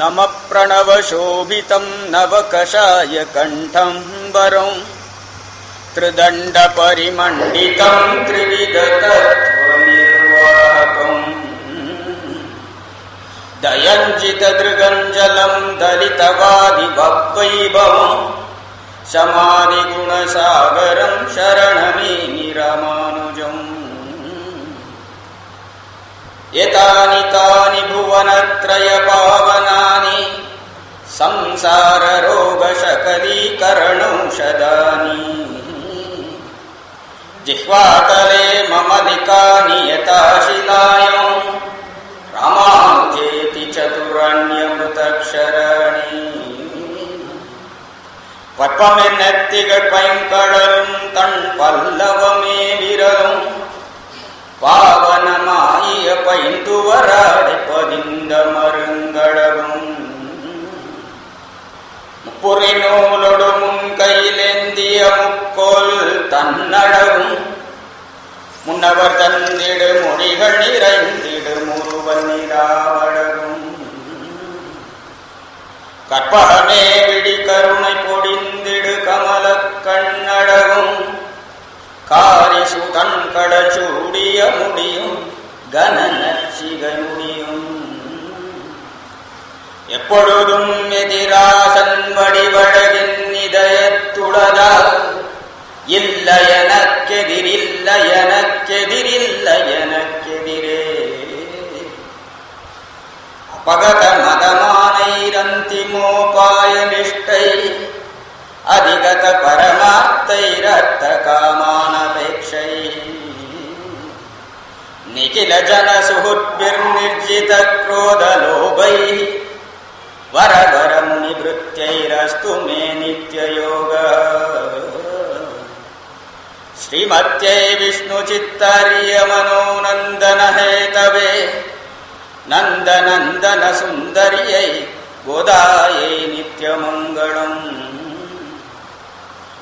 नमप्रणवशोभितं नवकषायकण्ठं वरं त्रिदण्डपरिमण्डितं त्रिविदतृनिर्वाहकम् दयं जितदृगञ्जलं दलितवादिवैभवं समाधिगुणसागरं शरणमिनिरमानुजम्। एतानि तानि भुवनत्रयपावनानि संसाररोगशकलीकरणौषधानि। जिह्वातले मम नितानि यता शिलायां चतुरण्यमृतक्षराणि पि नेत्तिकटकं तण् पल्लवमे विरलम् பாவனமாகிய பைந்துவராடை பதிந்த மருங்கடவும். முப்புரி நூலொடு முன் கையிலேந்திய முக்கோல் தன்னடவும். முன்னவர் தந்திடு மொழிகள் நிறைந்திடு முருவன் நிராவடவும். கற்பகமே விடி கருணை பொடிந்திடு கமல கண்ணடவும். காரிசு தன் கடச்சூடிய முடியும் கனன சிகனுடியும் எப்பொழுதும் எதிராசன் வடிவழகின் இதயத்துளதா இல்ல எனக்கெதிரில்ல எனக்கெதிரில்ல எனக்கெதிரே. அபகத மதமானைரந்திமோபாய நிஷ்டை अधिगतपरमार्थैरर्थकामानपेक्षै निखिलजन सुहृद्भिर्निर्जितक्रोधलोभैः वरवरं निवृत्त्यैरस्तु मे नित्ययोग। श्रीमत्यै विष्णुचित्तर्यमनोनन्दनहेतवे नन्दनन्दनसुन्दर्यै गोदायै नित्यमङ्गलम्।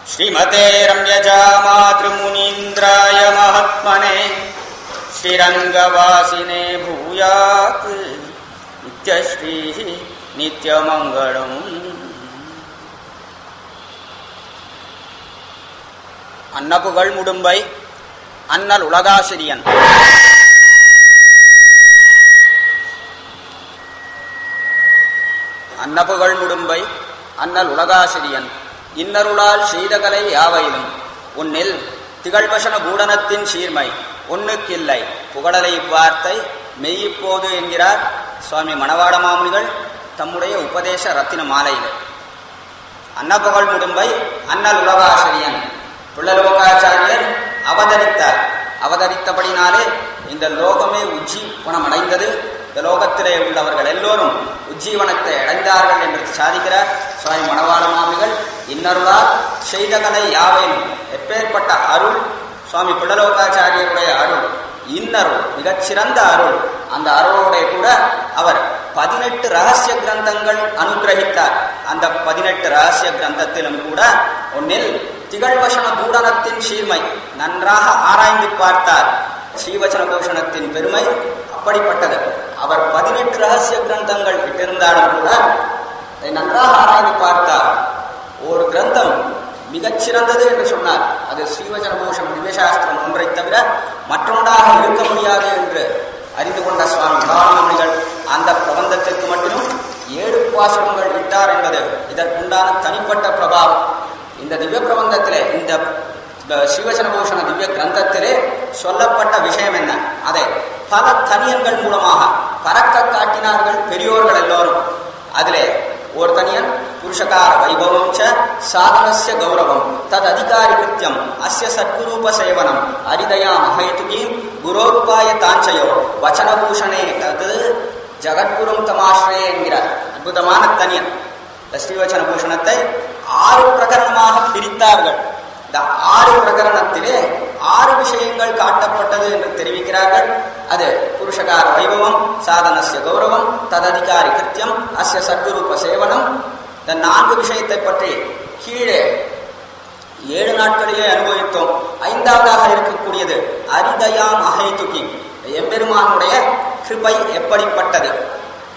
श्रीमते रम्यजा मातृमुनीन्द्राय महात्मने श्रीरङ्गवासिने भूयात् नित्यश्रीः नित्यमङ्गलम् அன்னபுகள் முடும்பை அன்னல் உலகாசிரியன் அன்னபுகள் முடும்பை அன்னல் உலகாசிரியன் இன்னருளால் செய்தகலை யாவையிலும் உன்னில் திகழ்வசன கூடனத்தின் சீர்மை ஒன்னுக்கில்லை புகழலை வார்த்தை மெய்யிப்போது என்கிறார் சுவாமி மணவாட மாமுனிகள் தம்முடைய உபதேச ரத்தின மாலையில். அன்னபுகழ் முடும்பை அன்னல் உலகாசிரியன் புள்ளலோகாச்சாரியர் அவதரித்தார். அவதரித்தபடினாலே இந்த லோகமே உஜ்ஜீவனம் அடைந்தது இந்த லோகத்திலே உள்ளவர்கள் எல்லோரும் உஜ்ஜீவனத்தை அடைந்தார்கள் என்று சாதிக்கிறார் சுவாமி மணவாள மாமிகள் இன்னருளால் செய்த கலை யாவேனும். எப்பேற்பட்ட அருள்? சுவாமி பிள்ளலோகாச்சாரியருடைய அருள் இன்னருள் மிகச்சிறந்த அருள். அந்த அருளோடைய கூட அவர் பதினெட்டு ரகசிய கிரந்தங்கள் அனுகிரகித்தார். அந்த பதினெட்டு ரகசிய கிரந்தத்திலும் கூட ஒன்னில் திகழ்வசன பூடனத்தின் சீர்மை நன்றாக ஆராய்ந்து பார்த்தார். ஸ்ரீவச்சன பூஷணத்தின் பெருமை அப்படிப்பட்டது. அவர் பதினெட்டு ரகசிய கிரந்தங்கள் விட்டிருந்தாலும் கூட அதை நன்றாக ஆராய்ந்து பார்த்தார். ஒரு கிரந்தம் மிகச்சிறந்தது என்று சொன்னார். அது ஸ்ரீவஜனபூஷம் திவ்யசாஸ்திரம் ஒன்றை தவிர மற்றொன்றாக இருக்க முடியாது என்று அறிந்து கொண்ட சுவாமி மகாமணிகள் அந்த பிரபந்தத்திற்கு மட்டும் ஏழு பாசனங்கள் விட்டார் என்பது இதற்குண்டான தனிப்பட்ட பிரபாவம். இந்த திவ்ய பிரபந்தத்திலே இந்த சிவசன திவ்ய கிரந்தத்திலே சொல்லப்பட்ட விஷயம் என்ன? அதை பல தனியங்கள் மூலமாக பறக்க காட்டினார்கள் பெரியோர்கள் எல்லோரும். அதிலே ஒரு தனியன் புருஷகார வைபவம் ச சாதனஸ்ய கௌரவம் தத் அதிகாரி கிருத்தியம் அஸ்ய சத்குரூப சேவனம் அரிதயா மகேதுகீம் குரோருபாய தாஞ்சயோ வச்சனபூஷணே தது ஜகத்குரும் தமாஸ்ரே என்கிற அற்புதமான தனியன் ஸ்ரீவச்சன பூஷணத்தை ஆறு பிரகரணமாக பிரித்தார்கள் இந்த ஆறு பிரகரணத்திலே ஆறு விஷயங்கள் காட்டப்பட்டது என்று தெரிவிக்கிறார்கள். அது புருஷகார வைபவம் சாதனசிய கௌரவம் தததிகாரி கிருத்தியம் அஸ்ய சத்குரூப சேவனம். இந்த நான்கு விஷயத்தை பற்றி கீழே ஏழு நாட்களிலே அனுபவித்தோம். ஐந்தாவதாக இருக்கக்கூடியது அரிதயாம் அகைதுகி எம்பெருமானுடைய கிருபை எப்படிப்பட்டது?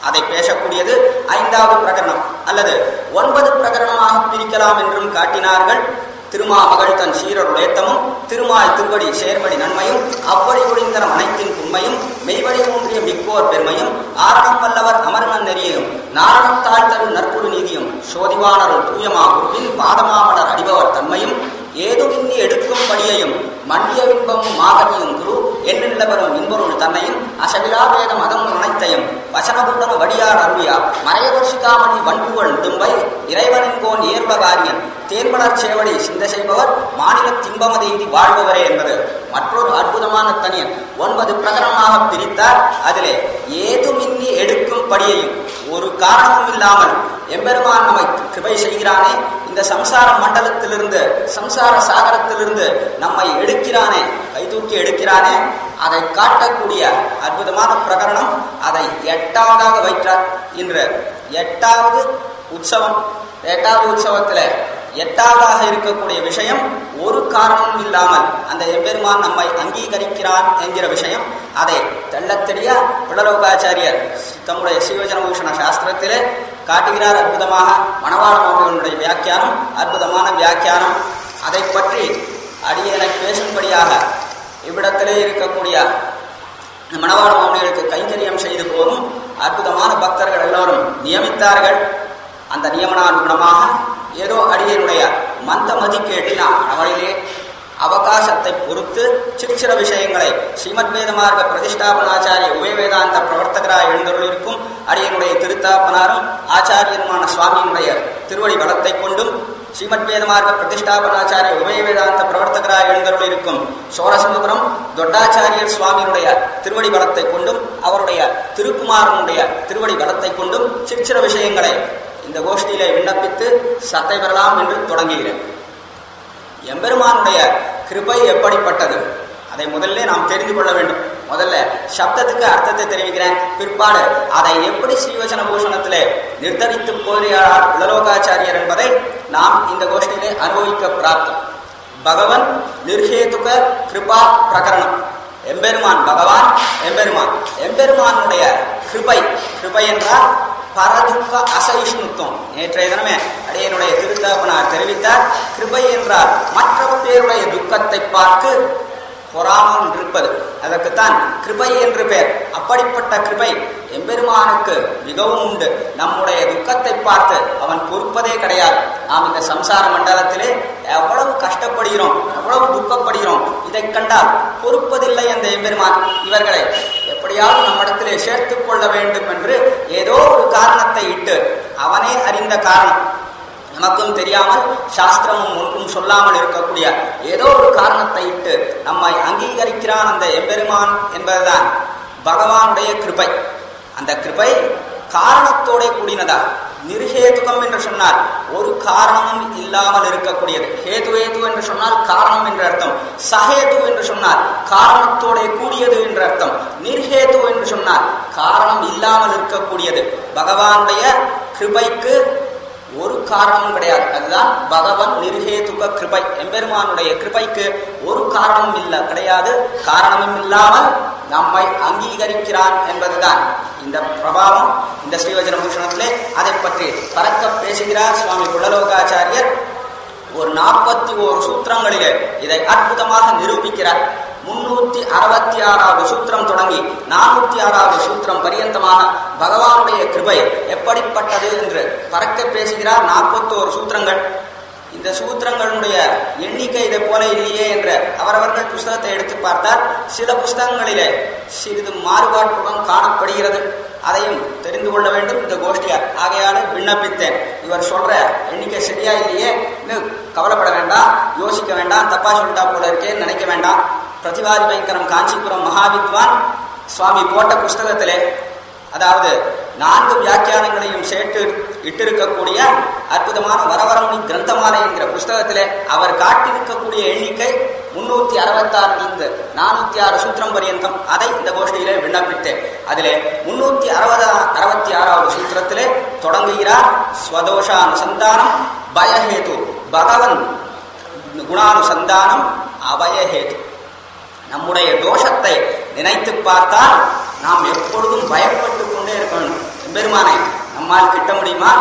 அதை பேசக்கூடியது ஐந்தாவது பிரகரணம். அல்லது ஒன்பது பிரகரணமாக பிரிக்கலாம் என்றும் காட்டினார்கள். திருமாமகள் தன் சீரருடையத்தமும் திருமால் திருவடி சேர்வடி நன்மையும் அவ்வழி ஒழிந்தரம் அனைத்தின் உண்மையும் மெய்வழி ஊன்றிய மிக்கோர் பெருமையும் ஆரணம் வல்லவர் அமர்மன் நெறியையும் நாரணத்தால் தரும் நற்புறு நீதியும் சோதிவானருள் தூயமா குருவின் பாதமாமலர் அடிபவர் தன்மையும் ஏதுமின்றி எடுக்கும் படியையும் மண்டிய வின்பமும் குரு என்று நிலவரும் இன்பொருள் தன்னையும் அசவிலா மதம் அனைத்தையும் வசனபுடன வடியார் அருளியா மறையவர் வன்புகள் தும்பை இறைவனின் கோன் ஏர்வ காரியன் சேவடி சிந்த செய்பவர் மாநில திம்பமதெய்தி வாழ்பவரே என்பது மற்றொரு அற்புதமான தனியன். ஒன்பது பிரகரமாக பிரித்தார். அதிலே ஏதுமின்றி எடுக்கும் படியையும் ஒரு காரணமும் இல்லாமல் எம்பெருமான் நம்மை கிருபை செய்கிறானே. இந்த சம்சார மண்டலத்திலிருந்து சம்சார சாகரத்திலிருந்து நம்மை எடு எடுக்கிறானே கைதூக்கி எடுக்கிறானே அதை காட்டக்கூடிய அற்புதமான பிரகரணம் அதை எட்டாவதாக வைத்தார் என்று எட்டாவது உற்சவம். எட்டாவது உற்சவத்தில் எட்டாவதாக இருக்கக்கூடிய விஷயம் ஒரு காரணமும் இல்லாமல் அந்த எம்பெருமான் நம்மை அங்கீகரிக்கிறான் என்கிற விஷயம். அதை தெள்ளத்தெளிய பிள்ளலோகாச்சாரியர் தம்முடைய சிவஜனபூஷண சாஸ்திரத்திலே காட்டுகிறார் அற்புதமாக. மணவாள மாமனுடைய வியாக்கியானம் அற்புதமான வியாக்கியானம். அதை பற்றி அடியனை பேசும்படியாக இவ்விடத்திலே இருக்கக்கூடிய மணவாள மாமனிகளுக்கு கைங்கரியம் செய்து போதும் அற்புதமான பக்தர்கள் எல்லோரும் நியமித்தார்கள். அந்த நியமனானுகுணமாக ஏதோ அடியனுடைய மந்தமதி கேட்டினால் அவளிலே அவகாசத்தை பொறுத்து சிறு சிறு விஷயங்களை ஸ்ரீமத் வேதமார்க்க பிரதிஷ்டாபனாச்சாரிய உபயவேதாந்த பிரவர்த்தகராக எழுந்தருளிருக்கும் அடியனுடைய திருத்தாப்பனாரும் ஆச்சாரியருமான சுவாமியினுடைய திருவடி வளத்தை கொண்டும் ஸ்ரீமத் வேதமார்க்க பிரதிஷ்டாபனாச்சாரிய உபய வேதாந்த பிரவர்த்தகராக எழுந்தருளிருக்கும் சோரசமுபுரம் தொட்டாச்சாரியர் சுவாமியினுடைய திருவடி பலத்தை கொண்டும் அவருடைய திருக்குமாரனுடைய திருவடி பலத்தை கொண்டும் சிற்சிற விஷயங்களை இந்த கோஷ்டியிலே விண்ணப்பித்து சத்தை பெறலாம் என்று தொடங்குகிறேன். எம்பெருமானுடைய கிருபை எப்படிப்பட்டது? அதை முதல்ல நாம் தெரிந்து கொள்ள வேண்டும். முதல்ல சப்தத்துக்கு அர்த்தத்தை தெரிவிக்கிறேன். பிற்பாடு அதை எப்படி ஸ்ரீவச்சன பூஷணத்திலே நிர்தரித்து போகிறார் உலலோகாச்சாரியர் என்பதை நாம் இந்த கோஷ்டியிலே அனுபவிக்க பிராப்தம். பகவன் நிர்ஹேதுக கிருபா பிரகரணம். எம்பெருமான் பகவான் எம்பெருமான். எம்பெருமானுடைய கிருபை கிருபை என்றால் பரதுக்க அசகிஷ்ணுத்துவம். நேற்றைய தினமே அடையனுடைய திருத்தாப்பனார் தெரிவித்தார். கிருபை என்றால் மற்ற பேருடைய துக்கத்தை பார்த்து பொறாமல் இருப்பது. அதற்குத்தான் கிருபை என்று பெயர். அப்படிப்பட்ட கிருபை எம்பெருமானுக்கு மிகவும் உண்டு. நம்முடைய துக்கத்தை பார்த்து அவன் பொறுப்பதே கிடையாது. நாம் இந்த சம்சார மண்டலத்திலே எவ்வளவு கஷ்டப்படுகிறோம் எவ்வளவு துக்கப்படுகிறோம். இதை கண்டால் பொறுப்பதில்லை அந்த எம்பெருமான். இவர்களை எப்படியாவது நம்மிடத்திலே சேர்த்து கொள்ள வேண்டும் என்று ஏதோ ஒரு காரணத்தை இட்டு அவனே அறிந்த காரணம். நமக்கும் தெரியாமல் சாஸ்திரமும் ஒன்றும் சொல்லாமல் இருக்கக்கூடிய ஏதோ ஒரு காரணத்தை இட்டு நம்மை அங்கீகரிக்கிறான் அந்த எம்பெருமான் என்பதுதான் பகவானுடைய கிருபை. அந்த கிருபை காரணத்தோட கூடினதா? நிர்ஹேதுகம் என்று சொன்னால் ஒரு காரணமும் இல்லாமல் இருக்கக்கூடியது. ஹேது ஹேது என்று சொன்னால் காரணம் என்று அர்த்தம். சஹேது என்று சொன்னால் காரணத்தோட கூடியது என்று அர்த்தம். நிர்ஹேது என்று சொன்னால் காரணம் இல்லாமல் இருக்கக்கூடியது. பகவானுடைய கிருபைக்கு ஒரு காரணமும் கிடையாது. அதுதான் பகவன் நிர்ஹேதுக கிருபை. எம்பெருமானுடைய கிருபைக்கு ஒரு காரணமும் இல்லை கிடையாது. காரணமும் இல்லாமல் நம்மை அங்கீகரிக்கிறான் என்பதுதான் இந்த பிரபாவம். இந்த ஸ்ரீவஜன பூஷணத்திலே அதை பற்றி பறக்க பேசுகிறார் சுவாமி குடலோகாச்சாரியர் ஒரு நாற்பத்தி ஓரு சூத்திரங்களிலே இதை அற்புதமாக நிரூபிக்கிறார் முன்னூத்தி அறுபத்தி ஆறாவது சூத்திரம் தொடங்கி நானூத்தி ஆறாவது சூத்திரம் பரியந்தமான பகவானுடைய கிருபை எப்படிப்பட்டது என்று பறக்க பேசுகிறார் நாற்பத்தோரு சூத்திரங்கள். இந்த சூத்திரங்களுடைய எண்ணிக்கை இதை போல இல்லையே என்று அவரவர்கள் புஸ்தகத்தை எடுத்து பார்த்தால் சில புஸ்தகங்களிலே சிறிது மாறுபாட்டுடன் காணப்படுகிறது. அதையும் தெரிந்து கொள்ள வேண்டும். இந்த கோஷ்டியார் ஆகையால விண்ணப்பித்தேன். இவர் சொல்ற எண்ணிக்கை சரியா இல்லையே கவலைப்பட வேண்டாம். யோசிக்க வேண்டாம். தப்பா சொல்லிட்டா போல இருக்கேன்னு நினைக்க வேண்டாம். பிரதிவாதி பயங்கரம் காஞ்சிபுரம் மகாவித்வான் சுவாமி போட்ட புஸ்தகத்திலே அதாவது நான்கு வியாக்கியானங்களையும் சேர்த்து இட்டிருக்கக்கூடிய அற்புதமான வரவரமணி கிரந்தமாலை என்கிற புஸ்தகத்திலே அவர் காட்டியிருக்கக்கூடிய எண்ணிக்கை முன்னூத்தி அறுபத்தாறிலிருந்து நானூத்தி ஆறு சூத்திரம் பரியந்தம். அதை இந்த கோஷ்டியிலே விண்ணப்பித்தேன். அதிலே முன்னூத்தி அறுபதா அறுபத்தி ஆறாவது சூத்திரத்திலே தொடங்குகிறார் ஸ்வதோஷானுசந்தானம் பயஹேது பகவன் குணானுசந்தானம் அபயஹேது. நம்முடைய தோஷத்தை நினைத்து பார்த்தால் நாம் எப்பொழுதும் பயப்பட்டு கொண்டே இருக்கணும். எம்பெருமானை நம்மால் கிட்ட முடியுமா?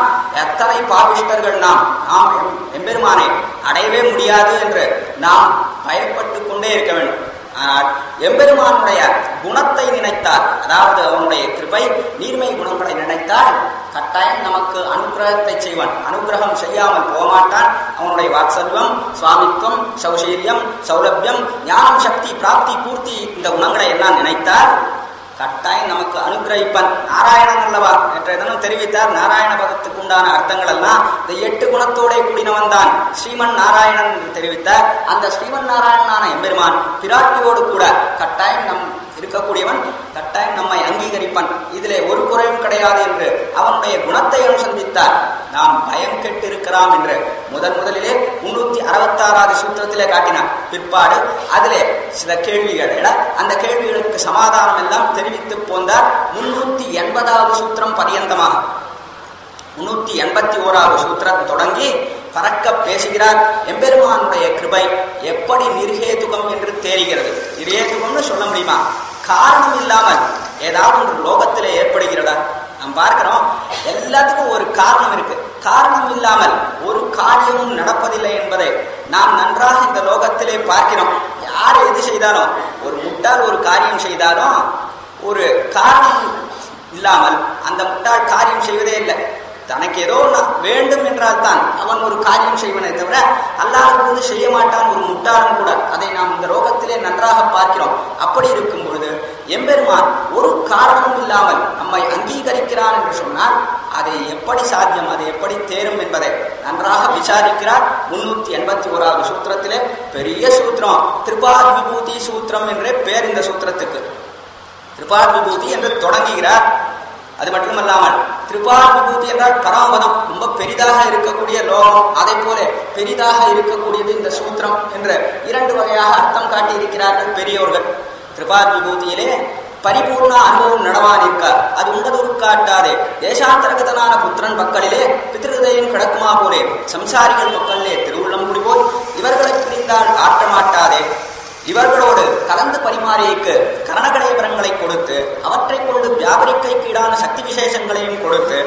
எத்தனை பாபிஷ்டர்கள் நாம் நாம் எம்பெருமானை அடையவே முடியாது என்று நாம் பயப்பட்டு கொண்டே இருக்க வேண்டும். ஆனால் எம்பெருமானுடைய குணத்தை நினைத்தால் அதாவது அவனுடைய கிருபை நீர்மை குணங்களை நினைத்தால் கட்டாயம் நமக்கு அனுகிரகத்தை செய்வான். அனுகிரகம் செய்யாமல் போகமாட்டான். அவனுடைய வாத்சல்யம் சுவாமித்துவம் சௌசீல்யம் சௌலபியம் ஞானம் சக்தி பிராப்தி பூர்த்தி இந்த குணங்களை எல்லாம் நினைத்தால் கட்டாயம் நமக்கு அனுகிரகிப்பன் நாராயணன் அல்லவா? என்ற தெரிவித்தார் நாராயண பதத்துக்கு உண்டான அர்த்தங்கள் எல்லாம் இந்த எட்டு குணத்தோட கூடினவன் தான். ஸ்ரீமன் நாராயணன் என்று தெரிவித்தார். அந்த ஸ்ரீமன் நாராயணனான எம்பெருமான் பிராட்டியோடு கூட கட்டாயம் நம் இருக்கக்கூடியவன் கட்டாயம் நம்மை அங்கீகரிப்பான். இதிலே ஒரு குறையும் கிடையாது என்று அவனுடைய குணத்தை அனுசந்தித்தார். நாம் பயம் கெட்டு இருக்கிறாம் என்று முதன் முதலிலே முன்னூத்தி அறுபத்தாறாவது சூத்திரத்திலே காட்டினார். பிற்பாடு அதிலே சில கேள்விகள் அந்த கேள்விகளுக்கு சமாதானம் எல்லாம் தெரிவித்து போந்தார் முன்னூத்தி எண்பதாவது சூத்திரம் பரியந்தமாக. முன்னூத்தி எண்பத்தி ஓராவது சூத்திரம் தொடங்கி பறக்க பேசுகிறார். எம்பெருமானுடைய கிருபை எப்படி நிர்ஹேதுகம் என்று தெரிகிறது. நிர்ஹேதுகம்னு சொல்ல முடியுமா? காரணம் இல்லாமல் ஏதாவது ஒன்று லோகத்திலே ஏற்படுகிறதா? நாம் பார்க்கிறோம் எல்லாத்துக்கும் ஒரு காரணம் இருக்கு. காரணம் இல்லாமல் ஒரு காரியமும் நடப்பதில்லை என்பதை நாம் நன்றாக இந்த லோகத்திலே பார்க்கிறோம். யார் எது செய்தாலும் ஒரு முட்டாள் ஒரு காரியம் செய்தாலும் ஒரு காரணம் இல்லாமல் அந்த முட்டாள் காரியம் செய்வதே இல்லை. தனக்கு ஏதோ வேண்டும் என்றால் தான் அவன் ஒரு காரியம் செய்வனே தவிர அல்லாத செய்ய மாட்டான் ஒரு முட்டாளன் கூட. அதை நாம் இந்த லோகத்திலே நன்றாக பார்க்கிறோம். அப்படி இருக்கும் பொழுது எம்பெருமான் ஒரு காரணமும் இல்லாமல் நம்மை அங்கீகரிக்கிறான் என்று சொன்னால் அதை எப்படி சாத்தியம்? அது எப்படி தேரும் என்பதை நன்றாக விசாரிக்கிறார் முன்னூத்தி எண்பத்தி ஓராவது சூத்திரத்திலே. பெரிய சூத்திரம். திரிபாத் விபூதி சூத்திரம் என்றே பேர் இந்த சூத்திரத்துக்கு. திரிபாத் விபூதி என்று தொடங்குகிறார். அது மட்டுமல்லாமல் திரிபாத் விபூதி என்றால் பராமதம் ரொம்ப பெரிதாக இருக்கக்கூடிய லோகம். அதை போல பெரிதாக இருக்கக்கூடியது இந்த சூத்திரம் என்ற இரண்டு வகையாக அர்த்தம் காட்டியிருக்கிறார்கள் பெரியோர்கள். திரிபாத் விபூதியிலே பரிபூர்ண அனுபவம் நடவானிருக்கார் அது உண்டதொரு காட்டாதே. தேசாந்தரகதனான புத்திரன் மக்களிலே பித்திருதையின் கிடக்குமா போலே சம்சாரிகள் மக்களிலே திருவுள்ளம் குடிபோல் இவர்களை பிரிந்தால் ஆட்டமாட்டாதே இவர்களோடு கலந்து பரிமாறியைக்கு கரணகலேபரங்களை கொடுத்து அவற்றைக் கொண்டு வியாபரிக்கைக்கு ஈடான சக்தி விசேஷங்களையும் கொடுத்து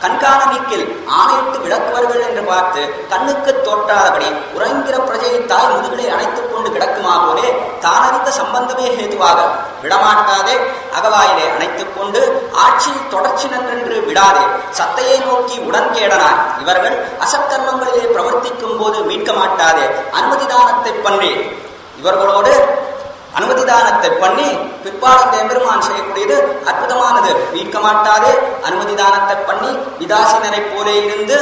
கண்காணமிக்கில் ஆணையிட்டு விளக்குவார்கள் என்று பார்த்து கண்ணுக்கு தோற்றாதபடி உறங்கிற பிரஜையை தாய் முதுகிலே அணைத்துக் கொண்டு கிடக்குமா போலே தானறிந்த சம்பந்தமே ஹேதுவாக விடமாட்டாதே அகவாயிலே அணைத்துக் கொண்டு ஆட்சியில் தொடர்ச்சி நன்றென்று விடாதே சத்தையை நோக்கி உடன்கேடனாய். இவர்கள் அசக்கர்மங்களிலே பிரவர்த்திக்கும் போது மீட்க மாட்டாதே அனுமதிதானத்தை பண்ணி இவர்களோடு அனுமதி தானத்தை பண்ணி பிற்பாலத்தை எம்பெருமான் செய்யக்கூடியது அற்புதமானது. மீட்க மாட்டாதே அனுமதி தானத்தை பண்ணி விதாசினரை போலே இருந்து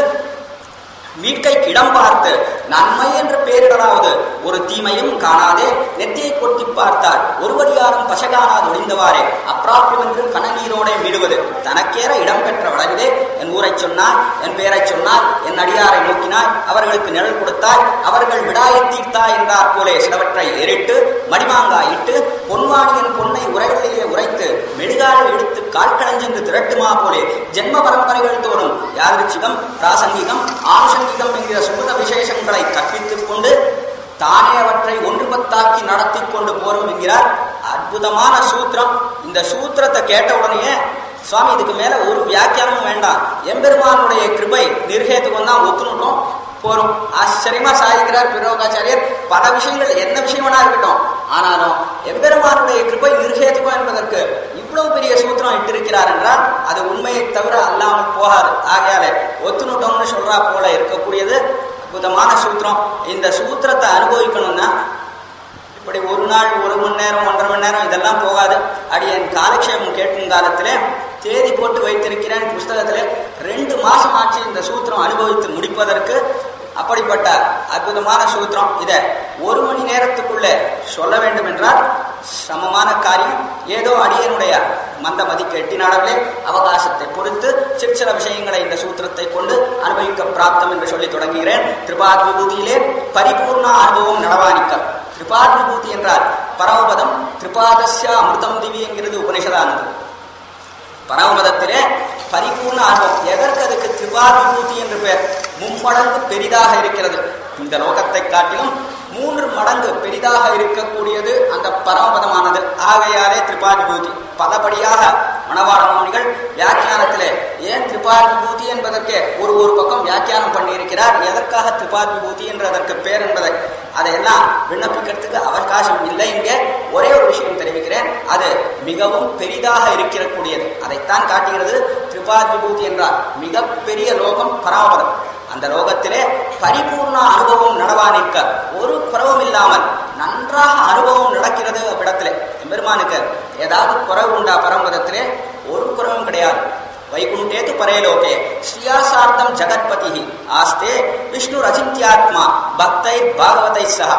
மீட்கைக்கு இடம் பார்த்து நன்மை என்ற பெயரிடலாவது ஒரு தீமையும் காணாதே நெத்தியை கொட்டி பார்த்தார். ஒருவர் யாரும் பசகானாது ஒளிந்தவாறே அப்பிராப்யம் என்று கனநீரோடே விடுவது தனக்கேற இடம் பெற்ற வளவிலே என் ஊரை சொன்னார் என் பெயரை சொன்னார் என் அடியாரை நோக்கினார் அவர்களுக்கு நிழல் கொடுத்தாய் அவர்கள் விடாய தீர்த்தா என்றார் போலே சிலவற்றை எரிட்டு மடிமாங்காயிட்டு பொன்வாணியின் பொன்னை உரைகளிலே உரைத்து மெழுகால் எடுத்து கால்களஞ்சென்று திரட்டுமா போலே ஜென்ம பரம்பரைகள் தோறும் யாதிருச்சிகம் பிராசங்கிகம் ஆனுஷங்கிகம் என்கிற சுமத விசேஷங்களை கற்பித்துக் கொண்டு தானே அவற்றை ஒன்று பத்தாக்கி நடத்தி கொண்டு போறோம் என்கிறார். அற்புதமான சூத்திரம். இந்த சூத்திரத்தை கேட்ட உடனே சுவாமி இதுக்கு மேல ஒரு வியாக்கியானமும் வேண்டாம். எம்பெருமானுடைய கிருபை நிர்ஹேத்துக்கும் தான் ஒத்துணுட்டோம் போறோம். ஆச்சரியமா சாதிக்கிறார் பிரோகாச்சாரியர் பல விஷயங்கள் என்ன விஷயமா இருக்கட்டும். ஆனாலும் எம்பெருமானுடைய கிருப்பை நிர்ஹேத்துக்கும் என்பதற்கு இவ்வளவு பெரிய சூத்திரம் இட்டிருக்கிறார் என்றால் அது உண்மையை தவிர அல்லாமல் போகாது. ஆகையாலே ஒத்துணுட்டோம்னு சொல்றா போல இருக்கக்கூடியது அற்புதமான சூத்திரம். இந்த சூத்திரத்தை அனுபவிக்கணும்னா இப்படி ஒரு நாள் ஒரு மணி நேரம் ஒன்றரை மணி நேரம் இதெல்லாம் போகாது. அடி என் காலக்ஷேபம் கேட்கும் காலத்திலே தேதி போட்டு வைத்திருக்கிறேன் புஸ்தகத்திலே. ரெண்டு மாசம் ஆச்சு இந்த சூத்திரம் அனுபவித்து முடிப்பதற்கு. அப்படிப்பட்ட அற்புதமான சூத்திரம் இதை ஒரு மணி நேரத்துக்குள்ளே சொல்ல வேண்டும் என்றால் சமமான காரியம். ஏதோ அடியனுடைய மந்த மதிக்கு எட்டினாடவிலே அவகாசத்தை பொறுத்து சிற்சில விஷயங்களை இந்த சூத்திரத்தை கொண்டு அனுபவிக்க பிராப்தம் என்று சொல்லி தொடங்குகிறேன். திரிபாத்மிபூதியிலே பரிபூர்ண அனுபவம் நடவானிக்க திரிபாத்மிபூதி என்றால் பரமபதம் திரிபாதஸ்ய அமிர்தம் திவி என்கிறது உபனிஷதானது. பரமபதத்திலே பரிபூர்ண ஆர்வம் எதற்கு அதுக்கு திரிபாத் விபூதி என்று பெயர்? மும்மடங்கு பெரிதாக இருக்கிறது. இந்த லோகத்தை காட்டிலும் மூன்று மடங்கு பெரிதாக இருக்கக்கூடியது அந்த பரமபதமானது. ஆகையாலே திரிபாதிபூதி. பலபடியாக மணவாள மொழிகள் வியாக்கியானத்திலே ஏன் திரிபாதிபூதி என்பதற்கு ஒரு ஒரு பக்கம் வியாக்கியானம் பண்ணியிருக்கிறார். எதற்காக திரிபாதிபூதி என்று அதற்கு பேர் என்பதை அதையெல்லாம் விண்ணப்பிக்கிறதுக்கு அவகாசம் இல்லை இங்கே. ஒரே ஒரு விஷயம் தெரிவிக்கிறேன். அது மிகவும் பெரிதாக இருக்கக்கூடியது அதைத்தான் காட்டுகிறது திரிபாதிபூதி என்றால் மிகப்பெரிய லோகம் பராமரம் அந்த லோகத்திலே பரிபூர்ண அனுபவம் நடவா நிற்க ஒரு குறவும் இல்லாமல் நன்றாக அனுபவம் நடக்கிறது அவ்விடத்திலே. எம்பெருமானுக்கு ஏதாவது குறவு உண்டா பரமதத்திலே ஒரு குறவும் கிடையாது. வைகுண்டேது பரேலோகே ஸ்ரீயாசார்த்தம் ஜகத்பதி ஆஸ்தே விஷ்ணு ரஜித்யாத்மா பக்தை பாகவதை சகா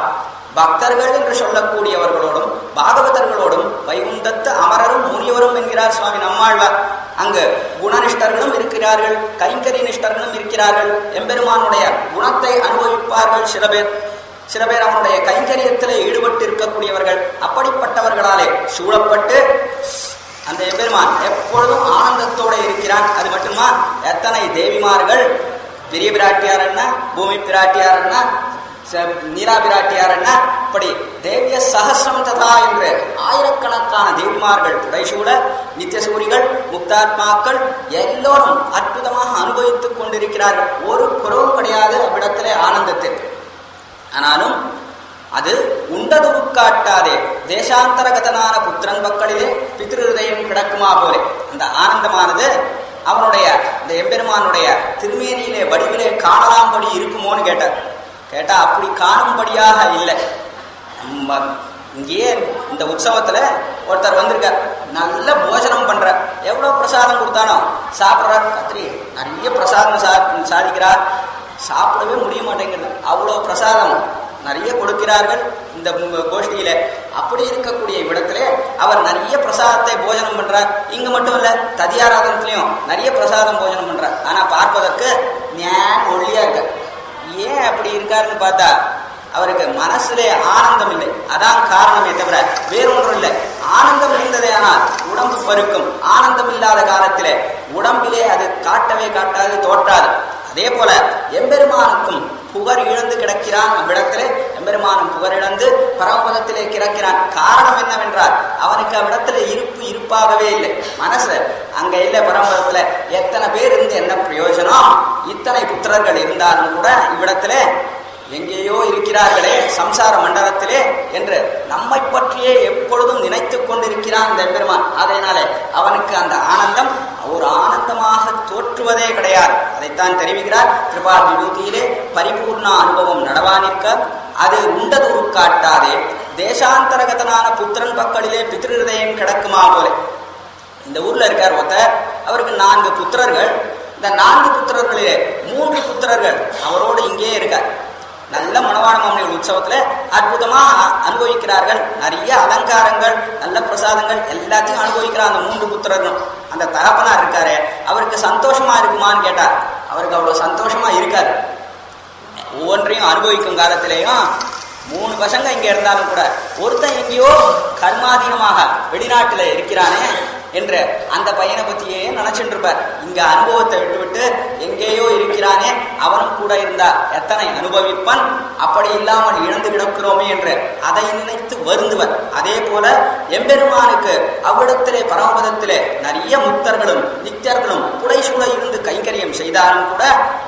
பக்தர்கள் என்று சொல்லக்கூடியவர்களோடும் பாகவதர்களோடும் வைகுண்டத்து அமரரும் முனிவரும் என்கிறார் சுவாமி நம்மாழ்வார். அங்கு குணனிஷ்டர்களும் இருக்கிறார்கள் கைங்கரி நிஷ்டர்களும் இருக்கிறார்கள். எம்பெருமானுடைய குணத்தை அனுபவிப்பார்கள் சில பேர். சில பேர் அவனுடைய கைங்கரியத்திலே ஈடுபட்டு இருக்கக்கூடியவர்கள் அப்படிப்பட்டவர்களாலே சூழப்பட்டு அந்த எம்பெருமான் எப்பொழுதும் ஆனந்தத்தோட இருக்கிறான் அது மட்டுமா? எத்தனை தேவிமார்கள்? பெரிய பிராட்டியார் என்ன? பூமி பிராட்டியார் என்ன? நீரா பிராட்டியார் என்ன? இப்படி தேவிய சகசிரம் ததா என்று ஆயிரக்கணக்கான தேவிமார்கள் புடைசூட நித்தியசூரிகள் முக்தாத்மாக்கள் எல்லோரும் அற்புதமாக அனுபவித்துக் கொண்டிருக்கிறார்கள். ஒரு குறவும் கிடையாது அவ்விடத்திலே ஆனந்தத்திற்கு ஆனாலும் அது உண்டது உட்காட்டாதே. தேசாந்தரகதனான புத்திரன் மக்களிலே பித்ருதயம் கிடக்குமா போலே. அந்த ஆனந்தமானது அவனுடைய இந்த எம்பெருமானுடைய திருமேனியிலே வடிவிலே காணலாம்படி இருக்குமோன்னு கேட்டார். கேட்டா அப்படி காணும்படியாக இல்லை. நம்ம இங்கேயே இந்த உற்சவத்துல ஒருத்தர் வந்திருக்கார். நல்ல போஜனம் பண்ற எவ்வளவு பிரசாதம் கொடுத்தாலும் சாப்பிட்றார். கத்திரி நிறைய பிரசாதம் சா சாதிக்கிறார். சாப்பிடவே முடிய மாட்டேங்கிறது அவ்வளோ பிரசாதம் நிறைய கொடுக்கிறார்கள் இந்த கோஷ்டியில. அப்படி இருக்கக்கூடிய இடத்திலே அவர் நிறைய பிரசாதத்தை போஜனம் பண்றார். இங்க மட்டும் இல்ல ததியாராதனத்திலையும் நிறைய பிரசாதம் போஜனம் பண்றார். ஆனா பார்ப்பதற்கு ஞான் ஒல்லியா இருக்க ஏன் அப்படி இருக்காருன்னு பார்த்தா அவருக்கு மனசுலே ஆனந்தம் இல்லை. அதான் காரணமே தவிர வேறொன்றும் இல்லை. ஆனந்தம் இருந்ததே ஆனால் உடம்பு பருக்கும். ஆனந்தம் இல்லாத காலத்திலே உடம்பிலே அது காட்டவே காட்டாது தோற்றாது. அதே போல எம்பெருமானுக்கும் புகர் இழந்து கிடக்கிறான் அவ்விடத்திலே எம்பெருமானும் புகரிழந்து பரமபதத்திலே கிடக்கிறான். காரணம் என்னவென்றால் அவனுக்கு அவ்விடத்துல இருப்பு இருப்பாகவே இல்லை. மனசு அங்க இல்லை பரமபதத்துல. எத்தனை பேர் இருந்து என்ன பிரயோஜனம்? இத்தனை புத்திரர்கள் இருந்தாலும் கூட இவ்விடத்திலே எங்கேயோ இருக்கிறார்களே சம்சார மண்டலத்திலே என்று நம்மை பற்றியே எப்பொழுதும் நினைத்து கொண்டிருக்கிறான் இந்த பெருமான் அதனாலே அவனுக்கு அந்த ஆனந்தம் ஒரு ஆனந்தமாக தோற்றுவதே கிடையாது. அதைத்தான் தெரிவிக்கிறார். கிருபா விபூதியிலே பரிபூர்ண அனுபவம் நடவானிக்க அது உண்டதூர் காட்டாதே. தேசாந்தரகதனான புத்திரன் பக்களிலே பித்ருதயம் கிடக்குமா போல. இந்த ஊர்ல இருக்கார் ஒருத்தர். அவருக்கு நான்கு புத்திரர்கள். இந்த நான்கு புத்திரர்களிலே மூன்று புத்திரர்கள் அவரோடு இங்கேயே இருக்கார். நல்ல மணவாள மாமனிகள் உற்சவத்துல அற்புதமா அனுபவிக்கிறார்கள். நிறைய அலங்காரங்கள் நல்ல பிரசாதங்கள் எல்லாத்தையும் அனுபவிக்கிறார் அந்த மூன்று புத்திரர்களும். அந்த தகப்பனா இருக்காரு அவருக்கு சந்தோஷமா இருக்குமான்னு கேட்டார். அவருக்கு அவ்வளவு சந்தோஷமா இருக்காது ஒவ்வொன்றையும் அனுபவிக்கும் காலத்திலேயும் மூணு பசங்க இங்க இருந்தாலும் கூட ஒருத்தன் எங்கேயோ கர்மாதீனமாக வெளிநாட்டுல இருக்கிறானே என்று அந்த பையனை பத்தியே நினைச்சுட்டு இருப்பார் இங்க அனுபவத்தை விட்டுவிட்டு எங்கேயோ இருக்கிறானே அவனும் கூட இருந்தா எத்தனை அனுபவிப்பன்? அப்படி இல்லாமல் இழந்து கிடக்கிறோமே என்று அதை நினைத்து வருந்துவர் அதே போல எம்பெருமானுக்கு அவ்விடத்திலே பரமபதத்திலே நிறைய முக்தர்களும் நித்தியர்களும் புடைசூழ இருந்து கைங்கரியம் செய்தாலும் கூட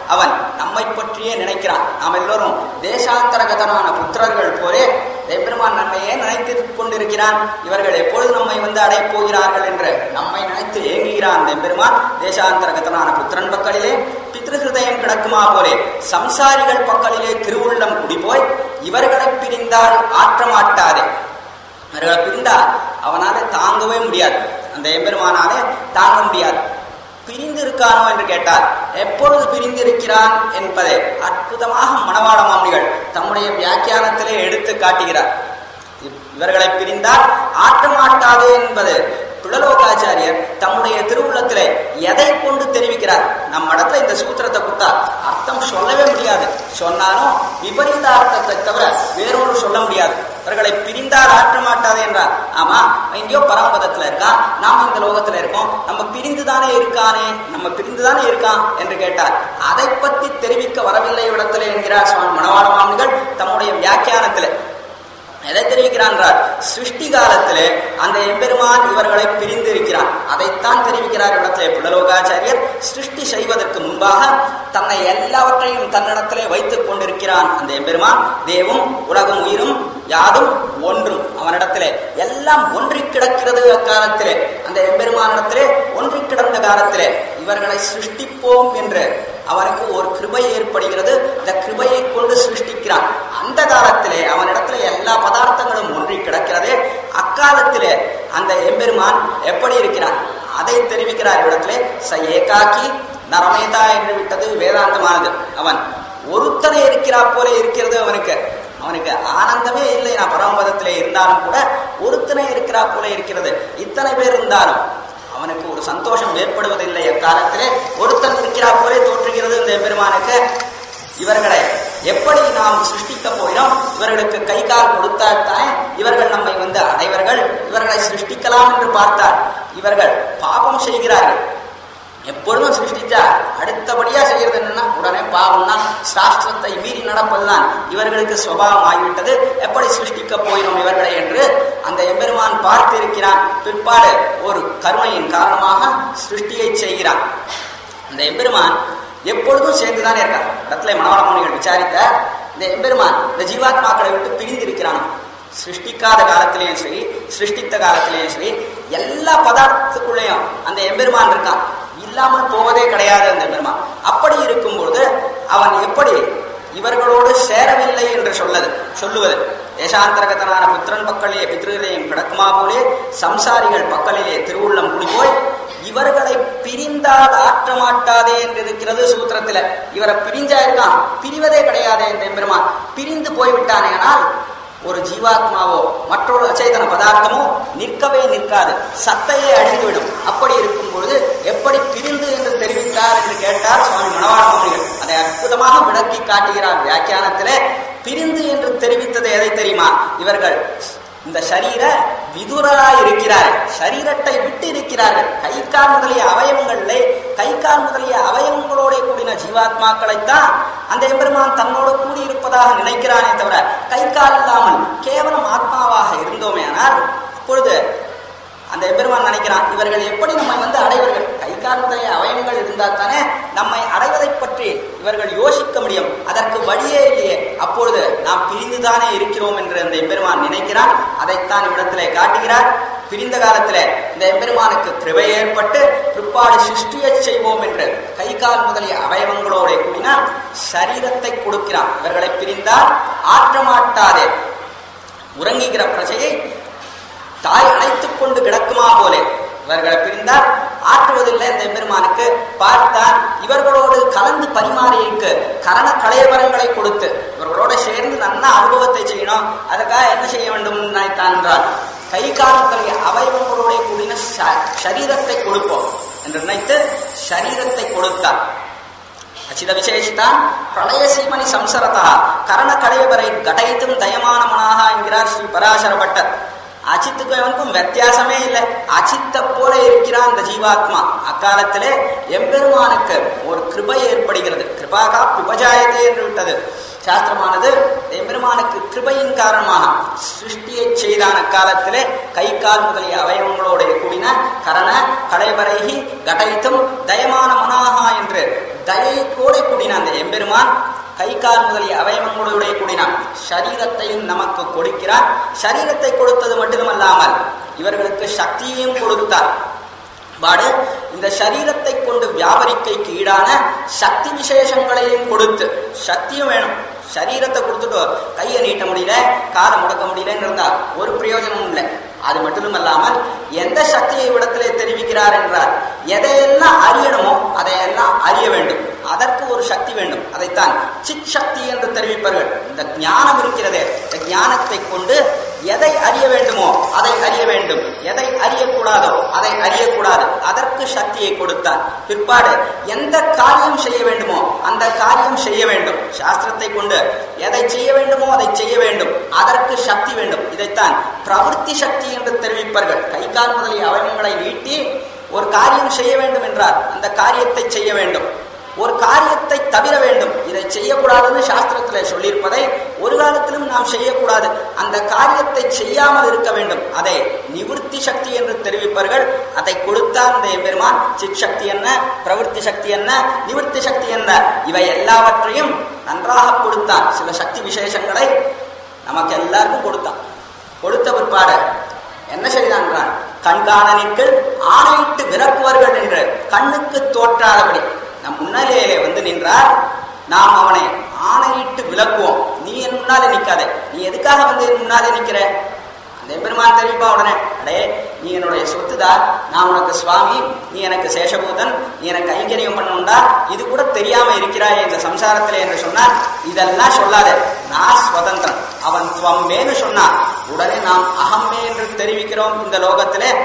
அவன் நம்மை பற்றியே நினைக்கிறான். நாம் எல்லோரும் தேசாந்தரகதனான புத்திரர்கள் போலே எம்பெருமான் நன்மையே நினைத்து கொண்டிருக்கிறான். இவர்கள் எப்பொழுது நம்மை வந்து அடையப் போகிறார்கள் என்று நம்மை நினைத்து ஏங்குகிறான் அந்த எம்பெருமான் தேசாந்தரகதனான புத்திரன் பக்களிலே பித்ருஹிருதயம் கிடக்குமா போலே சம்சாரிகள் பக்கலிலே திருவுள்ளம் குடிபோய் இவர்களை பிரிந்தால் ஆற்றமாட்டாதே. இவர்களை பிரிந்தால் அவனால தாங்கவே முடியாது. அந்த எம்பெருமானாலே தாங்க முடியாது. பிரிந்து இருக்கானோ என்று கேட்டார் எப்பொழுது பிரிந்து இருக்கிறான் என்பதை அற்புதமாக மணவாள மாமணிகள் தம்முடைய வியாக்கியானத்திலே எடுத்து காட்டுகிறார். இவர்களை பிரிந்தால் ஆட்டமாட்டாதே என்பது துளலோகாச்சாரியர் தம்முடைய திருவுள்ளத்திலே எதை கொண்டு தெரிவிக்கிறார்? நம்ம இடத்துல இந்த சூத்திரத்தை கொடுத்தா அர்த்தம் சொல்லவே முடியாது. சொன்னாலும் விபரீத அர்த்தத்தை தவிர வேறொன்று சொல்ல முடியாது. இவர்களை பிரிந்தால் ஆற்ற மாட்டாது என்றார். ஆமா எங்கேயோ பரமபதத்துல இருக்கான் நாம இந்த லோகத்துல இருக்கோம். நம்ம பிரிந்துதானே இருக்கானே நம்ம பிரிந்துதானே இருக்கான் என்று கேட்டார். அதை பற்றி தெரிவிக்க வரவில்லை இடத்துல என்கிறார் சுவாமி மணவாள மாமன்கள் தம்முடைய வியாக்கியானத்திலே. எதை தெரிவிக்கிறான் சிருஷ்டி காலத்திலே அந்த எம்பெருமான் இவர்களை பிரிந்து இருக்கிறான் அதைத்தான் தெரிவிக்கிறார் இடத்திலே புலலோகாச்சாரியர் சிருஷ்டி செய்வதற்கு முன்பாக தன்னை எல்லாவற்றையும் தன்னிடத்திலே வைத்துக் கொண்டிருக்கிறான் அந்த எம்பெருமான். தேவும் உலகம் உயிரும் யாதும் ஒன்றும். அவனிடத்திலே எல்லாம் ஒன்றி கிடக்கிறது அக்காலத்திலே. அந்த எம்பெருமானிடத்திலே ஒன்றி கிடந்த காலத்திலே இவர்களை சிருஷ்டிப்போம் என்று. அவனுக்கு ஒரு கிருபை ஏற்படுகிறது. இந்த கிருபையை கொண்டு சிருஷ்டிக்கிறான். அந்த காலத்திலே அவனிடத்துல எல்லா பதார்த்தங்களும் ஒன்றி கிடக்கிறதே. அக்காலத்திலே அந்த எம்பெருமான் எப்படி இருக்கிறான்? அதை தெரிவிக்கிறார் இடத்திலே ச ஏகாக்கி நரமேதா என்று விட்டது வேதாந்தமானது. அவன் ஒருத்தனை இருக்கிறா போல இருக்கிறது அவனுக்கு. அவனுக்கு ஆனந்தமே இல்லை. நான் பரமபதத்திலே இருந்தாலும் கூட ஒருத்தனை இருக்கிறா போல இருக்கிறது. இத்தனை பேர் இருந்தாலும் அவனுக்கு ஒரு சந்தோஷம் ஏற்படுவதில்லை. எக்காலத்திலே ஒருத்தன் இருக்கிறா போலே தோற்றுகிறது இந்த பெருமானுக்கு இவர்களை எப்படி நாம் சிருஷ்டிக்க போகிறோம்? இவர்களுக்கு கை கால் கொடுத்தால்தான் இவர்கள் நம்மை வந்து அடைவர்கள். இவர்களை சிருஷ்டிக்கலாம் என்று பார்த்தால் இவர்கள் பாபம் செய்கிறார்கள். எப்பொழுதும் சிருஷ்டிச்சா அடுத்தபடியா செய்யறது என்னன்னா உடனே பாவம்னா சாஸ்திரத்தை மீறி நடப்பதுதான். இவர்களுக்கு சுபாவம் ஆகிவிட்டது. எப்படி சிருஷ்டிக்க போயிடும் இவர்களை என்று அந்த எம்பெருமான் பார்த்து இருக்கிறான் பிற்பாடு ஒரு கருணையின் காரணமாக சிருஷ்டியை செய்கிறான். அந்த எம்பெருமான் எப்பொழுதும் சேர்ந்துதானே இருக்கார். இடத்துல மனவள விசாரித்த இந்த எம்பெருமான் இந்த ஜீவாத்மாக்களை விட்டு பிரிந்து இருக்கிறான் சிருஷ்டிக்காத காலத்திலேயும் சரி சிருஷ்டித்த காலத்திலேயும் சரி எல்லா பதார்த்தத்துக்குள்ளேயும் அந்த எம்பெருமான் இருக்கான். இல்லாமல் போவதே கிடையாது அந்த பெருமான் அப்படி இருக்கும்போது அவன் எப்படி இவர்களோடு சேரவில்லை என்று சொல்லது சொல்லுவது. தேசாந்தரகத்தனான புத்திரன் பக்கலிலே பித்ருகளையும் கிடக்குமா போலே சம்சாரிகள் பக்கலிலே திருவுள்ளம் குடிபோய் இவர்களை பிரிந்தால் ஆற்ற மாட்டாதே என்று இருக்கிறது சூத்திரத்துல. இவரை பிரிஞ்சா இருக்கான் பிரிவதே கிடையாதே என்று பெருமான் பிரிந்து போய்விட்டானே ஆனால் ஒரு ஜீவாத்மாவோ மற்றொரு அச்சேதன பதார்த்தமோ நிற்கவே நிற்காது. சத்தையே அழிந்துவிடும். அப்படி இருக்கும் பொழுது எப்படி பிரிந்து என்று தெரிவித்தார் என்று கேட்டார் சுவாமி மணவாள மௌனிகள் அதை அற்புதமாக விளக்கி காட்டுகிறார் வியாக்கியானத்திலே. பிரிந்து என்று தெரிவித்தது எதை தெரியுமா? இவர்கள் இந்த சரீர விதுரராய் இருக்கிறார்கள் சரீரத்தை விட்டு இருக்கிறார்கள் கை கால் முதலிய அவயவங்களிலே கை கால் முதலிய அவயவங்களோட கூடின ஜீவாத்மாக்களைத்தான் அந்த எம்பெருமான் தன்னோடு கூடியிருப்பதாக நினைக்கிறானே தவிர கை கால் இல்லாமல் கேவலம் ஆத்மாவாக இருந்தோமே ஆனால் அப்பொழுது அந்த எம்பெருமான் நினைக்கிறான் இவர்கள் எப்படி நம்மை வந்து அடைவர்கள்? கை கால் முதலிய இருந்தால் தானே நம்மை அடைவதை பற்றி இவர்கள் யோசிக்க முடியும். அதற்கு வழியே இல்லையே. அப்பொழுது நாம் பிரிந்துதானே இருக்கிறோம் என்று அந்த எம்பெருமான் நினைக்கிறான் அதைத்தான் இவ்விடத்திலே காட்டுகிறார். பிரிந்த காலத்தில் இந்த எம்பெருமானுக்கு கிருபை ஏற்பட்டு பிற்பாடு சிருஷ்டியை செய்வோம் என்று கை கால் முதலிய அவயவங்களோட கூடினால் சரீரத்தை கொடுக்கிறான் இவர்களை பிரிந்தால் ஆற்றமாட்டாதே. உறங்குகிற பிரஜையை தாய் அணைத்துக் கொண்டு கிடக்குமா போலே. இவர்களை பிரிந்தால் ஆற்றுவதில்லை இந்த பெருமானுக்கு பார்த்தான் இவர்களோடு கலந்து பரிமாறியிருக்கு கரண கலையவரங்களை கொடுத்து. இவர்களோட சேர்ந்து நல்ல அனுபவத்தை செய்யணும். அதுக்காக என்ன செய்ய வேண்டும் நினைத்தான் என்றால் கை காலத்தலைய அவயவங்களுடைய கூடின சரீரத்தை கொடுப்போம் என்று நினைத்து சரீரத்தை கொடுத்தார் அச்சித விசேஷித்தான் பிரளய சீமணி சம்சரதா கரண கலையவரை கடைத்தும் தயமானமனாக என்கிறார் ஸ்ரீ பராசரபட்டர். அச்சித்துக்கும் இவனுக்கும் வித்தியாசமே இல்லை. அச்சித்த போல இருக்கிறான் அந்த ஜீவாத்மா. அக்காலத்திலே எம்பெருமானுக்கு ஒரு கிருபை ஏற்படுகிறது. கிருபாகா பிபஜாயத்தை என்று விட்டது. சாஸ்திரமானது எம்பெருமானுக்கு கிருபையின் காரணமாக சிருஷ்டியை செய்தான காலத்திலே கை கால் முதலிய அவயவங்களோடைய கூடின கரண கடைவரைகி கடைத்தும் தயமான மனாகா என்று தயை கூட கூடின அந்த எம்பெருமான் கை கால் முதலிய அவயவங்களுடைய கூடினான். சரீரத்தையும் நமக்கு கொடுக்கிறார். சரீரத்தை கொடுத்தது மட்டுமல்லாமல் இவர்களுக்கு சக்தியையும் கொடுத்தார். பாடு இந்த சரீரத்தை கொண்டு வியாபாரிக்கைக்கு ஈடான சக்தி விசேஷங்களையும் கொடுத்து சக்தியும் வேணும். சரீரத்தை கொடுத்துட்டு கையை நீட்ட முடியல காலை முடக்க முடியலன்னு இருந்தா ஒரு பிரயோஜனமும் இல்லை. அது மட்டும் அல்லாமல் எந்த சக்தியை விடத்திலே தெரிவிக்கிறார் என்றால் எதையெல்லாம் அறியணுமோ அதையெல்லாம் அறிய வேண்டும். அதற்கு ஒரு சக்தி வேண்டும். அதைத்தான் சித் சக்தி என்று தெரிவிப்பார்கள். இந்த ஞானம் இருக்கிறதே. இந்த ஞானத்தை கொண்டு எதை அறிய வேண்டுமோ அதை அறிய வேண்டும். எதை அறியக்கூடாதோ அதை அறியக்கூடாது. அதற்கு சக்தியை கொடுத்தார். பிற்பாடு எந்த காரியம் செய்ய வேண்டுமோ அந்த காரியம் செய்ய வேண்டும். சாஸ்திரத்தை கொண்டு எதை செய்ய வேண்டுமோ அதை செய்ய வேண்டும். அதற்கு சக்தி வேண்டும். இதைத்தான் பிரவருத்தி சக்தி என்று தெரிவிப்பார்கள். கை கால் முதலிய அவயவங்களை நீட்டி ஒரு காரியம் செய்ய வேண்டும் என்றார். அந்த காரியத்தை செய்ய வேண்டும். ஒரு காரியத்தை தவிர வேண்டும். இதை செய்யக்கூடாதுன்னு சாஸ்திரத்துல சொல்லியிருப்பதை ஒரு காலத்திலும் நாம் செய்யக்கூடாது. அந்த காரியத்தை செய்யாமல் இருக்க வேண்டும். அதை நிவர்த்தி சக்தி என்று தெரிவிப்பார்கள். அதை கொடுத்தால் இந்த பெருமான் சித் சக்தி என்ன பிரவൃத்தி சக்தி என்ன நிவர்த்தி சக்தி என்ன? இவை எல்லாவற்றையும் நன்றாக கொடுத்தான். சில சக்தி விசேஷங்களை நமக்கு எல்லாருக்கும் கொடுத்தான். கொடுத்த பிற்பாடு என்ன செய்தான் கண்காணனிக்கு ஆணையிட்டு விரக்குவார்கள் என்று கண்ணுக்கு தோற்றாதபடி நம் முன்னாலேயே வந்து நின்றார். நாம் அவனை ஆணையிட்டு விளக்குவோம். நீ என் முன்னாலே நிற்காத நீ எதுக்காக வந்து என் முன்னாலே நிற்கிற அந்த பெருமான் தெரிவிப்பா உடனே அடே நீ என்னுடைய சொத்துதா நான் உனக்கு சுவாமி நீ எனக்கு சேஷபூதன் நீ எனக்கு கைங்கரியம் பண்ணணும்டா இது கூட தெரியாம இருக்கிறாய் இந்த சம்சாரத்தில் என்று சொன்னார். இதெல்லாம் சொல்லாதே. நான் சுதந்திரன். அவன் துவம்மேன்னு சொன்னான். உடனே நாம் அகம்மே என்று தெரிவிக்கிறோம் இந்த லோகத்திலே.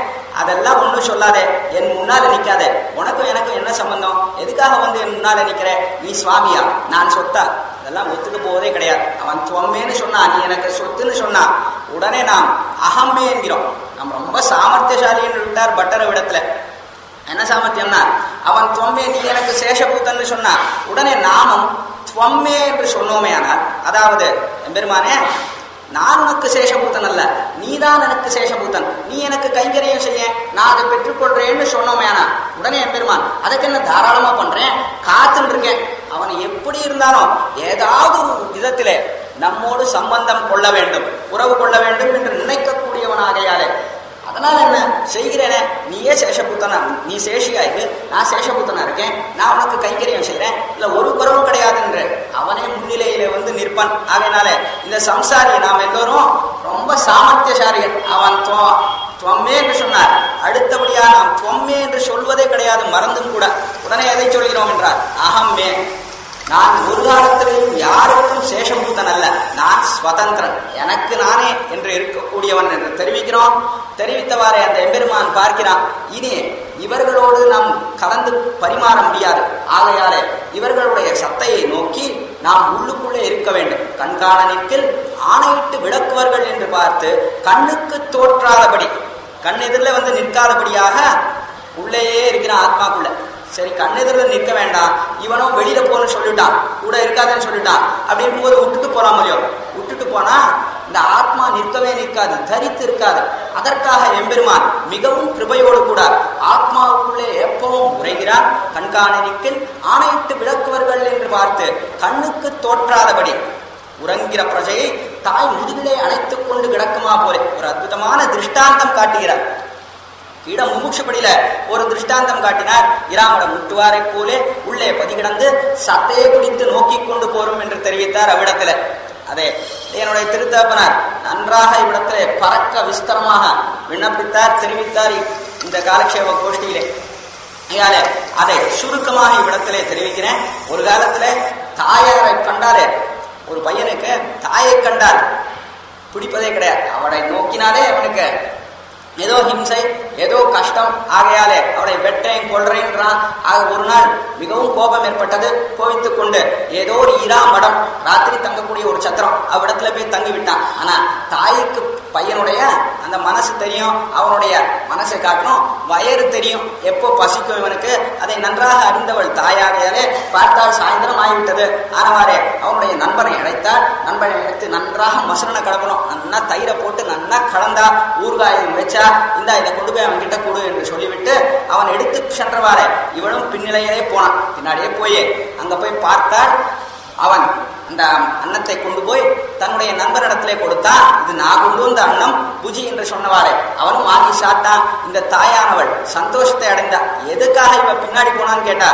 அதெல்லாம் ஒன்றும் சொல்லாதே. என் முன்னால நிற்காதே உனக்கும் எனக்கும் என்ன சம்பந்தம்? எதுக்காக வந்து என் முன்னால நிக்கிற? நீ சுவாமியா? நான் சொத்தா? அதெல்லாம் ஒத்துக்க போவதே கிடையாது. அவன் துவம்மேன்னு சொன்னான். நீ எனக்கு சொத்துன்னு சொன்னான். உடனே நாம் அகம்மே என்கிறோம். நம்ம ரொம்ப சாமர்த்தியசாலி என்று விட்டார் பட்டர விடத்துல. என்ன சாமர்த்தியம்னா அவன் துவம்மே நீ எனக்கு சேஷபூத்தன்னு சொன்னான் உடனே நாமும் துவம்மே என்று சொன்னோமே ஆனால் அதாவது எம்பெருமானே நான் உனக்கு சேஷபூத்தன் அல்ல நீதான் எனக்கு சேஷபூத்தன் நீ எனக்கு கைங்கரியம் செய்ய நான் அதை பெற்றுக்கொள்றேன்னு சொன்னோமே ஆனா உடனே என் பெருமான் அதுக்கு என்ன தாராளமா பண்றேன்? காத்துட்டு இருக்கேன். அவன் எப்படி இருந்தாலும் ஏதாவது ஒரு விதத்திலே நம்மோடு சம்பந்தம் கொள்ள வேண்டும் உறவு கொள்ள வேண்டும் என்று நினைக்கக்கூடியவனாகையாலே. அதனால என்ன? செய்கிறேனே. நீயே சேஷபுத்தனா நீ சேஷியா இரு. நான் சேஷபுத்தனா இருக்கேன். நான் உனக்கு கைங்கரியம் செய்றேன். இல்ல ஒரு குறவும் கிடையாது என்று. அவனே முன்னிலையில வந்து நிற்பான். ஆகையினால இந்த சம்சாரி நாம் எல்லோரும் ரொம்ப சாமர்த்தியசாரியன் அவன் துவ- துவம்மே என்று சொன்னார். அடுத்தபடியா நாம் துவம்மே என்று சொல்வதே கிடையாது. மறந்தும் கூட. உடனே எதை சொல்கிறோம் என்றார் அகம்மே. நான் ஒரு காலத்திலையும் யாருக்கும் சேஷபூதன் அல்ல நான் ஸ்வதந்திரன். எனக்கு நானே என்று இருக்கக்கூடியவன் என்று தெரிவிக்கிறோம். தெரிவித்தவாறே அந்த எம்பெருமான் பார்க்கிறான் இனி இவர்களோடு நாம் கலந்து பரிமாற முடியாது. ஆகையாலே இவர்களுடைய சத்தையை நோக்கி நாம் உள்ளுக்குள்ளே இருக்க வேண்டும். கண்காணனிக்கில் ஆணையிட்டு விளக்குவார்கள் என்று பார்த்து கண்ணுக்கு தோற்றாதபடி கண் எதிரில் வந்து நிற்காதபடியாக உள்ளேயே இருக்கிறான் ஆத்மாக்குள்ள சரி கண்ணெதிரில் நிற்க வேண்டாம். இவனும் வெளியில போகணும்னு சொல்லிட்டான் கூட இருக்காதுன்னு சொல்லிட்டான் அப்படி இருக்கும்போது விட்டுட்டு போலாம் இல்லையோ? விட்டுட்டு போனா இந்த ஆத்மா நிற்கவே நிற்காது தரித்து இருக்காது. அதற்காக எம்பெருமான் மிகவும் கிருபையோடு கூட ஆத்மாவுக்குள்ளே எப்பவும் உரைகிறார் கண்காணிக்கு ஆணையிட்டு விளக்குவர்கள் என்று பார்த்து கண்ணுக்கு தோற்றாதபடி உறங்கிற பிரஜையை தாய் முதுகிலே அணைத்துக் கொண்டு கிடக்குமா போலே. ஒரு அற்புதமான திருஷ்டாந்தம் காட்டுகிறார். இடம் முமுட்சுபடியில ஒரு திருஷ்டாந்தம் காட்டினார். இராமட முட்டுவாரை போலே உள்ளே பதிகிடந்து சத்தையை குடித்து நோக்கி கொண்டு போரும் என்று தெரிவித்தார் அவ்விடத்துல. அதே என்னுடைய திருத்தப்பனார் நன்றாக இவ்விடத்திலே பறக்க விஸ்தரமாக விண்ணப்பித்தார் தெரிவித்தார் இந்த காலக்ஷேப கோஷ்டியிலே. ஐயாலே அதை சுருக்கமாக இவ்விடத்திலே தெரிவிக்கிறேன். ஒரு காலத்துல தாயாரை கண்டாலே ஒரு பையனுக்கு தாயை கண்டால் பிடிப்பதே கிடையாது. அவளை நோக்கினாலே அவனுக்கு ஏதோ ஹிம்சை ஏதோ கஷ்டம் ஆகையாலே அவளை வெட்டேன் கொள்றேன்றான் ஆக ஒரு நாள் மிகவும் கோபம் ஏற்பட்டது. கோவித்துக் கொண்டு ஏதோ ஒரு இரா மடம் ராத்திரி தங்கக்கூடிய ஒரு சத்திரம் அவ்விடத்துல போய் தங்கி விட்டான் ஆனா தாய்க்கு பையனுடைய அந்த மனசு தெரியும் அவனுடைய மனசை காட்டணும் வயறு தெரியும். எப்போ பசிக்கும் இவனுக்கு? அதை நன்றாக அறிந்தவள் தாயாகையாலே பார்த்தால் சாயந்தரம் ஆகிவிட்டது. ஆனவாறே அவனுடைய நண்பனை அழைத்தால் நண்பனை அழைத்து நன்றாக மசுரனை கலக்கணும். நல்லா தயிரை போட்டு நல்லா கலந்தா ஊறுகாயை வச்சா இந்தா இதை கொண்டு போய் அவன் கிட்ட கொடு என்று சொல்லிவிட்டு அவன் எடுத்து சென்றவாறே இவனும் பின்னிலையிலே போனான். பின்னாடியே போய். அங்க போய் பார்த்தால் அவன் அந்த அன்னத்தை கொண்டு போய் தன்னுடைய நண்பனிடத்திலே கொடுத்தான் இது நான் கொண்டு வந்த அன்னம் புஜி என்று சொன்னவாறே. அவனும் வாங்கி சாப்பிட்டான் இந்த தாயானவள் சந்தோஷத்தை அடைந்தா எதுக்காக இவ பின்னாடி போனான்னு கேட்டா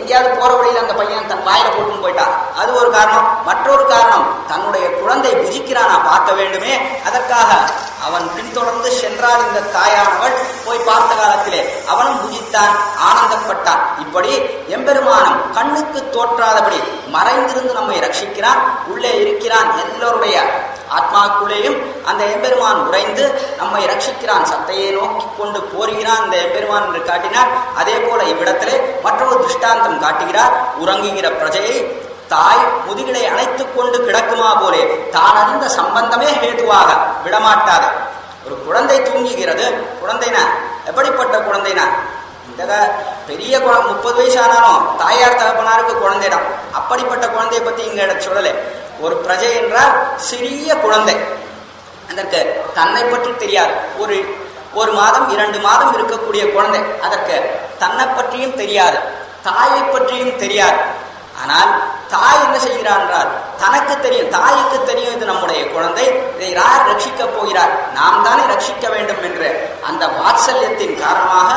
எங்கேயாவது போற வழியில் அந்த பையன் தன் வாயில போட்டு போயிட்டான். அது ஒரு காரணம். மற்றொரு காரணம் தன்னுடைய குழந்தை புஜிக்கிறான் நான் பார்க்க வேண்டுமே அதற்காக அவன் பின்தொடர்ந்து சென்றால் இந்த தாயானவள். போய் பார்த்த காலத்திலே அவனும் புஜித்தான் ஆனந்தப்பட்டான். இப்படி எம்பெருமானம் கண்ணுக்கு தோற்றாதபடி மறைந்திருந்து நம்மை ரட்சிக்கிறான் உள்ளே இருக்கிறான் எல்லோருடைய ஆத்மாக்குள்ளேயும் அந்த எம்பெருமான் உறைந்து நம்மை ரட்சிக்கிறான். சத்தையை நோக்கி கொண்டு போருகிறான் அந்த எம்பெருமான் என்று காட்டினார். அதே போல இவ்விடத்திலே மற்றொரு திருஷ்டாந்தம் காட்டுகிறார். உறங்குகிற பிரஜையை தாய் முதுகிலை அணைத்துக் கொண்டு கிடக்குமா போலே தான் அறிந்த சம்பந்தமே ஹேதுவாக விடமாட்டாது ஒரு குழந்தை தூங்குகிறது. குழந்தைனா எப்படிப்பட்ட குழந்தைனா? இந்த பெரிய குழந்தை முப்பது வயசு ஆனாலும் தாயார் தகப்பனாருக்கு குழந்தைதான். அப்படிப்பட்ட குழந்தையை பத்தி இங்க சொல்லலை. ஒரு பிரஜை என்றால் சிறிய குழந்தை. அதற்கு தன்னை பற்றி தெரியாது. ஒரு ஒரு மாதம் இரண்டு மாதம் இருக்கக்கூடிய குழந்தை. அதற்கு தன்னை பற்றியும் தெரியாது. தாயை பற்றியும் தெரியாது. ஆனால் தாய் என்ன செய்கிறார் என்றால் தனக்கு தெரியும் தாய்க்கு தெரியும் இது நம்முடைய குழந்தை இதை யார் ரட்சிக்கப் போகிறார்? நாம் தானே ரட்சிக்க வேண்டும் என்று. அந்த வாத்சல்யத்தின் காரணமாக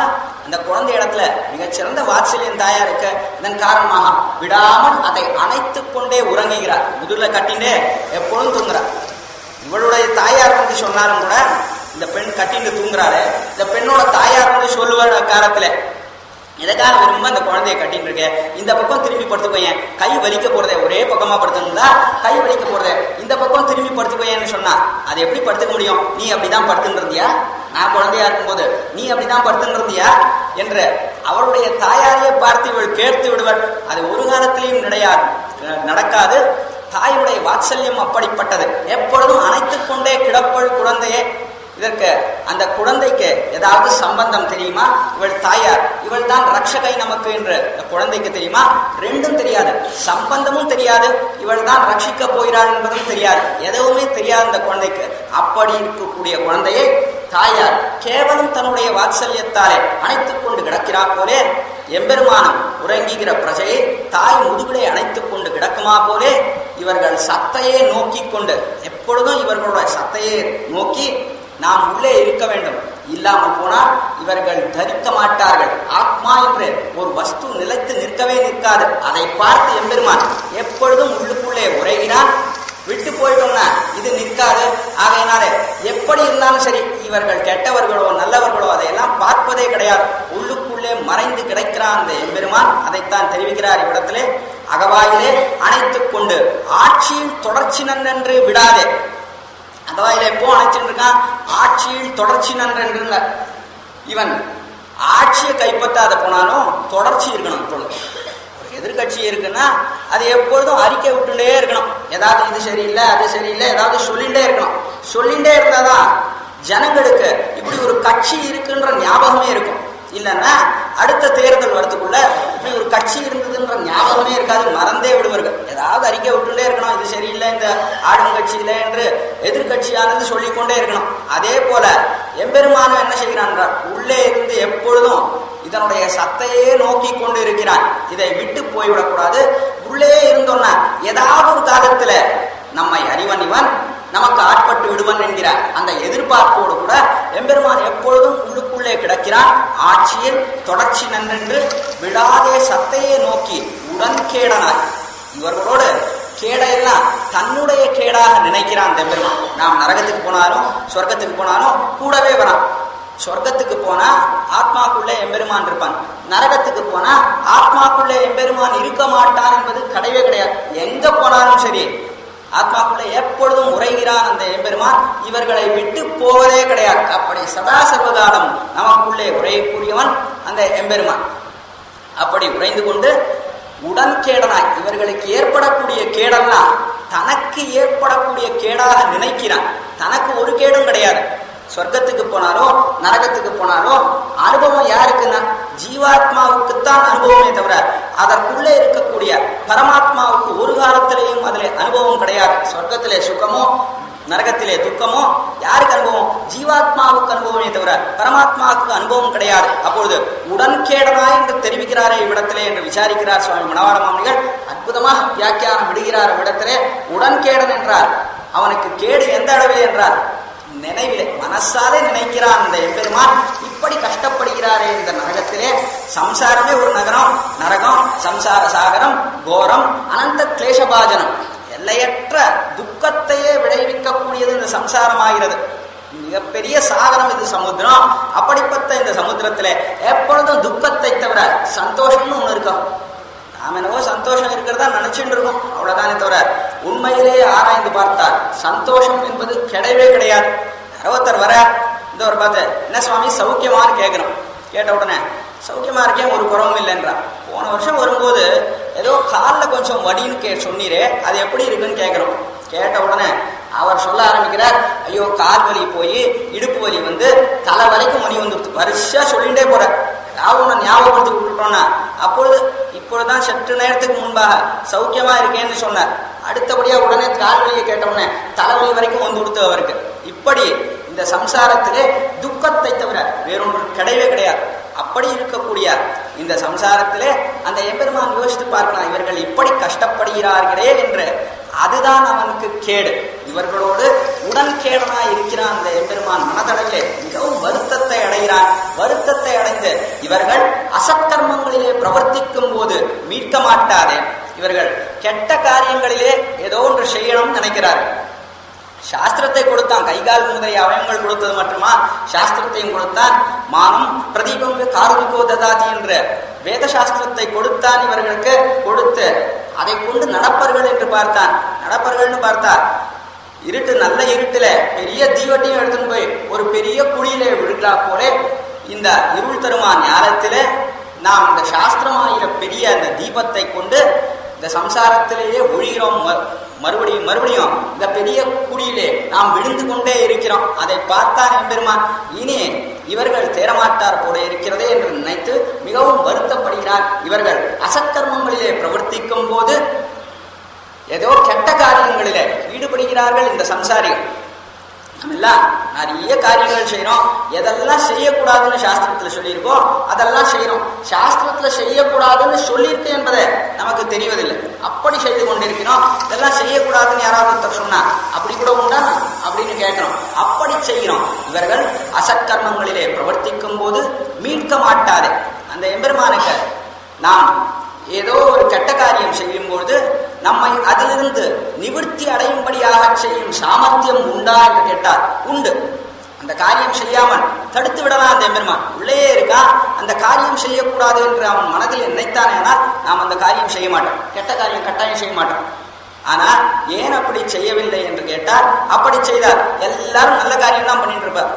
அந்த குழந்தை இடத்துல மிகச்சிறந்த வாத்சல்யம் தாயா இருக்க இதன் காரணமாக விடாமல் அதை அணைத்து கொண்டே உறங்குகிறார். முதுல கட்டிண்டே எப்பொழுதும் தூங்குறார். இவளுடைய தாயார் வந்து சொன்னாலும் கூட இந்த பெண் கட்டிட்டு தூங்குறாரு இந்த பெண்ணோட தாயார் வந்து சொல்லுவார் காலத்துல எதுக்காக விரும்ப இந்த குழந்தைய கட்டின்னு இருக்கேன் இந்த பக்கம் திரும்பி படுத்துக்கோயேன் கை வலிக்க போறத ஒரே பக்கமா படுத்துருந்தா கை வலிக்க போறத இந்த பக்கம் திரும்பி படுத்துக்கோயேன்னு சொன்னா அது எப்படி படுத்துக்க முடியும்? நீ அப்படிதான் படுத்துன்னு இருந்தியா? நான் குழந்தையா இருக்கும்போது நீ அப்படிதான் படுத்துன்னு இருந்தியா? என்று அவருடைய தாயாரையே பார்த்து இவள் கேட்டு விடுவர். அது ஒரு காலத்திலையும் நிடையாது நடக்காது. தாயுடைய வாத்சல்யம் அப்படிப்பட்டது. எப்பொழுதும் அணைத்துக் கொண்டே கிடப்பள் குழந்தையே இதற்கு அந்த குழந்தைக்கு ஏதாவது சம்பந்தம் தெரியுமா? இவள் தாயார் இவள் தான் ரட்சகை நமக்கு என்று இந்த குழந்தைக்கு தெரியுமா? ரெண்டும் தெரியாது. சம்பந்தமும் தெரியாது. இவள் தான் ரட்சிக்க போகிறாள் என்பதும் தெரியாது. எதுவுமே தெரியாது அந்த குழந்தைக்கு. அப்படி இருக்கக்கூடிய குழந்தையை தாயார் கேவலம் தன்னுடைய வாத்சல்யத்தாலே அணைத்துக் கொண்டு கிடக்கிறார் போலே. எம்பெருமானம் உறங்குகிற பிரஜையை தாய் முதுகிலே அணைத்துக் கொண்டு கிடக்குமா போலே? இவர்கள் சத்தையே நோக்கி கொண்டு எப்பொழுதும் இவர்களுடைய சத்தையே நோக்கி நாம் உள்ளே இருக்க வேண்டும். இல்லாமல் போனால் இவர்கள் தரிக்க மாட்டார்கள். ஆத்மா என்று ஒரு வஸ்து நிலைத்து நிற்கவே நிற்காது. அதை பார்த்து எம்பெருமான் எப்பொழுதும் உள்ளுக்குள்ளே உரைகிறான் விட்டு போயிட்டோம்னா இது நிற்காது. ஆகையினாலே எப்படி இருந்தாலும் சரி இவர்கள் கெட்டவர்களோ நல்லவர்களோ அதையெல்லாம் பார்ப்பதே கிடையாது. உள்ளுக்குள்ளே மறைந்து கிடைக்கிறான் அந்த எம்பெருமான். அதைத்தான் தெரிவிக்கிறார் இவ்விடத்திலே. அகவாயிலே அணைத்துக் கொண்டு ஆட்சியில் தொடர்ச்சி நன்றென்று விடாதே. அகவாயிலே எப்போ அணைச்சிட்டு இருக்கான் ஆட்சியில் தொடர்ச்சி நன்றென்று இவன் ஆட்சியை கைப்பற்றாத போனாலும் தொடர்ச்சி இருக்கணும் இப்பொழுது. எதிர்கட்சி இருக்குன்னா அது எப்பொழுதும் அறிக்கை விட்டுட்டே இருக்கணும். ஏதாவது இது சரியில்லை அது சரியில்லை ஏதாவது சொல்லிட்டே இருக்கணும். சொல்லிகிட்டே இருந்தாதான் ஜனங்களுக்கு இப்படி ஒரு கட்சி இருக்குன்ற ஞாபகமே இருக்கும். இல்லைன்னா அடுத்த தேர்தல் வரதுக்குள்ள இப்படி ஒரு கட்சி இருந்ததுன்ற ஞாபகமே இருக்காது. மறந்தே விடுவார்கள். ஏதாவது அறிக்கை விட்டுட்டே இருக்கணும். இது சரியில்லை இந்த ஆளும் கட்சியில என்று எதிர்கட்சியானது சொல்லிக்கொண்டே இருக்கணும். அதே போல எம்பெருமானம் என்ன செய்கிறான் என்றார் உள்ளே இருந்து எப்பொழுதும் இதனுடைய சத்தையே நோக்கி கொண்டு இருக்கிறான் இதை விட்டு போய்விடக்கூடாது. உள்ளே இருந்தோம்னா ஏதாவது ஒரு காலத்துல நம்மை அறிவன் இவன் நமக்கு ஆட்பட்டு விடுவன் என்கிறார். அந்த எதிர்பார்ப்போடு கூட எம்பெருமான் எப்பொழுதும் உள்ளுக்குள்ளே கிடக்கிறான் ஆட்சியில் தொடர்ச்சி நன்றென்று விடாதே சத்தையே நோக்கி உடன் கேடனார். இவர்களோடு கேடையெல்லாம் தன்னுடைய கேடாக நினைக்கிறான் தெம்பெருமான் நாம் நரகத்துக்கு போனாலும் சொர்க்கத்துக்கு போனாலும் கூடவே வரான். சொர்க்கத்துக்கு போனா ஆத்மாக்குள்ளே எம்பெருமான் இருப்பான். நரகத்துக்கு போனா ஆத்மாக்குள்ளே எம்பெருமான் இருக்க மாட்டான் என்பது கிடையவே கிடையாது. எங்க போனாலும் சரி ஆத்மாக்குள்ளே எப்பொழுதும் உரைகிறான் அந்த எம்பெருமான் இவர்களை விட்டு போவதே கிடையாது. அப்படி சதா சர்வகாலம் நமக்குள்ளே உரையக்கூடியவன் அந்த எம்பெருமான். அப்படி உறைந்து கொண்டு உடன் கேடனாய் இவர்களுக்கு ஏற்படக்கூடிய கேடெல்லாம் தனக்கு ஏற்படக்கூடிய கேடாக நினைக்கிறான். தனக்கு ஒரு கேடும் கிடையாது. சொர்க்கத்துக்கு போனாலோ நரகத்துக்கு போனாலோ அனுபவம் யாருக்குன்னா ஜீவாத்மாவுக்குத்தான் அனுபவமே தவிர அதற்குள்ளே இருக்கக்கூடிய பரமாத்மாவுக்கு ஒரு காலத்திலேயும் அதிலே அனுபவம் கிடையாது. சொர்க்கத்திலே சுகமோ நரகத்திலே துக்கமோ யாருக்கு அனுபவம்? ஜீவாத்மாவுக்கு அனுபவமே தவிர பரமாத்மாவுக்கு அனுபவம் கிடையாது. அப்பொழுது உடன்கேடனாய் என்று தெரிவிக்கிறாரே இவ்விடத்திலே என்று விசாரிக்கிறார் சுவாமி மணவாள மாமனிகள் அற்புதமாக வியாக்கியானம் விடுகிறார் இவ்விடத்திலே. உடன்கேடன் என்றார் அவனுக்கு கேடு எந்த அளவில் என்றார் நினைவிலே மனசாலே நினைக்கிறான் இந்த எம்பெருமான். இப்படி கஷ்டப்படுகிறாரே இந்த நரகத்திலே. சம்சாரமே ஒரு நகரம் நரகம் சம்சார சாகரம் கோரம் அனந்த கிளேசபாஜனம். எல்லையற்ற துக்கத்தையே விளைவிக்கக்கூடியது இந்த சம்சாரமாகிறது. மிகப்பெரிய சாகரம் இது சமுத்திரம். அப்படிப்பட்ட இந்த சமுத்திரத்திலே எப்பொழுதும் துக்கத்தை தவிர சந்தோஷம்னு ஒண்ணு இருக்கும் நாம என்னவோ சந்தோஷம் இருக்கிறதா நினைச்சுட்டு இருக்கோம். அவ்வளவுதானே தவிர உண்மையிலே ஆராய்ந்து பார்த்தால் சந்தோஷம் என்பது கிடையவே கிடையாது. யாரோத்தர் வர இந்த ஒரு பார்த்து என்ன சுவாமி சௌக்கியமான்னு கேட்கணும். கேட்ட உடனே சௌக்கியமா இருக்கேன் ஒரு குறவும் இல்லைன்றான் போன வருஷம் வரும்போது ஏதோ காலில் கொஞ்சம் வடின்னு கே சொன்னீரே அது எப்படி இருக்குன்னு கேட்குறோம். கேட்ட உடனே அவர் சொல்ல ஆரம்பிக்கிறார் ஐயோ கால் வலி போய் இடுப்பு வலி வந்து தலை வரைக்கும் மணி வந்துடுது வருஷா சொல்லிகிட்டே போறார். நான் ஒண்ணு ஞாபகப்படுத்தி விட்டுட்டோன்னா அப்பொழுது இப்பொழுதுதான் சற்று நேரத்துக்கு முன்பாக சௌக்கியமா இருக்கேன்னு சொன்னார். அடுத்தபடியா உடனே கால் வலியை உடனே தலைவலி வரைக்கும் வந்து கொடுத்து அவருக்கு. இப்படி இந்த சம்சாரத்திலே துக்கத்தை தவிர வேறொன்று கிடையவே கிடையாது. அப்படி இருக்கக்கூடிய இந்த சம்சாரத்திலே அந்த எம்பெருமான் யோசித்து பார்க்கலாம் இவர்கள் இப்படி கஷ்டப்படுகிறார்களே என்று அதுதான் அவனுக்கு கேடு. இவர்களோடு உடன் கேடனா இருக்கிறான் அந்த எம்பெருமான் மனதளவிலே மிகவும் வருத்தத்தை அடைகிறான். வருத்தத்தை அடைந்து இவர்கள் அசக்கர்மங்களிலே பிரவர்த்திக்கும் போது மீட்க மாட்டாதே இவர்கள் கெட்ட காரியங்களிலே ஏதோ ஒன்று செய்யணும்னு நினைக்கிறார்கள். சாஸ்திரத்தை கொடுத்தான். கைகால் முதலிய அவயங்கள் கொடுத்தது மட்டுமா? சாஸ்திரத்தையும் கொடுத்தான். மானம் பிரதீபம் காருதிகோ ததாதி என்ற வேத சாஸ்திரத்தை கொடுத்தான் இவர்களுக்கு கொடுத்து அதை கொண்டு நடப்பர்கள் என்று பார்த்தான். நடப்பர்கள்னு பார்த்தார் இருட்டு நல்ல இருட்டுல பெரிய தீவட்டியும் எடுத்துன்னு போய் ஒரு பெரிய குழியிலே விழுகிறா போல இந்த இருள் தருமா ஞானத்தில நாம் இந்த சாஸ்திரமாகிற பெரிய அந்த தீபத்தை கொண்டு இந்த சம்சாரத்திலேயே ஒழிகிறோம். மறுபடியும் மறுபடியும் இந்த பெரிய குடியிலே நாம் விழுந்து கொண்டே இருக்கிறோம். அதை பார்த்தார் எம்பெருமான். இனி இவர்கள் சேரமாட்டார் போல இருக்கிறதே என்று நினைத்து மிகவும் வருத்தப்படுகிறார். இவர்கள் அசக்கர்மங்களிலே பிரவர்த்திக்கும் போது ஏதோ கெட்ட காரியங்களிலே ஈடுபடுகிறார்கள் இந்த சம்சாரிகள் நிறைய காரியங்கள் செய்யறோம் எதெல்லாம் செய்யக்கூடாதுன்னு சாஸ்திரத்துல சொல்லியிருக்கோம் அதெல்லாம் செய்யறோம் சாஸ்திரத்துல செய்யக்கூடாதுன்னு சொல்லியிருக்கு என்பதை நமக்கு தெரிவதில்லை. அப்படி செய்து கொண்டிருக்கிறோம். இதெல்லாம் செய்யக்கூடாதுன்னு யாராவது ஒருத்தர் சொன்னா அப்படி கூட உண்டா? அப்படின்னு கேட்கிறோம். அப்படி செய்கிறோம். இவர்கள் அசற்கர்மங்களிலே பிரவர்த்திக்கும் போது மீட்க மாட்டாதே அந்த எம்பெருமானுக்கு நாம் ஏதோ ஒரு கெட்ட காரியம் செய்யும் பொழுது நம்மை அதிலிருந்து நிவர்த்தி அடையும்படியாக செய்யும் சாமர்த்தியம் உண்டா என்று கேட்டார். உண்டு. அந்த காரியம் செய்யாமல் தடுத்து விடலாம் அந்த எம்பெருமான். உள்ளே இருக்கான் அந்த காரியம் செய்யக்கூடாது என்று அவன் மனதில் நினைத்தானேனால் நாம் அந்த காரியம் செய்ய மாட்டோம். கெட்ட காரியம் கட்டாயம் செய்ய மாட்டோம். ஆனால் ஏன் அப்படி செய்யவில்லை என்று கேட்டால் அப்படி செய்தார். எல்லாரும் நல்ல காரியம் தான் பண்ணிட்டு இருப்பார்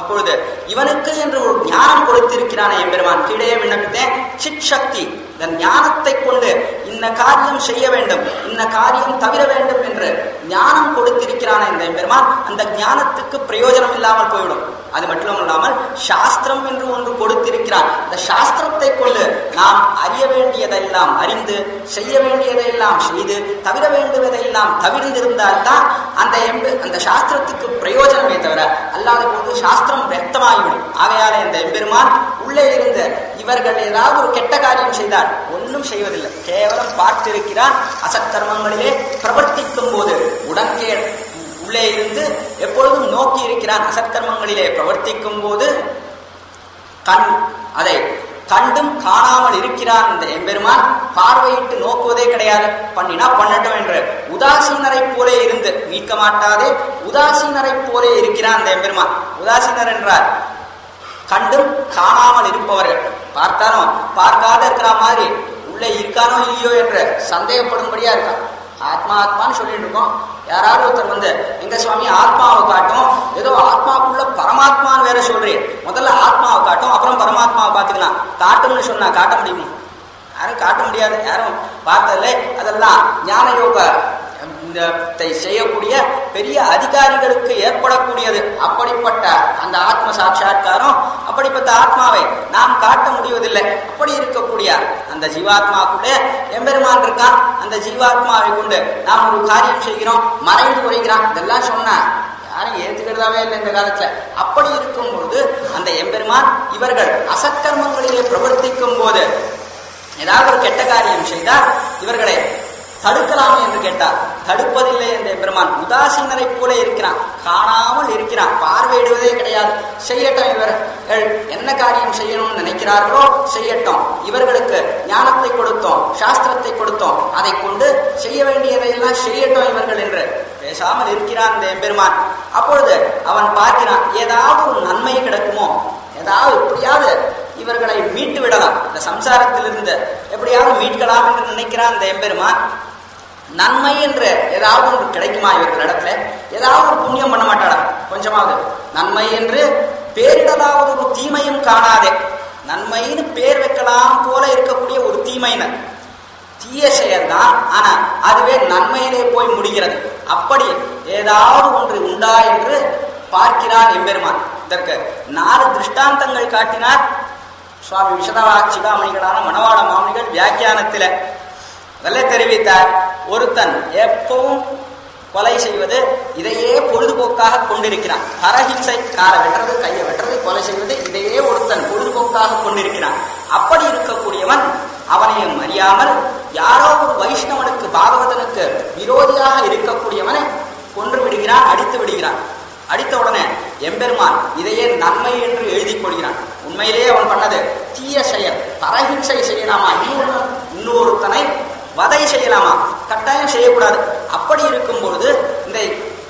அப்பொழுது இவனுக்கு என்று ஒரு ஞானம் கொடுத்திருக்கிறானே எம்பெருமான். கீழே விண்ணப்பித்தேன். சிட் சக்தி இந்த ஞானத்தை கொண்டு இந்த காரியம் செய்ய வேண்டும் இந்த காரியம் தவிர வேண்டும் என்று ஞானம் கொடுத்திருக்கிறான இந்த பெருமான். அந்த ஞானத்துக்கு பிரயோஜனம் இல்லாமல் போய்விடும். அது மட்டும் இல்லாமல் சாஸ்திரம் என்று ஒன்று கொடுத்திருக்கிறான். இந்த சாஸ்திரத்தை கொண்டு நாம் அறிய வேண்டியதெல்லாம் அறிந்து செய்ய வேண்டியதையெல்லாம் செய்து தவிர வேண்டுவதையெல்லாம் தவிர்ந்திருந்தால்தான் அந்த எம்பு அந்த சாஸ்திரத்துக்கு பிரயோஜனமே தவிர அல்லாத போது சாஸ்திரம் வியக்தமாகிவிடும் ஆகையால இந்த எம்பெருமான் உள்ளே இருந்து இவர்கள் ஏதாவது ஒரு கெட்ட காரியம் செய்தார் செய்தால் ஒன்றும் செய்வதில்லை. கேவலம் பார்த்திருக்கிறான் அசத்தர்மங்களிலே பிரவர்த்திக்கும் போது உடன்கே உள்ளே இருந்து எப்பொழுதும் நோக்கி இருக்கிறான் அசத்தர்மங்களிலே பிரவர்த்திக்கும் போது கண் அதை கண்டும் காணாமல் இருக்கிறான் இந்த எம்பெருமான். பார்வையிட்டு நோக்குவதே கிடையாது. பண்ணினா பண்ணட்டும் என்று. உதாசீனரை போலே இருந்து மீட்க மாட்டாதே உதாசீனரை போலே இருக்கிறான் இந்த எம்பெருமான். உதாசீனர் என்றார். கண்டும் காணாமல் இருப்பவர்கள். பார்த்தாலும் பார்க்காத இருக்கிற மாதிரி உள்ளே இருக்கானோ இல்லையோ என்று சந்தேகப்படும்படியா இருக்கான். ஆத்மா ஆத்மான்னு சொல்லிட்டு இருக்கோம். யாராவது ஒருத்தர் வந்து எங்க சுவாமி ஆத்மாவை காட்டும். ஏதோ ஆத்மாவுக்குள்ள பரமாத்மான்னு வேற சொல்றேன் முதல்ல ஆத்மாவை காட்டும் அப்புறம் பரமாத்மாவை பார்த்துக்கலாம். காட்டும்னு சொன்னா காட்ட முடியுமா? யாரும் காட்ட முடியாது. யாரும் பார்த்ததில்லை. அதெல்லாம் ஞான யோக இந்த தை செய்யக்கூடிய பெரிய அதிகாரிகளுக்கு ஏற்படக்கூடியது. அப்படிப்பட்ட அந்த ஆத்ம சாட்சா்காரம் அப்படிப்பட்ட ஆத்மாவை நாம் காட்ட முடிவதில்லை. அப்படி இருக்கக்கூடிய அந்த ஜீவாத்மாக்குள்ளே எம்பெருமான் இருக்கான். அந்த ஜீவாத்மாவை கொண்டு நாம் ஒரு காரியம் செய்கிறோம். மறைந்து குறைகிறான் இதெல்லாம் சொன்ன யாரும் ஏற்றுக்கிறதாவே இல்லை இந்த காலத்துல. அப்படி இருக்கும் பொழுது அந்த எம்பெருமான் இவர்கள் அசக்கர்மங்களிலே பிரவர்த்திக்கும் போது ஏதாவது ஒரு கெட்ட காரியம் செய்தால் இவர்களை தடுக்கலாமே என்று கேட்டார். தடுப்பதில்லை என்ற பெருமான் உதாசீனரை போல இருக்கிறான். காணாமல் இருக்கிறான். பார்வையிடுவதே கிடையாது. செய்யட்டும் இவர்கள். என்ன காரியம் செய்யணும்னு நினைக்கிறார்களோ செய்யட்டும். இவர்களுக்கு ஞானத்தை கொடுத்தோம் சாஸ்திரத்தை கொடுத்தோம். அதை கொண்டு செய்ய வேண்டியதையெல்லாம் செய்யட்டும் இவர்கள் என்று பேசாமல் இருக்கிறான் இந்த எம்பெருமான் அப்பொழுது அவன் பார்க்கிறான் ஏதாவது ஒரு நன்மை கிடைக்குமோ? ஏதாவது எப்படியாவது இவர்களை மீட்டு விடலாம். இந்த சம்சாரத்திலிருந்து எப்படியாவது மீட்கலாம் என்று நினைக்கிறான் இந்த எம்பெருமான் நன்மை என்று ஏதாவது ஒன்று கிடைக்குமா இவர்கள் இடத்துல? ஏதாவது ஒரு புண்ணியம் பண்ண மாட்டாளா? கொஞ்சமாவது. நன்மை என்று பேரிடலாவது ஒரு தீமையும் காணாதே. நன்மைன்னு பேர் வைக்கலாம் போல இருக்கக்கூடிய ஒரு தீமையினர் தீய செயல் தான் ஆனா அதுவே நன்மையிலே போய் முடிகிறது. அப்படி ஏதாவது ஒன்று உண்டா என்று பார்க்கிறான் எம்பெருமான். இதற்கு நாலு திருஷ்டாந்தங்கள் காட்டினார். சுவாமி விஷதவா சிகாமணிகளான மணவாள மாமணிகள் வியாக்கியானத்தில். வெள்ளை தெரிவித்தார். ஒருத்தன் எப்பவும் கொலை செய்வது இதையே பொழுதுபோக்காக கொண்டிருக்கிறான். பரஹிம்சை காலை வெட்டுறது கையை வெட்டுறது கொலை செய்வது இதையே ஒருத்தன் பொழுதுபோக்காக கொண்டிருக்கிறான். அப்படி இருக்கக்கூடியவன் அவனையும் அறியாமல் யாரோ ஒரு வைஷ்ணவனுக்கு பாகவதனுக்கு விரோதியாக இருக்கக்கூடியவனை கொன்று விடுகிறான் அடித்து விடுகிறான். அடித்த உடனே எம்பெருமான் இதையே நன்மை என்று எழுதி கொள்கிறான். உண்மையிலேயே அவன் பண்ணது தீய செயல். பரஹிம்சை செய்யலாமா? இன்னொரு இன்னொருத்தனை வதை செய்யலாமா? கட்டாயம் செய்யக்கூடாது. அப்படி இருக்கும் பொழுது இந்த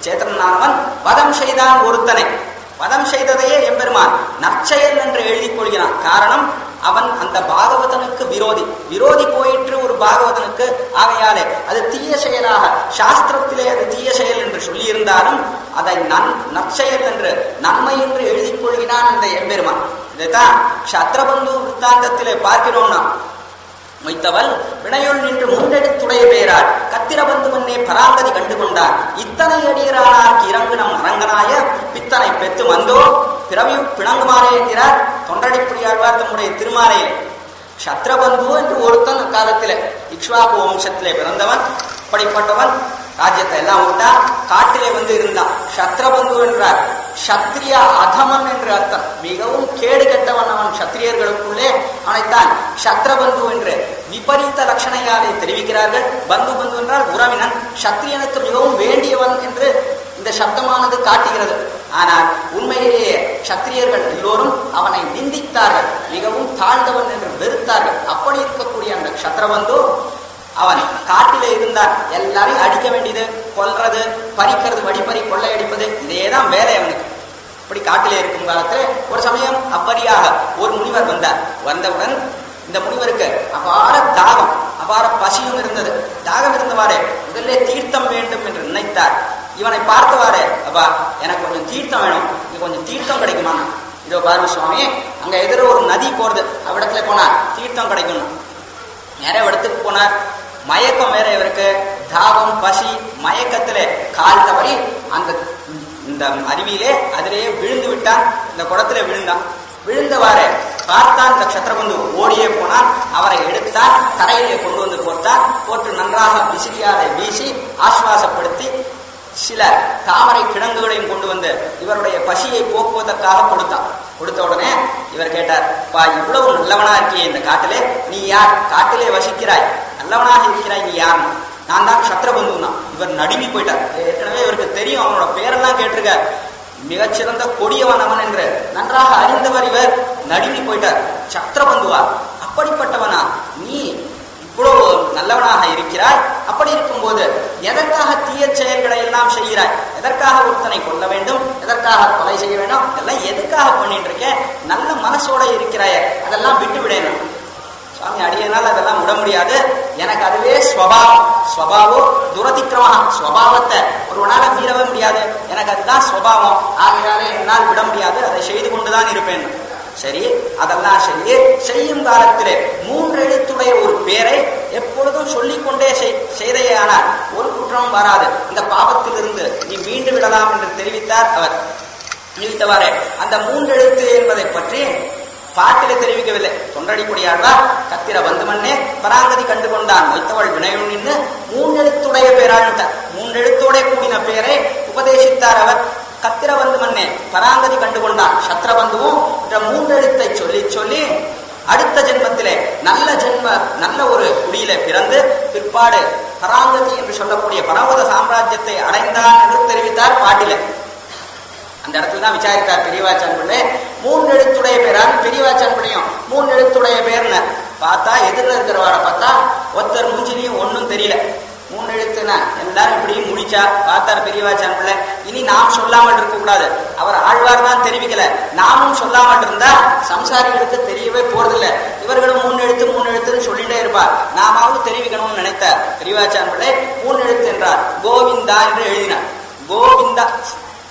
சேத்திரனானவன் வதம் செய்தான் ஒருத்தனை. வதம் செய்ததையே எம்பெருமான் நற்செயல் என்று எழுதி கொள்கிறான். காரணம் அவன் அந்த பாகவதனுக்கு விரோதி. விரோதி போயிற்று ஒரு பாகவதனுக்கு. ஆகையாலே அது தீய செயலாக சாஸ்திரத்திலே அது தீய செயல் என்று சொல்லியிருந்தாலும் அதை நன் நற்செயல் என்று நன்மை என்று எழுதி கொள்கிறான் இந்த எம்பெருமான். இதைத்தான் சத்ரபந்து விற்த்தாந்தத்திலே பார்க்கிறோம்னா மொய்த்தவன் வினையுள் நின்று முன்னெடுத்துடைய பேரால் கத்திரபந்து முன்னே பராங்கதி கண்டு கொண்டார் இத்தனை அடியரானார்க்கு இறங்கு நம் அரங்கனாய. பித்தனை பெத்து வந்தோ பிறவி பிணங்குமாறே என்கிறார் தொண்டடிப்புடியாழ்வார் தம்முடைய திருமாலையிலே சத்ரபந்து என்று ஒருத்தன் காலத்திலே இக்ஷ்வாகு வம்சத்திலே பிறந்தவன். அப்படிப்பட்டவன் ராஜ்யத்தை எல்லாம் விட்டான் காட்டிலே வந்து இருந்தான் சத்ரபந்து என்றார். சத்திரிய அதமன் என்று அர்த்தம். மிகவும் கேடு கெட்டவன் அவன் சத்திரியர்களுக்குள்ளே அவனைத்தான் சத்ரபந்து என்று விபரீத லட்சணையாலே தெரிவிக்கிறார்கள். பந்து பந்து என்றால் உறவினன். சத்திரியனுக்கு மிகவும் வேண்டியவன் என்று இந்த சப்தமானது காட்டுகிறது. ஆனால் உண்மையிலேயே சத்திரியர்கள் எல்லோரும் அவனை நிந்தித்தார்கள். மிகவும் தாழ்ந்தவன் என்று வெறுத்தார்கள். அப்படி இருக்கக்கூடிய அந்த சத்ரபந்து அவன் காட்டில இருந்தான். எல்லாரையும் அடிக்க வேண்டியது கொல்றது பறிக்கிறது வடிப்பறி கொள்ளையடிப்பது இதேதான் வேலை அவனுக்கு. இப்படி காட்டிலே இருக்கும் காலத்துல ஒரு சமயம் அப்படியாக ஒரு முனிவர் வந்தார். வந்தவுடன் இந்த முனிவருக்கு அபார தாகம் அபார பசியும் இருந்தது. தாகம் இருந்தவாறே முதல்ல தீர்த்தம் வேண்டும் என்று நினைத்தார். இவனை பார்த்தவாறே அப்பா எனக்கு கொஞ்சம் தீர்த்தம் வேணும். இங்க கொஞ்சம் தீர்த்தம் கிடைக்குமா? இதோ பாருங்க சுவாமி அங்க எதிர ஒரு நதி போறது. அவ்விடத்துல போனார். தீர்த்தம் கிடைக்கும் நிறைய இடத்துக்கு போனார். மயக்கம் வேற இவருக்கு. தாபம் பசி மயக்கத்துல கால் தவறி அந்த இந்த அருவியிலே அதிலேயே விழுந்து விட்டான். இந்த குடத்துல விழுந்தான். விழுந்தவாறு பார்த்தான் இந்த சத்திரபந்து ஓடியே போனான். அவரை எடுத்தான் கரையிலே கொண்டு வந்து போட்டான். போட்டு நன்றாக விசிறியாலை வீசி ஆஸ்வாசப்படுத்தி சில தாமரை கிழங்குகளையும் கொண்டு வந்து இவருடைய பசியை போக்குவதற்காக கொடுத்தான். கொடுத்த உடனே இவர் கேட்டார் பா இவ்வளவு நல்லவனா இருக்கியே இந்த காட்டிலே. நீ யார்? காட்டிலே வசிக்கிறாய். நல்லவனாக இருக்கிறாய் நீ யார்? நான் தான் சத்ரபந்துனா இவர் நடுங்கி போயிட்டார். ஏற்கனவே இவருக்கு தெரியும் அவனோட பேரெல்லாம் கேட்டிருக்க. மிகச்சிறந்த கொடியவன் அவன் என்று நன்றாக அறிந்தவர் இவர். நடுங்கி போயிட்டார். சத்ரபந்துவா அப்படிப்பட்டவனா? நீ இவ்வளவு நல்லவனாக இருக்கிறாய். அப்படி இருக்கும்போது எதற்காக தீய செயல்களை எல்லாம் செய்கிறாய்? எதற்காக ஒருத்தனை கொல்ல வேண்டும்? எதற்காக கொலை செய்ய வேண்டும்? இதெல்லாம் எதுக்காக பண்ணிட்டு இருக்கேன்? நல்ல மனசோட இருக்கிறாய. அதெல்லாம் விட்டு விடணும் சுவாமி அடியனால் அதெல்லாம் விட முடியாது. எனக்கு அதுவே ஸ்வபாவம். ஸ்வபாவோ துரதிக்கிரமா ஸ்வபாவத்தை ஒருவனால மீறவே முடியாது. எனக்கு அதுதான் ஸ்வபாவம். ஆகையாலே என்னால் விட முடியாது. அதை செய்து கொண்டுதான் இருப்பேன். சரி அதெல்லாம் சரி செய்யும் காலத்திலே மூன்று எழுத்துடைய ஒரு பேரை எப்பொழுதும் சொல்லிக்கொண்டே செய்தையானால் ஒரு குற்றம் வராது. இந்த பாவத்திலிருந்து நீ மீண்டு விடலாம் என்று தெரிவித்தார் அவர். தெரிவித்தவாறே அந்த மூன்றெழுத்து என்பதை பற்றி பாட்டில தெரிவிக்கவில்லை. தொண்டடிக்குடியாழ்வார் கத்திர பந்துமன்னே பராங்கதி கண்டு கொண்டான் மொய்த்தவள் வினயம் நின்று மூன்றெழுத்துடைய பேராழ்ந்தார் மூன்றெழுத்தோட கூடின பேரை உபதேசித்தார் அவர். கத்திர பந்து மன்னே பராங்கதி கண்டு கொண்டான் சத்ரபந்துவும் மூன்றெழுத்தை சொல்லி சொல்லி அடுத்த ஜென்மத்திலே நல்ல ஜென்ம நல்ல ஒரு குடியில பிறந்து பிற்பாடு பராங்கதி என்று சொல்லக்கூடிய பரவத சாம்ராஜ்யத்தை அடைந்தான் என்று தெரிவித்தார் பாட்டில. அந்த இடத்துல தான் விசாரித்தார் பெரியவாச்சான் பிள்ளை மூணு எழுத்துடைய பேரான் பெரியவாச்சான் பிள்ளையும் மூணு எழுத்துடைய பேர்ல. பார்த்தா எதிரில் இருக்கிறவார பார்த்தா ஒருத்தர் மூஞ்சிலையும் ஒன்றும் தெரியல. மூணு எழுத்துனா எல்லாரும் இப்படியும் முடிச்சா பார்த்தார் பெரியவாச்சான் பிள்ளை. இனி நாம் சொல்லாமல் இருக்க கூடாது அவர் ஆழ்வார் தான் தெரிவிக்கல. நாமும் சொல்லாமல் இருந்தா சம்சாரிகளுக்கு தெரியவே போறதில்ல. இவர்களும் மூணு எழுத்து மூணு எழுத்துன்னு சொல்லிட்டே இருப்பார். நாமாவது தெரிவிக்கணும்னு நினைத்தார் பெரியவாச்சான் பிள்ளை. மூணு எழுத்து என்றார். கோவிந்தா என்று எழுதினார். கோவிந்தா.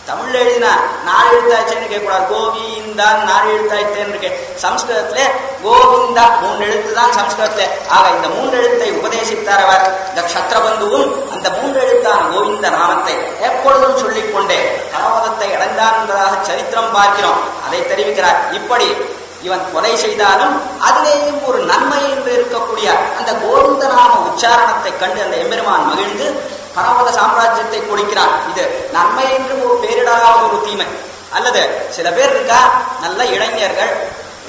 தமிழ்ல எழுதினா நாலு எழுத்தாச்சேன்னு கேட்கக்கூடாது. கோவிந்தா நாலு எழுத்தாயிட்டேன்னு கே சம்ஸ்கிருதத்துல கோவிந்தா மூன்று எழுத்து தான் சம்ஸ்கிருதத்துல. ஆக இந்த மூன்று எழுத்தை உபதேசித்தார் அவர். இந்த கஷத்திரபந்துவும் அந்த மூன்று எழுத்தான கோவிந்த நாமத்தை எப்பொழுதும் சொல்லிக் கொண்டே பரவதத்தை அடைந்தான் என்பதாக சரித்திரம் பார்க்கிறோம். அதை தெரிவிக்கிறார். இப்படி இவன் கொலை செய்தாலும் அதிலேயும் ஒரு நன்மை என்று இருக்கக்கூடிய அந்த கோவிந்த நாம உச்சாரணத்தை கண்டு அந்த எம்பெருமான் மகிழ்ந்து பரமத சாம்ராஜ்யத்தை கொடுக்கிறான் இது நன்மை என்று ஒரு பேரிடாத ஒரு தீமை. அல்லது சில பேர் இருக்கா? நல்ல இளைஞர்கள்.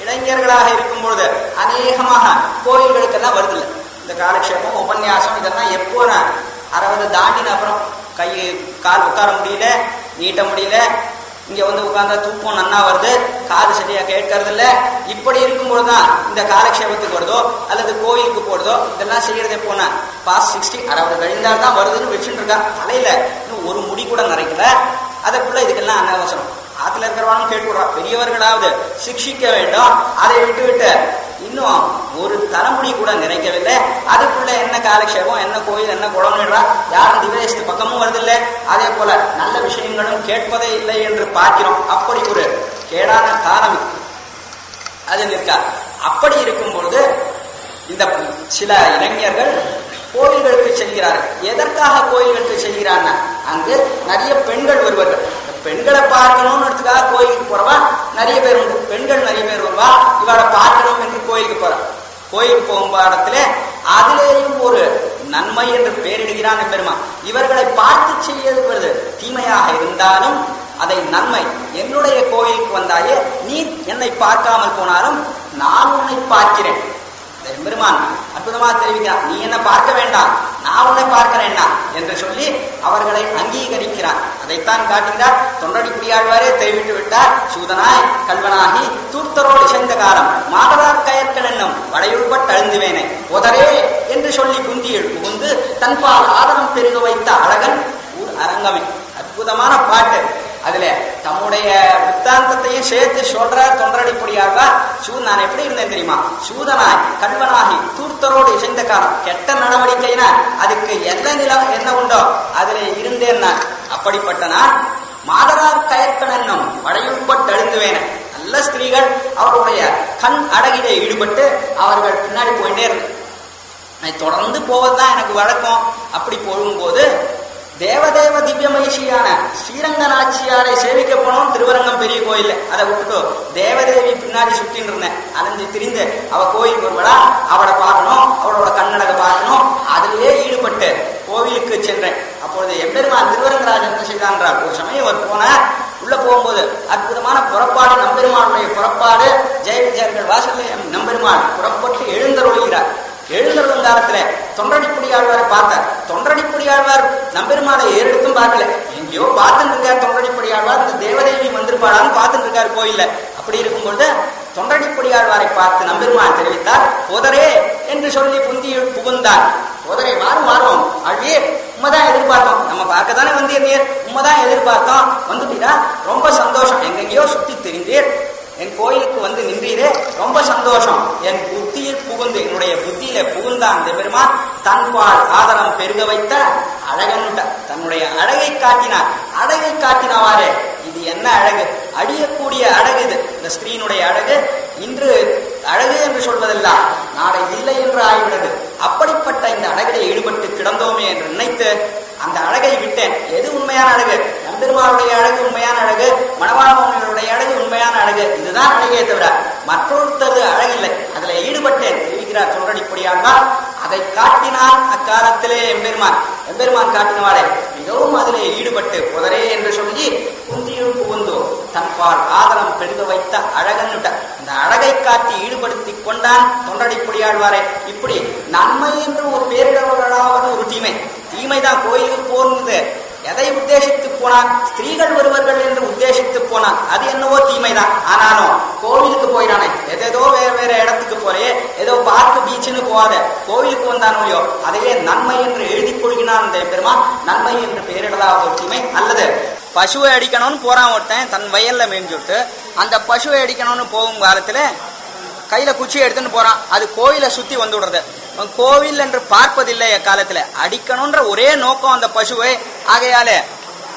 இளைஞர்களாக இருக்கும் பொழுது அநேகமாக கோயில்களுக்கெல்லாம் வருதில்லை. இந்த காலக்ஷேபம் உபன்யாசம் இதெல்லாம் எப்போ நான் அறுபது தாண்டின அப்புறம் கை கால் உட்கார முடியல நீட்ட முடியல இங்க வந்து உட்கார்ந்தா தூக்கம் நன்னா வருது. காது சரியா கேட்கறது இல்ல இப்படி இருக்கும்போது தான் இந்த காலக்ஷேபத்துக்கு வருதோ அல்லது கோயிலுக்கு போடுதோ இதெல்லாம் செய்யறதே போன பாஸ் சிக்ஸ்டி அறுபது கழிந்தால் தான் வருதுன்னு வச்சுட்டு இருக்கா தலையில இன்னும் ஒரு முடி கூட நிறைக்கல. அதற்குள்ள இதுக்கெல்லாம் அனவசரம் ஆத்துல கேட்டு விடுறான். பெரியவர்களாவது சிக்ஷிக்க வேண்டும். அதை விட்டு விட்டு இன்னும் ஒரு தலைமுடி கூட நிறைக்கவில்லை. அதுக்குள்ள என்ன காலக்ஷேபம் என்ன கோயில் என்ன குளம்ன்றா? யாரும் திவேசத்து பக்கமும் வருதில்லை. அதே போல நல்ல விஷயங்களும் கேட்பதே இல்லை என்று பார்க்கிறோம். அப்படி ஒரு கேடான காலம் அது நிற்கா அப்படி இருக்கும் பொழுது இந்த சில இளைஞர்கள் கோயில்களுக்கு செல்கிறார்கள். எதற்காக கோயில்களுக்கு செல்கிறான்னா அங்கு நிறைய பெண்கள் வருவார்கள் பெண்களை பார்க்கணும்ன்றதுக்காக கோயிலுக்கு போறவா? நிறைய பேர் உண்டு. பெண்கள் நிறைய பேர் வருவா. இவளை பார்க்கணும் என்று கோயிலுக்கு போறா. கோயிலுக்கு போகும் இடத்துல அதிலேயும் ஒரு நன்மை என்று பெயரிடுகிறான் பெருமா இவர்களை பார்த்து செய்யப்படுது தீமையாக இருந்தாலும் அதை நன்மை என்னுடைய கோயிலுக்கு வந்தாயே நீ என்னை பார்க்காமல் போனாலும் நான் உன்னை பார்க்கிறேன். எம்பெருமான் அற்புதமா தெரிவிக்கிறான் நீ என்ன பார்க்க வேண்டாம். நான் உன்னை பார்க்கிறேன்னா என்று சொல்லி அவர்களை அங்கீகரிக்கிறான் அதைத்தான் காட்டுகிறார். தொண்டடி குடியாழ்வாரே தெரிவித்து விட்டார். சூதனாய் கல்வனாகி தூர்த்தரோடு சேர்ந்த காலம் மாதரார் கயற்கள் என்னும் வடையுள்பட்டு அழுந்துவேனே உதரே என்று சொல்லி குந்தியில் புகுந்து தன்பால் ஆதரம் பெருக வைத்த அழகன் ஊர் அரங்கமே. அற்புதமான பாட்டு. அதுல தம்முடைய வித்தாந்தத்தையும் சேர்த்து சொல்றார் தொண்டரடிப்படியாக சூ நான் எப்படி இருந்தேன் தெரியுமா? சூதனாய் கண்வனாகி தூர்த்தரோடு இசைந்த காலம். கெட்ட நடவடிக்கைனா அதுக்கு எந்த நிலம் என்ன உண்டோ? அதுல இருந்தேன் நான். அப்படிப்பட்ட நான் மாதரார் கயற்கன் என்னும் வடையுட்பட்டு அழுந்துவேன நல்ல ஸ்திரீகள் அவருடைய கண் அடகிலே ஈடுபட்டு அவர்கள் பின்னாடி போயிட்டே இருந்தேன் நான் தொடர்ந்து போவதுதான் எனக்கு வழக்கம். அப்படி போகும்போது தேவதேவ திவ்ய மகிழ்ச்சியான ஸ்ரீரங்க நாச்சியாரை சேவிக்க போனோம் திருவரங்கம் பெரிய கோயில் அதை விட்டுட்டோம் தேவதேவி பின்னாடி சுத்தின்னு இருந்தேன். அலைஞ்சு திரிந்து அவ கோயிலுக்கு வருவடா அவளை பார்க்கணும் அவளோட கண்ணழக பார்க்கணும். அதிலேயே ஈடுபட்டு கோவிலுக்கு சென்றேன். அப்பொழுது எம்பெருமான் திருவரங்கராஜன் என்ன செய்தான்றார்? ஒரு சமயம் அவர் போனார் உள்ள போகும்போது அற்புதமான புறப்பாடு நம்பெருமானுடைய புறப்பாடு ஜெய விஜயர்கள் வாசல் நம்பெருமான் புறப்பட்டு எழுந்தருளுகிறார். எழுந்தருள் காலத்துல தொண்டடிப்புடி ஆழ்வாரை பார்த்தார். தொண்டடிப்புடி ஆழ்வார் ஏறெடுத்தும் பார்க்கல. எங்கேயோ பார்த்துட்டு இருக்கார் தொண்டடிப்படியாழ்வார் இந்த தேவதேவி வந்திருப்பாளான்னு பார்த்துட்டு இருக்கார் கோயில்ல. அப்படி இருக்கும்போது தொண்டடிப்புடி ஆழ்வாரை பார்த்து நம்பெருமான் தெரிவித்தார் போதரே என்று சொல்லி புந்தியில் புகுந்தார். போதரே மாறும் மாறும் அழியே உண்மைதான் எதிர்பார்த்தோம். நம்ம பார்க்க தானே வந்தீர் உண்மைதான் எதிர்பார்த்தோம். வந்துட்டீரா? ரொம்ப சந்தோஷம். எங்கெங்கேயோ சுத்தி தெரிந்தீர். என் கோயிலுக்கு வந்து நின்றீரே ரொம்ப சந்தோஷம். என் புத்தியில் புகுந்து என்னுடைய புத்தியில புகுந்த அந்த பெருமான் தன்பால் ஆதரம் பெருக வைத்த அழகன்னுட்ட தன்னுடைய அழகை காட்டினார். அழகை காட்டினவாறு இது என்ன அழகு? அடியக்கூடிய அழகு இது. இந்த ஸ்கிரீனுடைய அழகு இன்று அழகு என்று சொல்வதெல்லாம் நாளை இல்லை என்று ஆகிவிடுது அப்படிப்பட்ட இந்த அழகிலே ஈடுபட்டு கிடந்தோமே என்று நினைத்து அந்த அழகை விட்டேன். எது உண்மையான அழகு? நம்பெருமாருடைய அழகு உண்மையான அழகு மணவாளனுடைய அழகு உண்மையான அழகு. இதுதான் அழகே தவிர மற்றொருத்தது அழகில்லை. அதுல ஈடுபட்டேன். தெரிவிக்கிறார் சொல்றடிப்படியானால் அதை காட்டினான் அக்காலத்திலே எம்பெருமான். எம்பெருமான் காட்டினவாறே மிகவும் அதிலே ஈடுபட்டு புதரே என்று சொல்லி குந்தியும் புகுந்தோ தன்பால் ஆதரம் பெருக வைத்த அழகன்னுட்ட அந்த அழகை காட்டி ஈடுபடுத்தி கொண்டான் தொண்டடிப்படியாழ்வாரே இப்படி நன்மை என்று ஒரு பேரிடவர்களாவது ஒரு தீமை. தீமைதான் கோயிலுக்கு போனது எதை உத்தேசித்து போனான் ஸ்திரீகள் வருவர்கள் என்று உத்தேசித்து போனான் அது என்னவோ தீமைதான். ஆனாலும் கோவிலுக்கு போயிடானே எதேதோ வேற வேற இடத்துக்கு போறே. ஏதோ பார்க்கு பீச்சுன்னு போகாத. கோவிலுக்கு வந்தானோயோ அதையே நன்மை என்று எழுதி கொள்கிறான் அந்த பெருமா நன்மை என்று பெயரிடலாத ஒரு தீமை. அல்லது பசுவை அடிக்கணும்னு போறான் ஒருத்தன் தன் வயல்ல மேய்ஞ்சுட்டு அந்த பசுவை அடிக்கணும்னு போகும் காலத்துல கையில குச்சி எடுத்துன்னு போறான். அது கோயிலை சுத்தி வந்து விடுறது. கோவில் என்று பார்ப்பதில்லை காலத்துல அடிக்கணும்ன்ற ஒரே நோக்கம் அந்த பசுவை. ஆகையால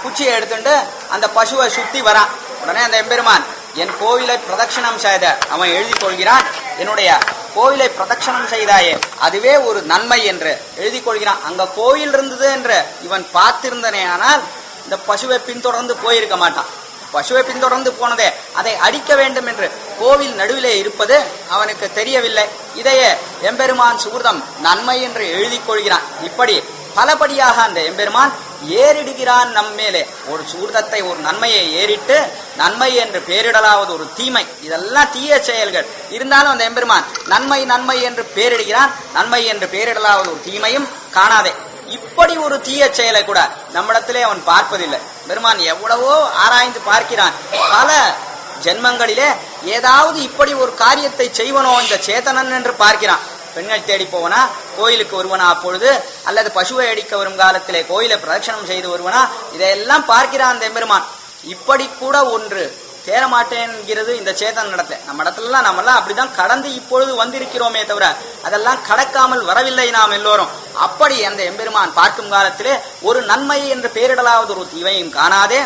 குச்சியை எடுத்துட்டு அந்த பசுவை சுத்தி வரான். உடனே அந்த எம்பெருமான் என் கோவிலை பிரதட்சணம் செய்த. அவன் எழுதி கொள்கிறான். என்னுடைய கோவிலை பிரதட்சணம் செய்தாயே அதுவே ஒரு நன்மை என்று எழுதி கொள்கிறான். அங்க கோவில் இருந்தது என்று இவன் பார்த்திருந்தனே ஆனால் இந்த பசுவை பின்தொடர்ந்து போயிருக்க மாட்டான். பசுவை பின்தொடர்ந்து போனதே. அதை அடிக்க வேண்டும் என்று கோவில் நடுவிலே இருப்பது அவனுக்கு தெரியவில்லை. இதையே எம்பெருமான் சூர்தம் நன்மை என்று எழுதி கொள்கிறான். இப்படி பலபடியாக அந்த எம்பெருமான் ஏறிடுகிறான் நம்மேலே ஒரு சூர்தத்தை ஒரு நன்மையை ஏறிட்டு நன்மை என்று பேரிடலாவது ஒரு தீமை. இதெல்லாம் தீய செயல்கள். இருந்தாலும் அந்த எம்பெருமான் நன்மை நன்மை என்று பேரிடுகிறான். நன்மை என்று பேரிடலாவது ஒரு தீமையும் காணாதே. இப்படி ஒரு தீய செயலை கூட நம்மிடத்திலே அவன் பார்ப்பதில்லை. பெருமான் எவ்வளவோ ஆராய்ந்து பார்க்கிறான். பல ஜென்மங்களிலே ஏதாவது இப்படி ஒரு காரியத்தை செய்வனோ இந்த சேதனன் என்று பார்க்கிறான். பெண்கள் தேடி போவனா? கோயிலுக்கு வருவனா அப்பொழுது? அல்லது பசுவை அடிக்க வரும் காலத்திலே கோயிலை பிரதட்சணம் செய்து வருவனா? இதையெல்லாம் பார்க்கிறான் அந்த எம்பெருமான் இப்படி கூட ஒன்று சேர மாட்டேன்கிறது இந்த சேதன் நடத்தை. நம்ம இடத்துலலாம் நம்மளாம் அப்படிதான் கடந்து இப்பொழுது வந்திருக்கிறோமே தவிர அதெல்லாம் கடக்காமல் வரவில்லை நாம் எல்லோரும். அப்படி அந்த எம்பெருமான் பார்க்கும் காலத்திலே ஒரு நன்மை என்று பெயரிடலாவது ஒரு தீவையும் காணாதே.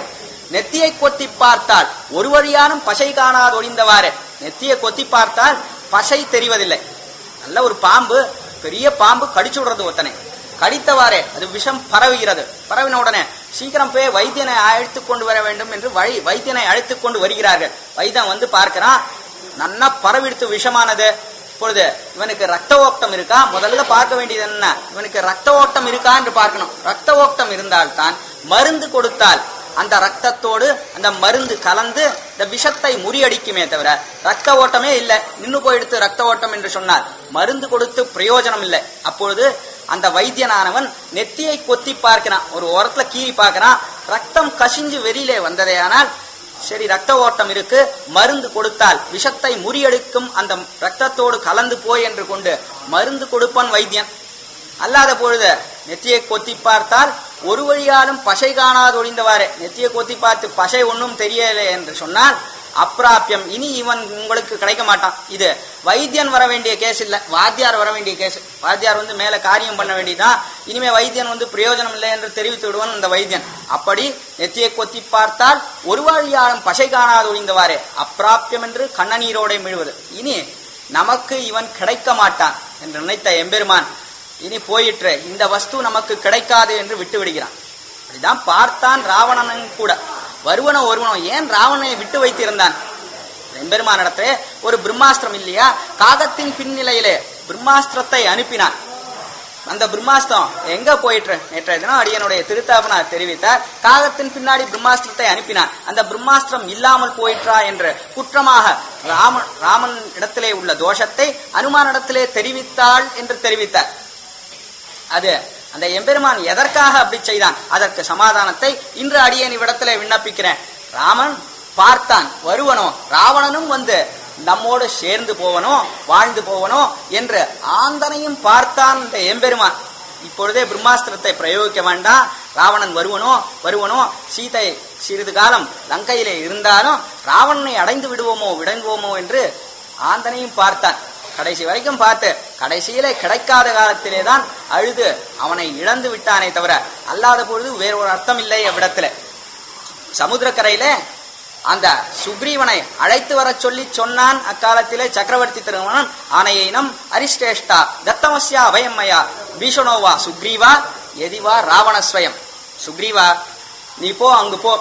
நெத்தியை கொத்தி பார்த்தால் ஒரு வழியானும் பசை காணாது ஒழிந்தவாறு. நெத்தியை கொத்தி பார்த்தால் பசை தெரிவதில்லை. நல்ல ஒரு பாம்பு பெரிய பாம்பு கடிச்சு விடுறது ஒத்தனை கடித்தவாறே. அது விஷம் பரவுகிறது. பரவின உடனே சீக்கிரம் போய் வைத்தியனை அழைத்து கொண்டு வர வேண்டும் என்று வழி வைத்தியனை அழைத்து கொண்டு வருகிறார்கள். வைத்தியன் வந்து பார்க்கிறான் நன்னா பரவிடுத்து விஷமானது. இப்பொழுது இவனுக்கு ரத்த ஓட்டம் இருக்கா? முதல்ல பார்க்க வேண்டியது என்ன? இவனுக்கு ரத்த ஓட்டம் இருக்கா? என்று பார்க்கணும். ரத்த ஓட்டம் இருந்தால்தான் மருந்து கொடுத்தால் அந்த ரத்தத்தோடு அந்த மருந்து கலந்து இந்த விஷத்தை முறியடிக்குமே தவிர ரத்த ஓட்டமே இல்லை. நின்று போயிடுத்து ரத்த ஓட்டம் என்று சொன்னார் மருந்து கொடுத்து பிரயோஜனம் இல்லை. அப்பொழுது அந்த வைத்தியனானவன் நெத்தியை கொத்தி பார்க்கிறான். ஒரு ஓரத்துல கீறி பார்க்கிறான். ரத்தம் கசிஞ்சு வெளியிலே வந்ததே ஆனால் சரி ரத்த ஓட்டம் இருக்கு. மருந்து கொடுத்தால் விஷத்தை முறியடிக்கும் அந்த ரத்தத்தோடு கலந்து போய் என்று கொண்டு மருந்து கொடுப்பான் வைத்தியன். அல்லாத பொழுது நெத்தியை கொத்தி பார்த்தால் ஒரு வழியாலும் பசை காணாது ஒழிந்தவாறு. நெத்தியை கொத்தி பார்த்து பசை ஒன்றும் தெரியலை என்று சொன்னால் அப்பிராபியம். இனி இவன் உங்களுக்கு கிடைக்க மாட்டான். இது வைத்தியன் வர வேண்டிய கேஸ் இல்ல. வாத்தியார் வர வேண்டிய கேஸ் வாத்தியார் வந்து மேல காரியம் பண்ண வேண்டியதான் இனிமே வைத்தியன் வந்து பிரயோஜனம் இல்லை என்று தெரிவித்து விடுவான் அந்த வைத்தியன். அப்படி நெத்தியை கொத்தி பார்த்தால் ஒரு வழியாலும் பசை காணாது ஒழிந்தவாறு. அப்பிராபியம் என்று கண்ணநீரோட மிழுவது இனி நமக்கு இவன் கிடைக்க மாட்டான் என்று நினைத்த எம்பெருமான் இனி போயிற்று. இந்த வஸ்து நமக்கு கிடைக்காது என்று விட்டு விடுகிறான் அப்படிதான் பார்த்தான் ராவணனும் கூட. வருவனோ ஒருவனோ ஏன் ராவணனை விட்டு வைத்திருந்தான்? எம்பெருமானிடத்திலே ஒரு பிரம்மாஸ்திரம் இல்லையா? காகத்தின் பின்னிலையிலே பிரம்மாஸ்திரத்தை அனுப்பினான். அந்த பிரம்மாஸ்திரம் எங்க போயிற்று? நேற்றைய தினம் அடியனுடைய திருத்தாபனார் தெரிவித்தார். காகத்தின் பின்னாடி பிரம்மாஸ்திரத்தை அனுப்பினான். அந்த பிரம்மாஸ்திரம் இல்லாமல் போயிற்றா என்று குற்றமாக ராமன் ராமன் இடத்திலே உள்ள தோஷத்தை அனுமானிடத்திலே தெரிவித்தாள் என்று தெரிவித்தார். அது அந்த எம்பெருமான் எதற்காக அப்படி செய்தான்? அதற்கு சமாதானத்தை இன்று அடியேன் இவ்விடத்துல விண்ணப்பிக்கிறேன். ராமன் பார்த்தான் வருவனோ? ராவணனும் வந்து நம்மோடு சேர்ந்து போவனோ? வாழ்ந்து போவனோ? என்று ஆந்தனையும் பார்த்தான் இந்த எம்பெருமான். இப்பொழுதே பிரம்மாஸ்திரத்தை பிரயோகிக்க வேண்டாம் ராவணன் வருவனோ? வருவனோ? சீதை சிறிது காலம் லங்கையிலே இருந்தாலும் ராவணனை அடைந்து விடுவோமோ? விடங்குவோமோ? என்று ஆந்தனையும் பார்த்தான். கடைசி வரைக்கும் பார்த்து கடைசியில கிடைக்காத காலத்திலே தான் அழுது அவனை இழந்து விட்டானே தவிர அல்லாத பொழுது வேற ஒரு அர்த்தம் இல்லை அவ்விடத்துல. சமுத்திரக்கரையில அந்த சுக்ரீவனை அழைத்து வர சொல்லி சொன்னான் அக்காலத்திலே சக்கரவர்த்தி திருமணன் ஆனையினம் அரிஷ்டேஷ்டா தத்தமஸ்யா அபயம்மையா பீஷணோவா சுக்ரீவா எதிவா ராவணஸ்வயம். சுக்ரீவா நீ போ அங்கு போ.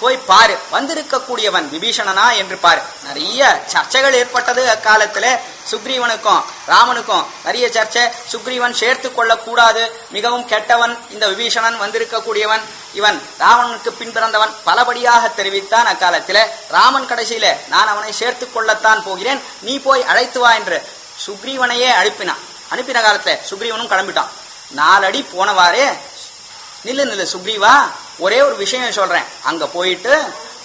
போய் பாரு வந்திருக்கக்கூடியவன் விபீஷணனா என்று பாரு. நிறைய சர்ச்சைகள் ஏற்பட்டது அக்காலத்துல. சுக்ரீவனுக்கும் ராமனுக்கும் நிறைய சர்ச்சை. சுக்ரீவன் சேர்த்து கொள்ளக்கூடாது. மிகவும் கெட்டவன் இந்த விபீஷணன் வந்திருக்கக்கூடியவன். இவன் ராவணனுக்கு பின்பிறந்தவன் பலபடியாக தெரிவித்தான் அக்காலத்துல. ராமன் கடைசியில நான் அவனை சேர்த்து கொள்ளத்தான் போகிறேன். நீ போய் அழைத்து வா என்று சுக்ரீவனையே அனுப்பினான். அனுப்பின காலத்துல சுக்ரீவனும் கிளம்பிட்டான். நாலடி போனவாறு நில்லு நில்லு சுக்ரீவா ஒரே ஒரு விஷயம் சொல்றேன். அங்க போயிட்டு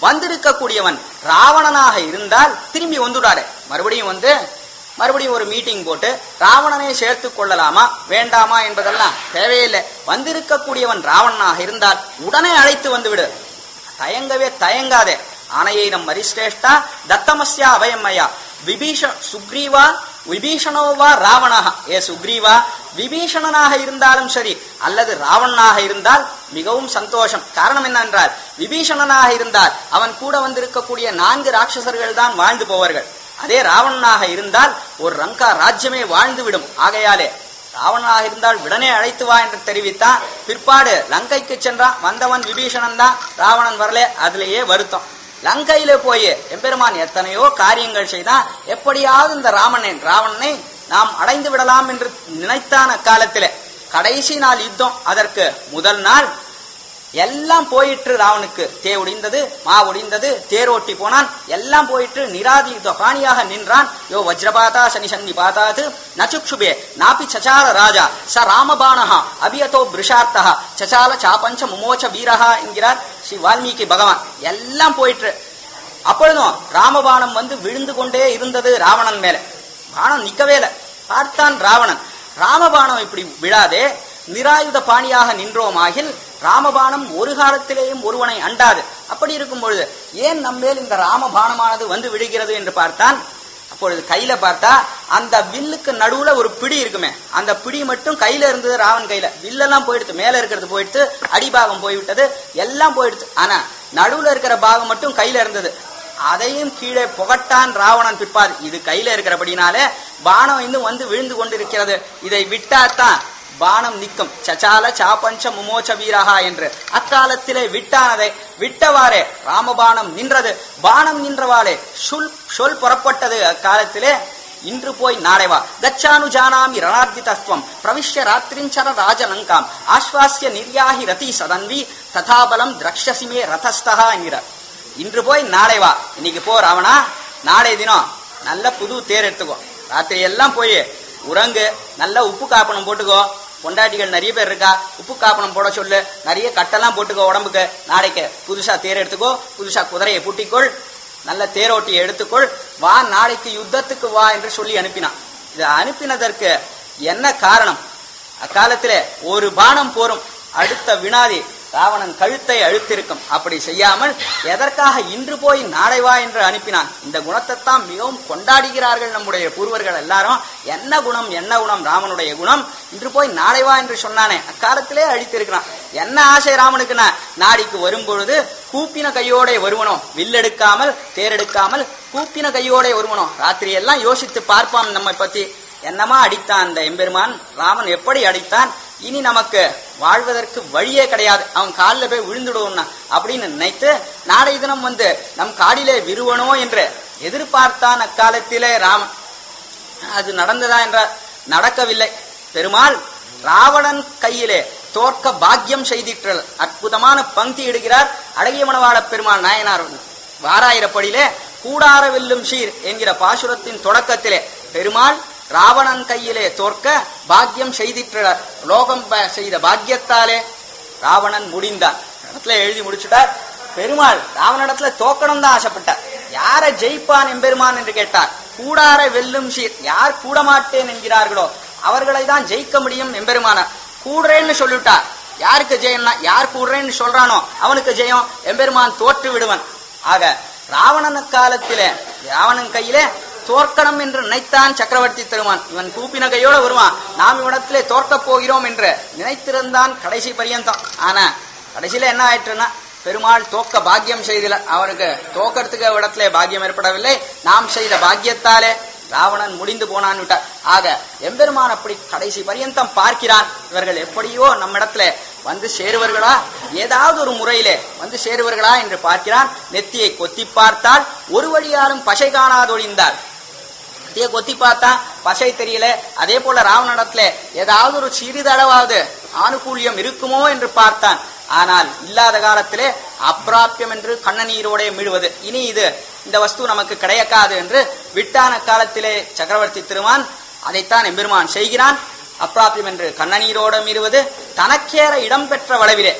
வந்திருக்கக்கூடியவன் ராவணனாக இருந்தால் திரும்பி வந்துடாரு. மறுபடியும் வந்து மறுபடியும் ஒரு மீட்டிங் போட்டு ராவணனை சேர்த்து கொள்ளலாமா வேண்டாமா என்பதெல்லாம் தேவையில்லை. வந்திருக்கக்கூடியவன் ராவணனாக இருந்தால் உடனே அழைத்து வந்து விடு தயங்கவே தயங்காதே. ஆனையை நம் மரிஸ்ரேஷ்டா தத்தமஸ்யா அபயம்மையா. விபீஷ சுக்ரீவா விபீஷணோவா ராவணாக ஏ சுக்ரீவா விபீஷணனாக இருந்தாலும் சரி அல்லது ராவணனாக இருந்தால் மிகவும் சந்தோஷம். காரணம் என்னென்றால் விபீஷணனாக இருந்தால் அவன் கூட வந்திருக்கக்கூடிய நான்கு ராட்சசர்கள் தான் வாழ்ந்து போவார்கள். அதே ராவணனாக இருந்தால் ஒரு ரங்கா ராஜ்யமே வாழ்ந்து விடும் ஆகையாலே ராவணனாக இருந்தால் உடனே அழைத்து வா என்று தெரிவித்தான் பிற்பாடு லங்கைக்கு சென்றான். வந்தவன் விபீஷணன் தான் ராவணன் வரலே அதுலேயே வருத்தம். லங்கையில போய். எம்பெருமான் எத்தனையோ காரியங்கள் செய்தான். எப்படியாவது இந்த ராமனை ராவணனை நாம் அடைந்து விடலாம் என்று நினைத்தான காலத்தில கடைசி நாள் யுத்தம். அதற்கு முதல் நாள் எல்லாம் போயிற்று ராவனுக்கு. தே ஒடிந்தது மா ஒடிந்தது தேரோட்டி போனான். எல்லாம் போயிற்று நிராதி பாணியாக நின்றான். யோ வஜ்ரபாதா சனி சன்னி பாதாது நச்சுக்ஷுபே நாபி சச்சால ராஜா ச ராமபானஹா அபியதோ பிருஷார்த்தா சச்சால சாபஞ்ச முமோச்ச வீரஹா என்கிறார் ஸ்ரீ வால்மீகி பகவான். எல்லாம் போயிற்று. அப்பொழுதும் ராமபானம் வந்து விழுந்து கொண்டே இருந்தது ராவணன் மேல. பானம் நிக்கவே இல்லை. பார்த்தான் ராவணன். ராமபானம் இப்படி விழாதே நிராயுத பாணியாக நின்றோமாகில் ராமபானம் ஒரு காலத்திலேயும் ஒருவனை அண்டாது. அப்படி இருக்கும் பொழுது ஏன் நம்மேல் இந்த ராமபானமானது வந்து விழுகிறது என்று பார்த்தான்? அப்பொழுது கையில பார்த்தா அந்த வில்லுக்கு நடுவுல ஒரு பிடி இருக்குமே. அந்த பிடி மட்டும் கையில இருந்தது ராவன் கையில. வில்லெல்லாம் போயிடுத்து மேல இருக்கிறது போயிடுத்து அடிபாகம் போய்விட்டது எல்லாம் போயிடுது ஆனா நடுவுல இருக்கிற பாகம் மட்டும் கையில இருந்தது. அதையும் கீழே புகட்டான் ராவணன் பிற்பாது இது கையில இருக்கிறபடினாலே பானம் இன்னும் வந்து விழுந்து கொண்டிருக்கிறது. இதை விட்டாத்தான் பானம் நிற்கும். சச்சால சாபஞ்ச முமோச்ச வீரகா என்று அக்காலத்திலே விட்டானதை விட்டவாறே ராமபானம் நின்றது. பானம் நின்றவாறே சொல் சொல் புறப்பட்டது அக்காலத்திலே. இன்று போய் நாளை வா. கச்சானு ஜானாமி ரணார்த்திதஸ்துவம் பிரவிஷ்ய ராத்திரிஞ்சர ராஜலங்காம். ஆஸ்வாசிய நிர்யாகி ரதி சதன்வி. ததாபலம் திரக்ஷசிமே ரதஸ்தகா என்கிறார் இன்று போய் நாளை வா. இன்னைக்கு போ ராவணா. நாளை தினம் நல்ல புது தேர் எடுத்துக்கோ. ராத்திரி எல்லாம் போய் உறங்கு. நல்ல உப்பு காப்பணம் போட்டுக்கோ. பொண்டாட்டிகள் நிறைய பேர் இருக்கா? உப்பு காப்பணம் போட சொல்லு. நிறைய கட்டெல்லாம் போட்டுக்கோ உடம்புக்கு. நாளைக்கு புதுசா தேர் எடுத்துக்கோ. புதுசா குதிரையை பூட்டிக்கொள். நல்ல தேரோட்டியை எடுத்துக்கொள். வா நாளைக்கு யுத்தத்துக்கு வா என்று சொல்லி அனுப்பினான். இதை அனுப்பினதற்கு என்ன காரணம்? அக்காலத்தில் ஒரு பானம் போரும். அடுத்த வினாதி ராவணன் கழுத்தை அழுத்திருக்கும். அப்படி செய்யாமல் எதற்காக இன்று போய் நாளை வா என்று அனுப்பினான்? இந்த குணத்தைத்தான் மிகவும் கொண்டாடுகிறார்கள் நம்முடைய பூர்வர்கள் எல்லாரும். என்ன குணம் என்ன குணம்? ராமனுடைய குணம். இன்று போய் நாளை வா என்று சொன்னானே. அக்காலத்திலே அழித்திருக்கிறான். என்ன ஆசை ராமனுக்குன்னா நாடிக்கு வரும்பொழுது கூப்பின கையோட வருவனோ? வில்லெடுக்காமல் தேரெடுக்காமல் கூப்பின கையோட வருவனோ? ராத்திரி எல்லாம் யோசித்து பார்ப்பான் நம்மை பத்தி. என்னமா அடித்தான் அந்த எம்பெருமான்? ராமன் எப்படி அடித்தான்? இனி நமக்கு வாழ்வதற்கு வழியே கிடையாது. அவன் காலில் போய் விழுந்துடுவோம்னா. அப்படின்னு நினைத்து நாளை தினம் வந்து நம் காடிலே விருவனோ என்று எதிர்பார்த்தான் அக்காலத்திலே ராமன் அது நடந்ததா என்றால் நடக்கவில்லை. பெருமாள் ராவணன் கையிலே தோற்க பாக்கியம் செய்திட்டல். அற்புதமான பங்கி இடுகிறார். அழகிய மணவாள பெருமாள் நாயனார் வாராயிரப்படியிலே கூடார வெல்லும் சீர் என்கிற பாசுரத்தின் தொடக்கத்திலே பெருமாள் ராவணன் கையிலே தோற்க பாக்கியம் செய்திற்றார் லோகம் செய்த பாக்கியத்தாலே ராவணன் முடிந்தான். இடத்துல எழுதி முடிச்சுட்டார். பெருமாள் ராவனிடத்துல தோக்கணும் தான் ஆசைப்பட்டார். யாரை ஜெயிப்பான் எம்பெருமான் என்று கேட்டார். கூடார வெல்லும் சீர் யார் கூட மாட்டேன் என்கிறார்களோ அவர்களை தான் ஜெயிக்க முடியும் எம்பெருமானார் கூடுறேன்னு சொல்லிவிட்டார். யாருக்கு ஜெயம்னா யார் கூடுறேன்னு சொல்றானோ அவனுக்கு ஜெயம் எம்பெருமான் தோற்று விடுவன் ஆக ராவணன் காலத்திலே ராவணன் கையிலே தோற்கணும் என்று நினைத்தான் சக்கரவர்த்தி திருமான். இவன் கூப்பினகையோட வருவான். நாம் இவனத்திலே தோற்கப் போகிறோம் என்று நினைத்திருந்தான் கடைசி பரியந்தம். ஆனா கடைசியில என்ன ஆயிற்றுன்னா பெருமாள் தோக்க பாக்கியம் செய்தில. அவனுக்கு தோக்கறதுக்கு இடத்துல பாக்கியம் ஏற்படவில்லை. நாம் செய்த பாக்கியத்தாலே ராவணன் முடிந்து போனான் விட்டார் ஆக எம்பெருமான் அப்படி கடைசி பரியந்தம் பார்க்கிறான். இவர்கள் எப்படியோ நம்ம இடத்துல வந்து சேருவர்களா? ஏதாவது ஒரு முறையிலே வந்து சேருவர்களா என்று பார்க்கிறான். நெத்தியை கொத்தி பார்த்தால் ஒரு வழியாலும் பசை காணாதொழிந்தார். நெத்தியை கொத்தி பார்த்தா பசை தெரியல. அதே போல ராவணனிடத்துல ஏதாவது ஒரு சிறிதளவாவது ஆனுகூல்யம் இருக்குமோ என்று பார்த்தான். ஆனால் இல்லாத காலத்திலே அப்பிராப்பியம் என்று கண்ணநீரோட மீழுவது இனி இது இந்த வஸ்து நமக்கு கிடைக்காது என்று விட்டான காலத்திலே சக்கரவர்த்தி திருமான் அதைத்தான் எம்பெருமான் செய்கிறான். அப்பிராப்பியம் என்று கண்ணநீரோட மீறுவது தனக்கேற இடம்பெற்ற வளவிலே.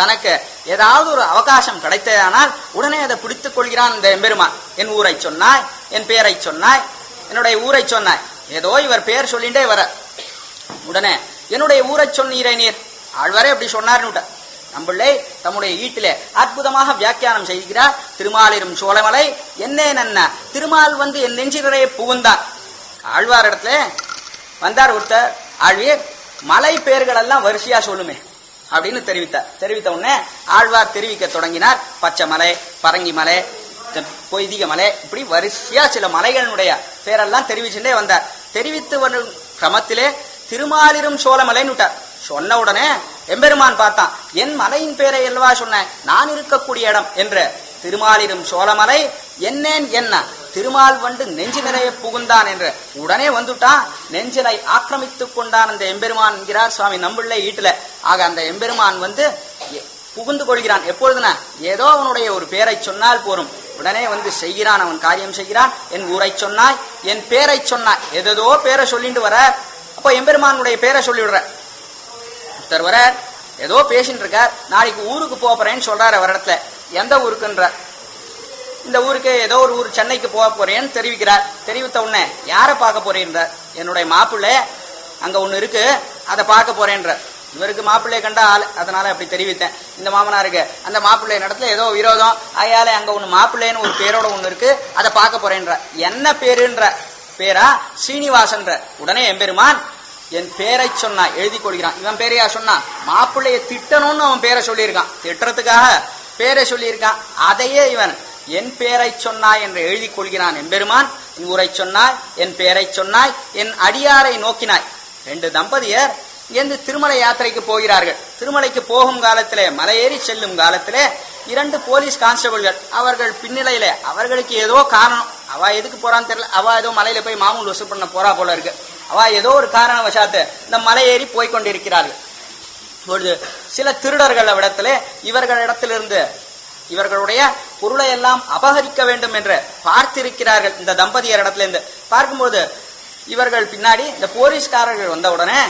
தனக்கு ஏதாவது ஒரு அவகாசம் கிடைத்ததானால் உடனே அதை பிடித்துக் கொள்கிறான் இந்த எம்பெருமான். என் ஊரை சொன்னாய் என் பெயரை சொன்னாய் என்னுடைய ஊரை சொன்னாய் ஏதோ இவர் பெயர் சொல்லிண்டே வர. உடனே என்னுடைய ஊரை சொன்னீரே நீர். ஆழ்வாரே அப்படி சொன்னார்னு விட்டார். நம்பிள்ளை தம்முடைய ஈட்டிலே அற்புதமாக வியாக்கியானம் செய்கிறார். திருமாலிரும் சோழமலை என்னே நன்ன. திருமால் வந்து என் நெஞ்சிலே புகுந்தான் ஆழ்வார் இடத்துல வந்தார் ஒருத்தர். ஆழ்வீர் மலை பெயர்கள் எல்லாம் வரிசையா சொல்லுமே. அப்படின்னு தெரிவித்தார். தெரிவித்த உடனே ஆழ்வார் தெரிவிக்க தொடங்கினார். பச்சை மலை பரங்கி மலை பொய்திக மலை. இப்படி வரிசையா சில மலைகளினுடைய பேரெல்லாம் தெரிவிச்சுட்டே வந்தார். தெரிவித்து வரும் கிரமத்திலே திருமாலிரும் சோழமலைன்னு விட்டார். சொன்ன உடனே எம்பெருமான் பார்த்தான். என் மலையின் பேரை எல்லவா சொன்னேன் நான் இருக்கக்கூடிய இடம் என்று. திருமாலிரும் சோழமலை என்னேன் என்ன? திருமால் வந்து நெஞ்சு நிறைய புகுந்தான் என்று. உடனே வந்துட்டான் நெஞ்சினை ஆக்கிரமித்துக் கொண்டான் அந்த எம்பெருமான் என்கிறார் சுவாமி. நம்பிள்ளை ஈட்டுல ஆக அந்த எம்பெருமான் வந்து புகுந்து கொள்கிறான். எப்பொழுதுனா? ஏதோ அவனுடைய ஒரு பேரை சொன்னால் போரும். உடனே வந்து செய்கிறான் அவன் காரியம் செய்கிறான். என் ஊரை சொன்னாய் என் பேரை சொன்னாய். எதோ பேரை சொல்லிட்டு வர. அப்போ எம்பெருமானுடைய பேரை சொல்லிவிடுற. ஒருத்தர் வர ஏதோ பேசிட்டு இருக்கார் நாளைக்கு ஊருக்கு போறேன்னு சொல்றாரு அவர் இடத்துல. எந்த ஊருக்குன்ற இந்த ஊருக்கு ஏதோ ஒரு ஊர் சென்னைக்கு போக போறேன்னு தெரிவிக்கிறார். தெரிவித்த உடனே யாரை பார்க்க போறேன்றார்? என்னுடைய மாப்பிள்ளை அங்க ஒண்ணு இருக்கு. அதை பார்க்க போறேன்றார். இவருக்கு மாப்பிள்ளையை கண்டா ஆள். அதனால அப்படி தெரிவித்தேன். இந்த மாமனாருக்கு. அந்த மாப்பிள்ளை இடத்துல ஏதோ விரோதம். ஆயால அங்க ஒண்ணு மாப்பிள்ளைன்னு ஒரு பேரோட ஒண்ணு இருக்கு. அதை பார்க்க போறேன்ற. என்ன பேருன்ற? பேரா? ஸ்ரீனிவாசன்ற உடனே எம்பெருமான் என் பேரை சொன்னா எழுதி கொள்கிறான் இவன் பேரையா சொன்னா? மாப்பிள்ளைய திட்டணும்னு அவன் பேரை சொல்லியிருக்கான். திட்டுறதுக்காக பேரை சொல்லியிருக்கான். அதையே இவன் என் பேரை சொன்னாய் என்று எழுதி கொள்கிறான் எம்பெருமான் என் ஊரை சொன்னாய் என் பேரை சொன்னாய் என் அடியாரை நோக்கினாய். ரெண்டு தம்பதியர் இங்கிருந்து திருமலை யாத்திரைக்கு போகிறார்கள். திருமலைக்கு போகும் காலத்திலே மலையேறி செல்லும் காலத்திலே இரண்டு போலீஸ் கான்ஸ்டபிள்கள் அவர்கள் பின்னிலையில அவர்களுக்கு ஏதோ காரணம். அவ எதுக்கு போறான்னு தெரியல. அவ ஏதோ மலையில போய் மாமூல் வசூல் பண்ண போறா போல இருக்கு. அவ ஏதோ ஒரு காரண வசாத்து இந்த மலையேறி போய்கொண்டிருக்கிறார்கள். பொழுது சில திருடர்கள் இடத்துல இவர்களிடத்திலிருந்து இவர்களுடைய பொருளை எல்லாம் அபகரிக்க வேண்டும் என்று பார்த்திருக்கிறார்கள். இந்த தம்பதியர் இடத்துல இருந்து பார்க்கும்போது இவர்கள் பின்னாடி இந்த போலீஸ்காரர்கள் வந்த உடனே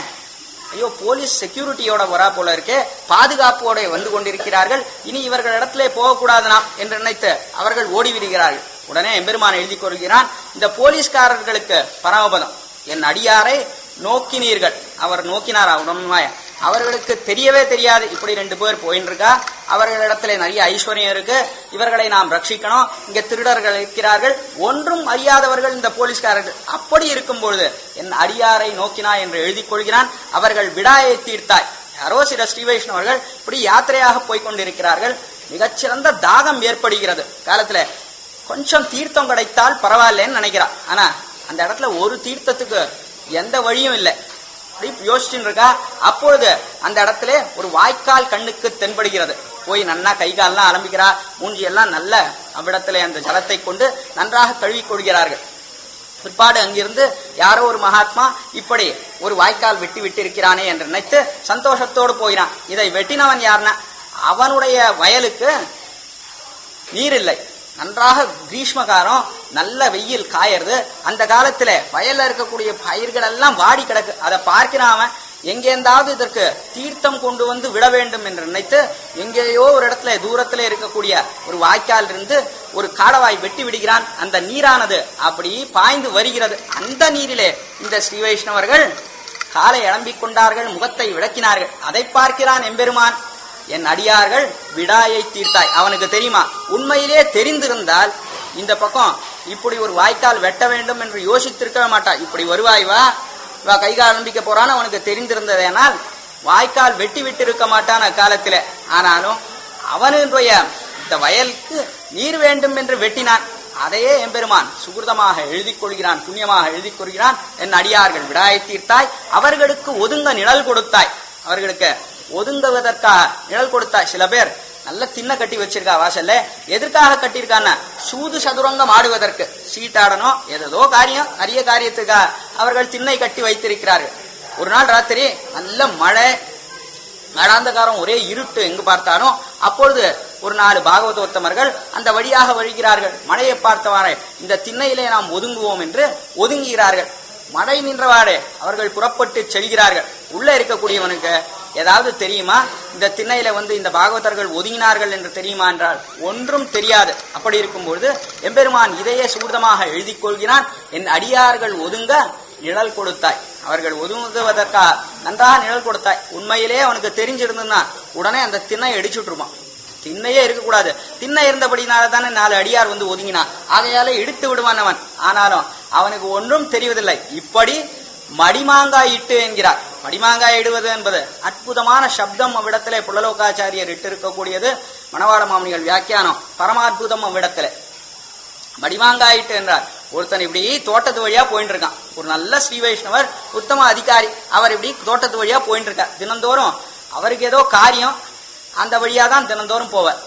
ஐயோ போலீஸ் செக்யூரிட்டியோட வரா போல இருக்கே. பாதுகாப்போட வந்து கொண்டிருக்கிறார்கள். இனி இவர்கள் இடத்திலே போகக்கூடாது என்று நினைத்து அவர்கள் ஓடி விடுகிறார்கள். உடனே எம்பெருமான் எழுதி கொள்கிறான் இந்த போலீஸ்காரர்களுக்கு பரமபதம். என் அடியாரை நோக்கினீர்கள். அவர் நோக்கினாரா? உடனே அவர்களுக்கு தெரியவே தெரியாது. இப்படி ரெண்டு பேர் போயின்னு இருக்கா அவர்களிடத்துல நிறைய ஐஸ்வர்யம் இருக்கு. இவர்களை நாம் ரட்சிக்கணும். இங்க திருடர்கள் இருக்கிறார்கள். ஒன்றும் அறியாதவர்கள் இந்த போலீஸ்காரர்கள். அப்படி இருக்கும் பொழுது என் அடியாரை நோக்கினா என்று எழுதி கொள்கிறான். அவர்கள் விடாயை தீர்த்தாய். யாரோ சில ஸ்ரீ வைஷ்ணவர்கள் இப்படி யாத்திரையாக போய்கொண்டிருக்கிறார்கள். மிகச்சிறந்த தாகம் ஏற்படுகிறது. காலத்துல கொஞ்சம் தீர்த்தம் கிடைத்தால் பரவாயில்லன்னு நினைக்கிறான். ஆனா அந்த இடத்துல ஒரு தீர்த்தத்துக்கு எந்த வழியும் இல்லை. அப்படி யோசிச்சுட்டு இருக்கா அப்பொழுது அந்த இடத்துல ஒரு வாய்க்கால் கண்ணுக்கு தென்படுகிறது. போய் நன்னா கை கால்லாம் அலம்பிக்கிறா. மூஞ்சி எல்லாம் நல்ல அவ்விடத்திலே அந்த ஜலத்தை கொண்டு நன்றாக கழுவி கொள்கிறார்கள். பிற்பாடு அங்கிருந்து யாரோ ஒரு மகாத்மா இப்படி ஒரு வாய்க்கால் வெட்டி விட்டு இருக்கிறானே என்று நினைத்து சந்தோஷத்தோடு போகிறான் இதை வெட்டினவன் யாருன்னா அவனுடைய வயலுக்கு நீர் இல்லை நன்றாக கிரீஷ்ம காலம் நல்ல வெயில் காயறது அந்த காலத்துல வயல்ல இருக்கக்கூடிய பயிர்கள் எல்லாம் வாடி கிடக்கு. அதை பார்க்கிறான் அவன் எங்கேந்தாவது இதற்கு தீர்த்தம் கொண்டு வந்து விட வேண்டும் என்று நினைத்து எங்கேயோ ஒரு இடத்துல தூரத்துல இருக்கக்கூடிய ஒரு வாய்க்கால் இருந்து ஒரு காடவாய் வெட்டி விடுகிறான். அந்த நீரானது அப்படி பாய்ந்து வருகிறது. அந்த நீரிலே இந்த ஸ்ரீ வைஷ்ணவர்கள் காலை இளம்பிக் கொண்டார்கள் முகத்தை விளக்கினார்கள். அதை பார்க்கிறான் எம்பெருமான். என் அடியார்கள் விடாயை தீர்த்தாய். அவனுக்கு தெரியுமா? உண்மையிலே தெரிந்திருந்தால் இந்த பக்கம் இப்படி ஒரு வாய்க்கால் வெட்ட வேண்டும் என்று யோசித்திருக்கவே மாட்டான் இப்படி வருவாய் வா. வா கை கால் நம்பிக்க போறான்னு அவனுக்கு தெரிந்திருந்ததேனால் வாய்க்கால் வெட்டி விட்டு இருக்க மாட்டான் அக்காலத்திலே. ஆனாலும் அவனுடைய இந்த வயலுக்கு நீர் வேண்டும் என்று வெட்டினான். அதையே எம்பெருமான் சுகிருதமாக எழுதிக் கொள்கிறான் புண்ணியமாக எழுதிக் கொள்கிறான். என் அடியார்கள் விடாயை தீர்த்தாய். அவர்களுக்கு ஒதுங்க நிழல் கொடுத்தாய். அவர்களுக்கு ஒதுங்குவதற்காக நிழல் கொடுத்தா சில பேர் நல்ல திண்ணை கட்டி வச்சிருக்கா வாசல்ல. எதற்காக கட்டியிருக்கான்னா சூது சதுரங்கம் ஆடுவதற்கு. சீட்டாடணும் ஏதோ காரியம் நிறைய காரியத்துக்காக அவர்கள் திண்ணை கட்டி வைத்திருக்கிறார்கள். ஒரு நாள் ராத்திரி நல்ல மழை நாடாந்தகாரம் ஒரே இருட்டு எங்கு பார்த்தாலும் அப்பொழுது ஒரு நாலு பாகவதோத்தமர்கள் அந்த வழியாக வழிகிறார்கள். மழையை பார்த்தவாறே இந்த திண்ணையிலே நாம் ஒதுங்குவோம் என்று ஒதுங்குகிறார்கள். மழை நின்றவாடே அவர்கள் புறப்பட்டு செல்கிறார்கள். உள்ள இருக்கக்கூடியவனுக்கு ஏதாவது தெரியுமா? இந்த திண்ணையில வந்து இந்த பாகவதர்கள் ஒதுங்கினார்கள் என்று தெரியுமா என்றால் ஒன்றும் தெரியாது. அப்படி இருக்கும்பொழுது எம்பெருமான் இதையே சூர்தமாக எழுதி கொள்கிறான். என் அடியார்கள் ஒதுங்க நிழல் கொடுத்தாய். அவர்கள் ஒதுங்குவதற்காக நன்றாக நிழல் கொடுத்தாய். உண்மையிலே அவனுக்கு தெரிஞ்சிருந்ததுன்னா உடனே அந்த திண்ணை அடிச்சுட்ருப்பான் திண்ணையே இருக்கக்கூடாது. திண்ணை இருந்தபடினால தானே நாலு அடியார் வந்து ஒதுங்கினான். ஆகையால இடித்து விடுவான் அவன். ஆனாலும் அவனுக்கு ஒன்றும் தெரிவதில்லை. இப்படி மடிமாங்காய் இட்டு என்கிறார். மடிமாங்காய் இடுவது என்பது அற்புதமான சப்தம் அவ்விடத்திலே புலலோகாச்சாரியர் இட்டு இருக்கக்கூடியது மணவாள மாமணிகள் வியாக்கியானம். பரமாற்புதம் அவ்விடத்திலே. மடிமாங்காயிட்டு என்றார். ஒருத்தன் இப்படி தோட்டத்து வழியா போயிட்டு இருக்கான் ஒரு நல்ல ஸ்ரீ வைஷ்ணவர் உத்தம அதிகாரி. அவர் இப்படி தோட்டத்து வழியா போயிட்டு இருக்கார் தினந்தோறும் அவருக்கு ஏதோ காரியம் அந்த வழியாக தான் தினந்தோறும் போவார்.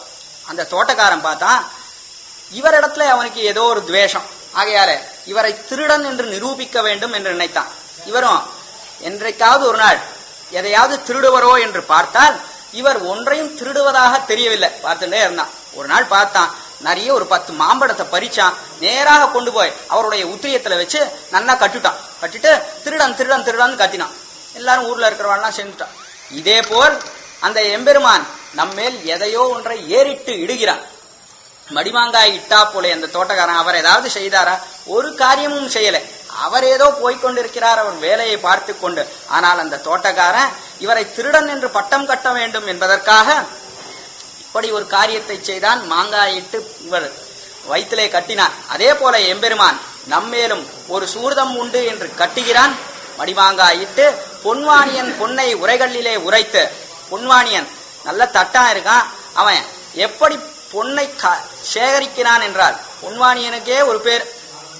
அந்த தோட்டக்காரன் பார்த்தா இவரிடத்துல அவனுக்கு ஏதோ ஒரு துவேஷம். ஆகையால இவரை திருடன் என்று நிரூபிக்க வேண்டும் என்று நினைத்தான். இவரும் என்றைக்காவது ஒரு நாள் எதையாவது திருடுவரோ என்று பார்த்தால் இவர் ஒன்றையும் திருடுவதாக தெரியவில்லை. பார்த்துட்டே இருந்தான். ஒரு நாள் பார்த்தான் நிறைய ஒரு பத்து மாம்பழத்தை பறிச்சான். நேராக கொண்டு போய் அவருடைய உத்திரியத்துல வச்சு நன்னா கட்டுட்டான். கட்டிட்டு திருடன் திருடன் திருடான்னு கத்தினான். எல்லாரும் ஊர்ல இருக்கிறவாள்லாம் சேர்ந்துட்டான். இதே போல் அந்த எம்பெருமான் நம்மேல் எதையோ ஒன்றை ஏறிட்டு இடுகிறான் மடிமாங்காய் இட்டா போல அந்த தோட்டக்காரன் அவர் ஏதாவது செய்தாரா? ஒரு காரியமும் செய்யல. அவர் ஏதோ போய்கொண்டிருக்கிறார் அவர் வேலையை பார்த்து கொண்டு. ஆனால் அந்த தோட்டக்காரன் இவரை திருடன் என்று பட்டம் கட்ட வேண்டும் என்பதற்காக இப்படி ஒரு காரியத்தை செய்தான். மாங்காயிட்டு இவர் வயிற்றிலே கட்டினான் அதே போல எம்பெருமான் நம்மேலும் ஒரு சூர்தம் உண்டு என்று கட்டுகிறான். மடிமாங்காயிட்டு பொன்வாணியன் பொன்னை உரைகளிலே உரைத்து பொன்வாணியன். நல்ல தட்டா இருக்கான். அவன் எப்படி பொன்னை சேகரிக்கிறான் என்றால் பொன்வாணியனுக்கே ஒரு பேர்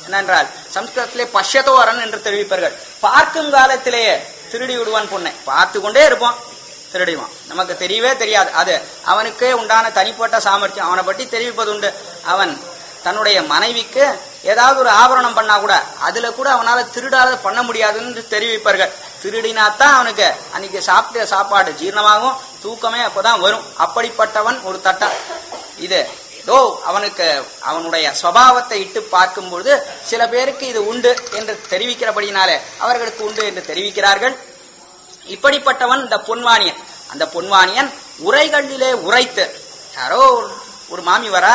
என்னென்றால் சம்ஸ்கிருதத்திலே பஷ்யதோரன் என்று தெரிவிப்பார்கள். பார்க்கும் காலத்திலேயே திருடி விடுவான் பொண்ணை பார்த்து கொண்டே இருப்போம் திருடிவான் நமக்கு தெரியவே தெரியாது. அது அவனுக்கே உண்டான தனிப்பட்ட சாமர்த்தியம். அவனை பற்றி தெரிவிப்பது உண்டு அவன் தன்னுடைய மனைவிக்கு ஏதாவது ஒரு ஆபரணம் பண்ணா கூட அதுல கூட அவனால திருடாத பண்ண முடியாதுன்னு தெரிவிப்பார்கள். திருடினாத்தான் அவனுக்கு அன்னைக்கு சாப்பிட்ட சாப்பாடு ஜீர்ணமாகும் தூக்கமே அப்பதான் வரும். அப்படிப்பட்டவன் ஒரு தட்டம் இது ஏதோ அவனுக்கு அவனுடைய சுவாவத்தை இட்டு பார்க்கும் பொழுது சில பேருக்கு இது உண்டு என்று தெரிவிக்கிறபடினாலே அவர்களுக்கு உண்டு என்று தெரிவிக்கிறார்கள். இப்படிப்பட்டவன் இந்த பொன்வாணியன். அந்த பொன்வாணியன் உரைகளிலே உரைத்து யாரோ ஒரு- ஒரு மாமி வரா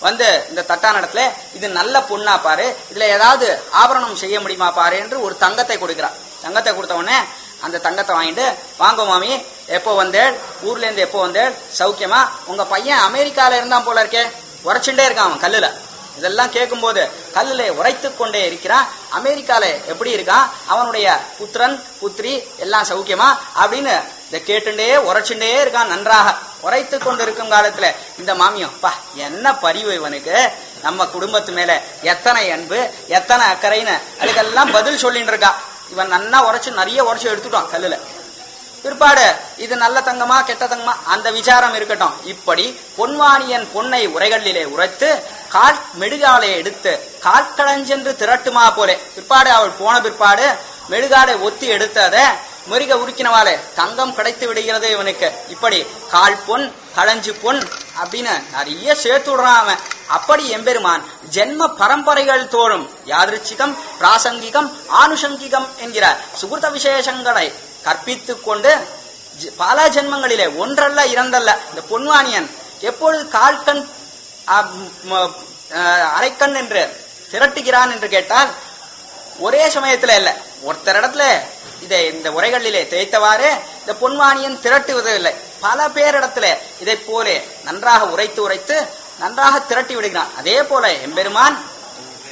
வந்து இந்த தட்டான இடத்துல இது நல்ல பொண்ணா பாரு இதுல ஏதாவது ஆபரணம் செய்ய முடியுமா பாரு என்று ஒரு தங்கத்தை கொடுக்கிறார் தங்கத்தை கொடுத்த உடனே அந்த தங்கத்தை வாங்கிட்டு வாங்க மாமி எப்போ வந்தேள்? ஊர்ல இருந்து எப்போ வந்தேள்? சௌக்கியமா? உங்க பையன் அமெரிக்கால இருந்தான் போல இருக்கே. உரைச்சுட்டே இருக்கான் அவன் கல்லுல. இதெல்லாம் கேட்கும்போது கல்லிலே உரைத்து கொண்டே இருக்கிறான். அமெரிக்கால எப்படி இருக்கான்? அவனுடைய புத்திரன் புத்திரி எல்லாம் சௌக்கியமா? அப்படின்னு இதை கேட்டுண்டே உரைச்சுட்டே இருக்கான் நன்றாக. உரைத்து கொண்டு இருக்கும் காலத்துல இந்த மாமியம் பா என்ன பரிவு இவனுக்கு? நம்ம குடும்பத்து மேல எத்தனை அன்பு எத்தனை அக்கறைன்னு? அதுக்கெல்லாம் பதில் சொல்லிட்டு இருக்கான். இவன் நன்னா உரைச்சு நிறைய உரைச்சு எடுத்துட்டான் கல்லுல. பிற்பாடு இது நல்ல தங்கமா கெட்ட தங்கமா? அந்த விசாரம் இருக்கட்டும். இப்படி பொன்வாணியன் பொன்னை உரைகளிலே உரைத்து கால் மெழுகாலை எடுத்து கால்களஞ்சென்று திரட்டுமா போலே. பிற்பாடு அவள் போன பிற்பாடு மெழுகாடை ஒத்தி எடுத்தத முருக உருக்கினவாலே. தங்கம் கிடைத்து விடுகிறது இவனுக்கு. இப்படி கால் பொன் களஞ்சு பொன் அப்படின்னு நிறைய சேர்த்து விடுறான் அவன். அப்படி எம்பெருமான் ஜென்ம பரம்பரைகள் தோறும் யாதிருச்சிகம் பிராசங்கிகம் ஆனுஷங்கிகம் என்கிற சுகிருத விசேஷங்களை கற்பித்துக் கொண்டு பல ஜென்மங்களிலே ஒன்றல்ல இரண்டல்ல இந்த பொன்வானியன் எப்பொழுது கால்கண் அரைக்கண் என்று திரட்டுகிறான் என்று கேட்டால் ஒரே சமயத்துல இல்ல. ஒருத்தர் இடத்துல இதை இந்த உரைகளிலே தேய்த்தவாறு இந்த பொன்வாணியன் திரட்டுவதில்லை. பல பேரிடத்துல இதை போலே நன்றாக உரைத்து உரைத்து நன்றாக திரட்டி விடுகிறான். அதே போல எம்பெருமான்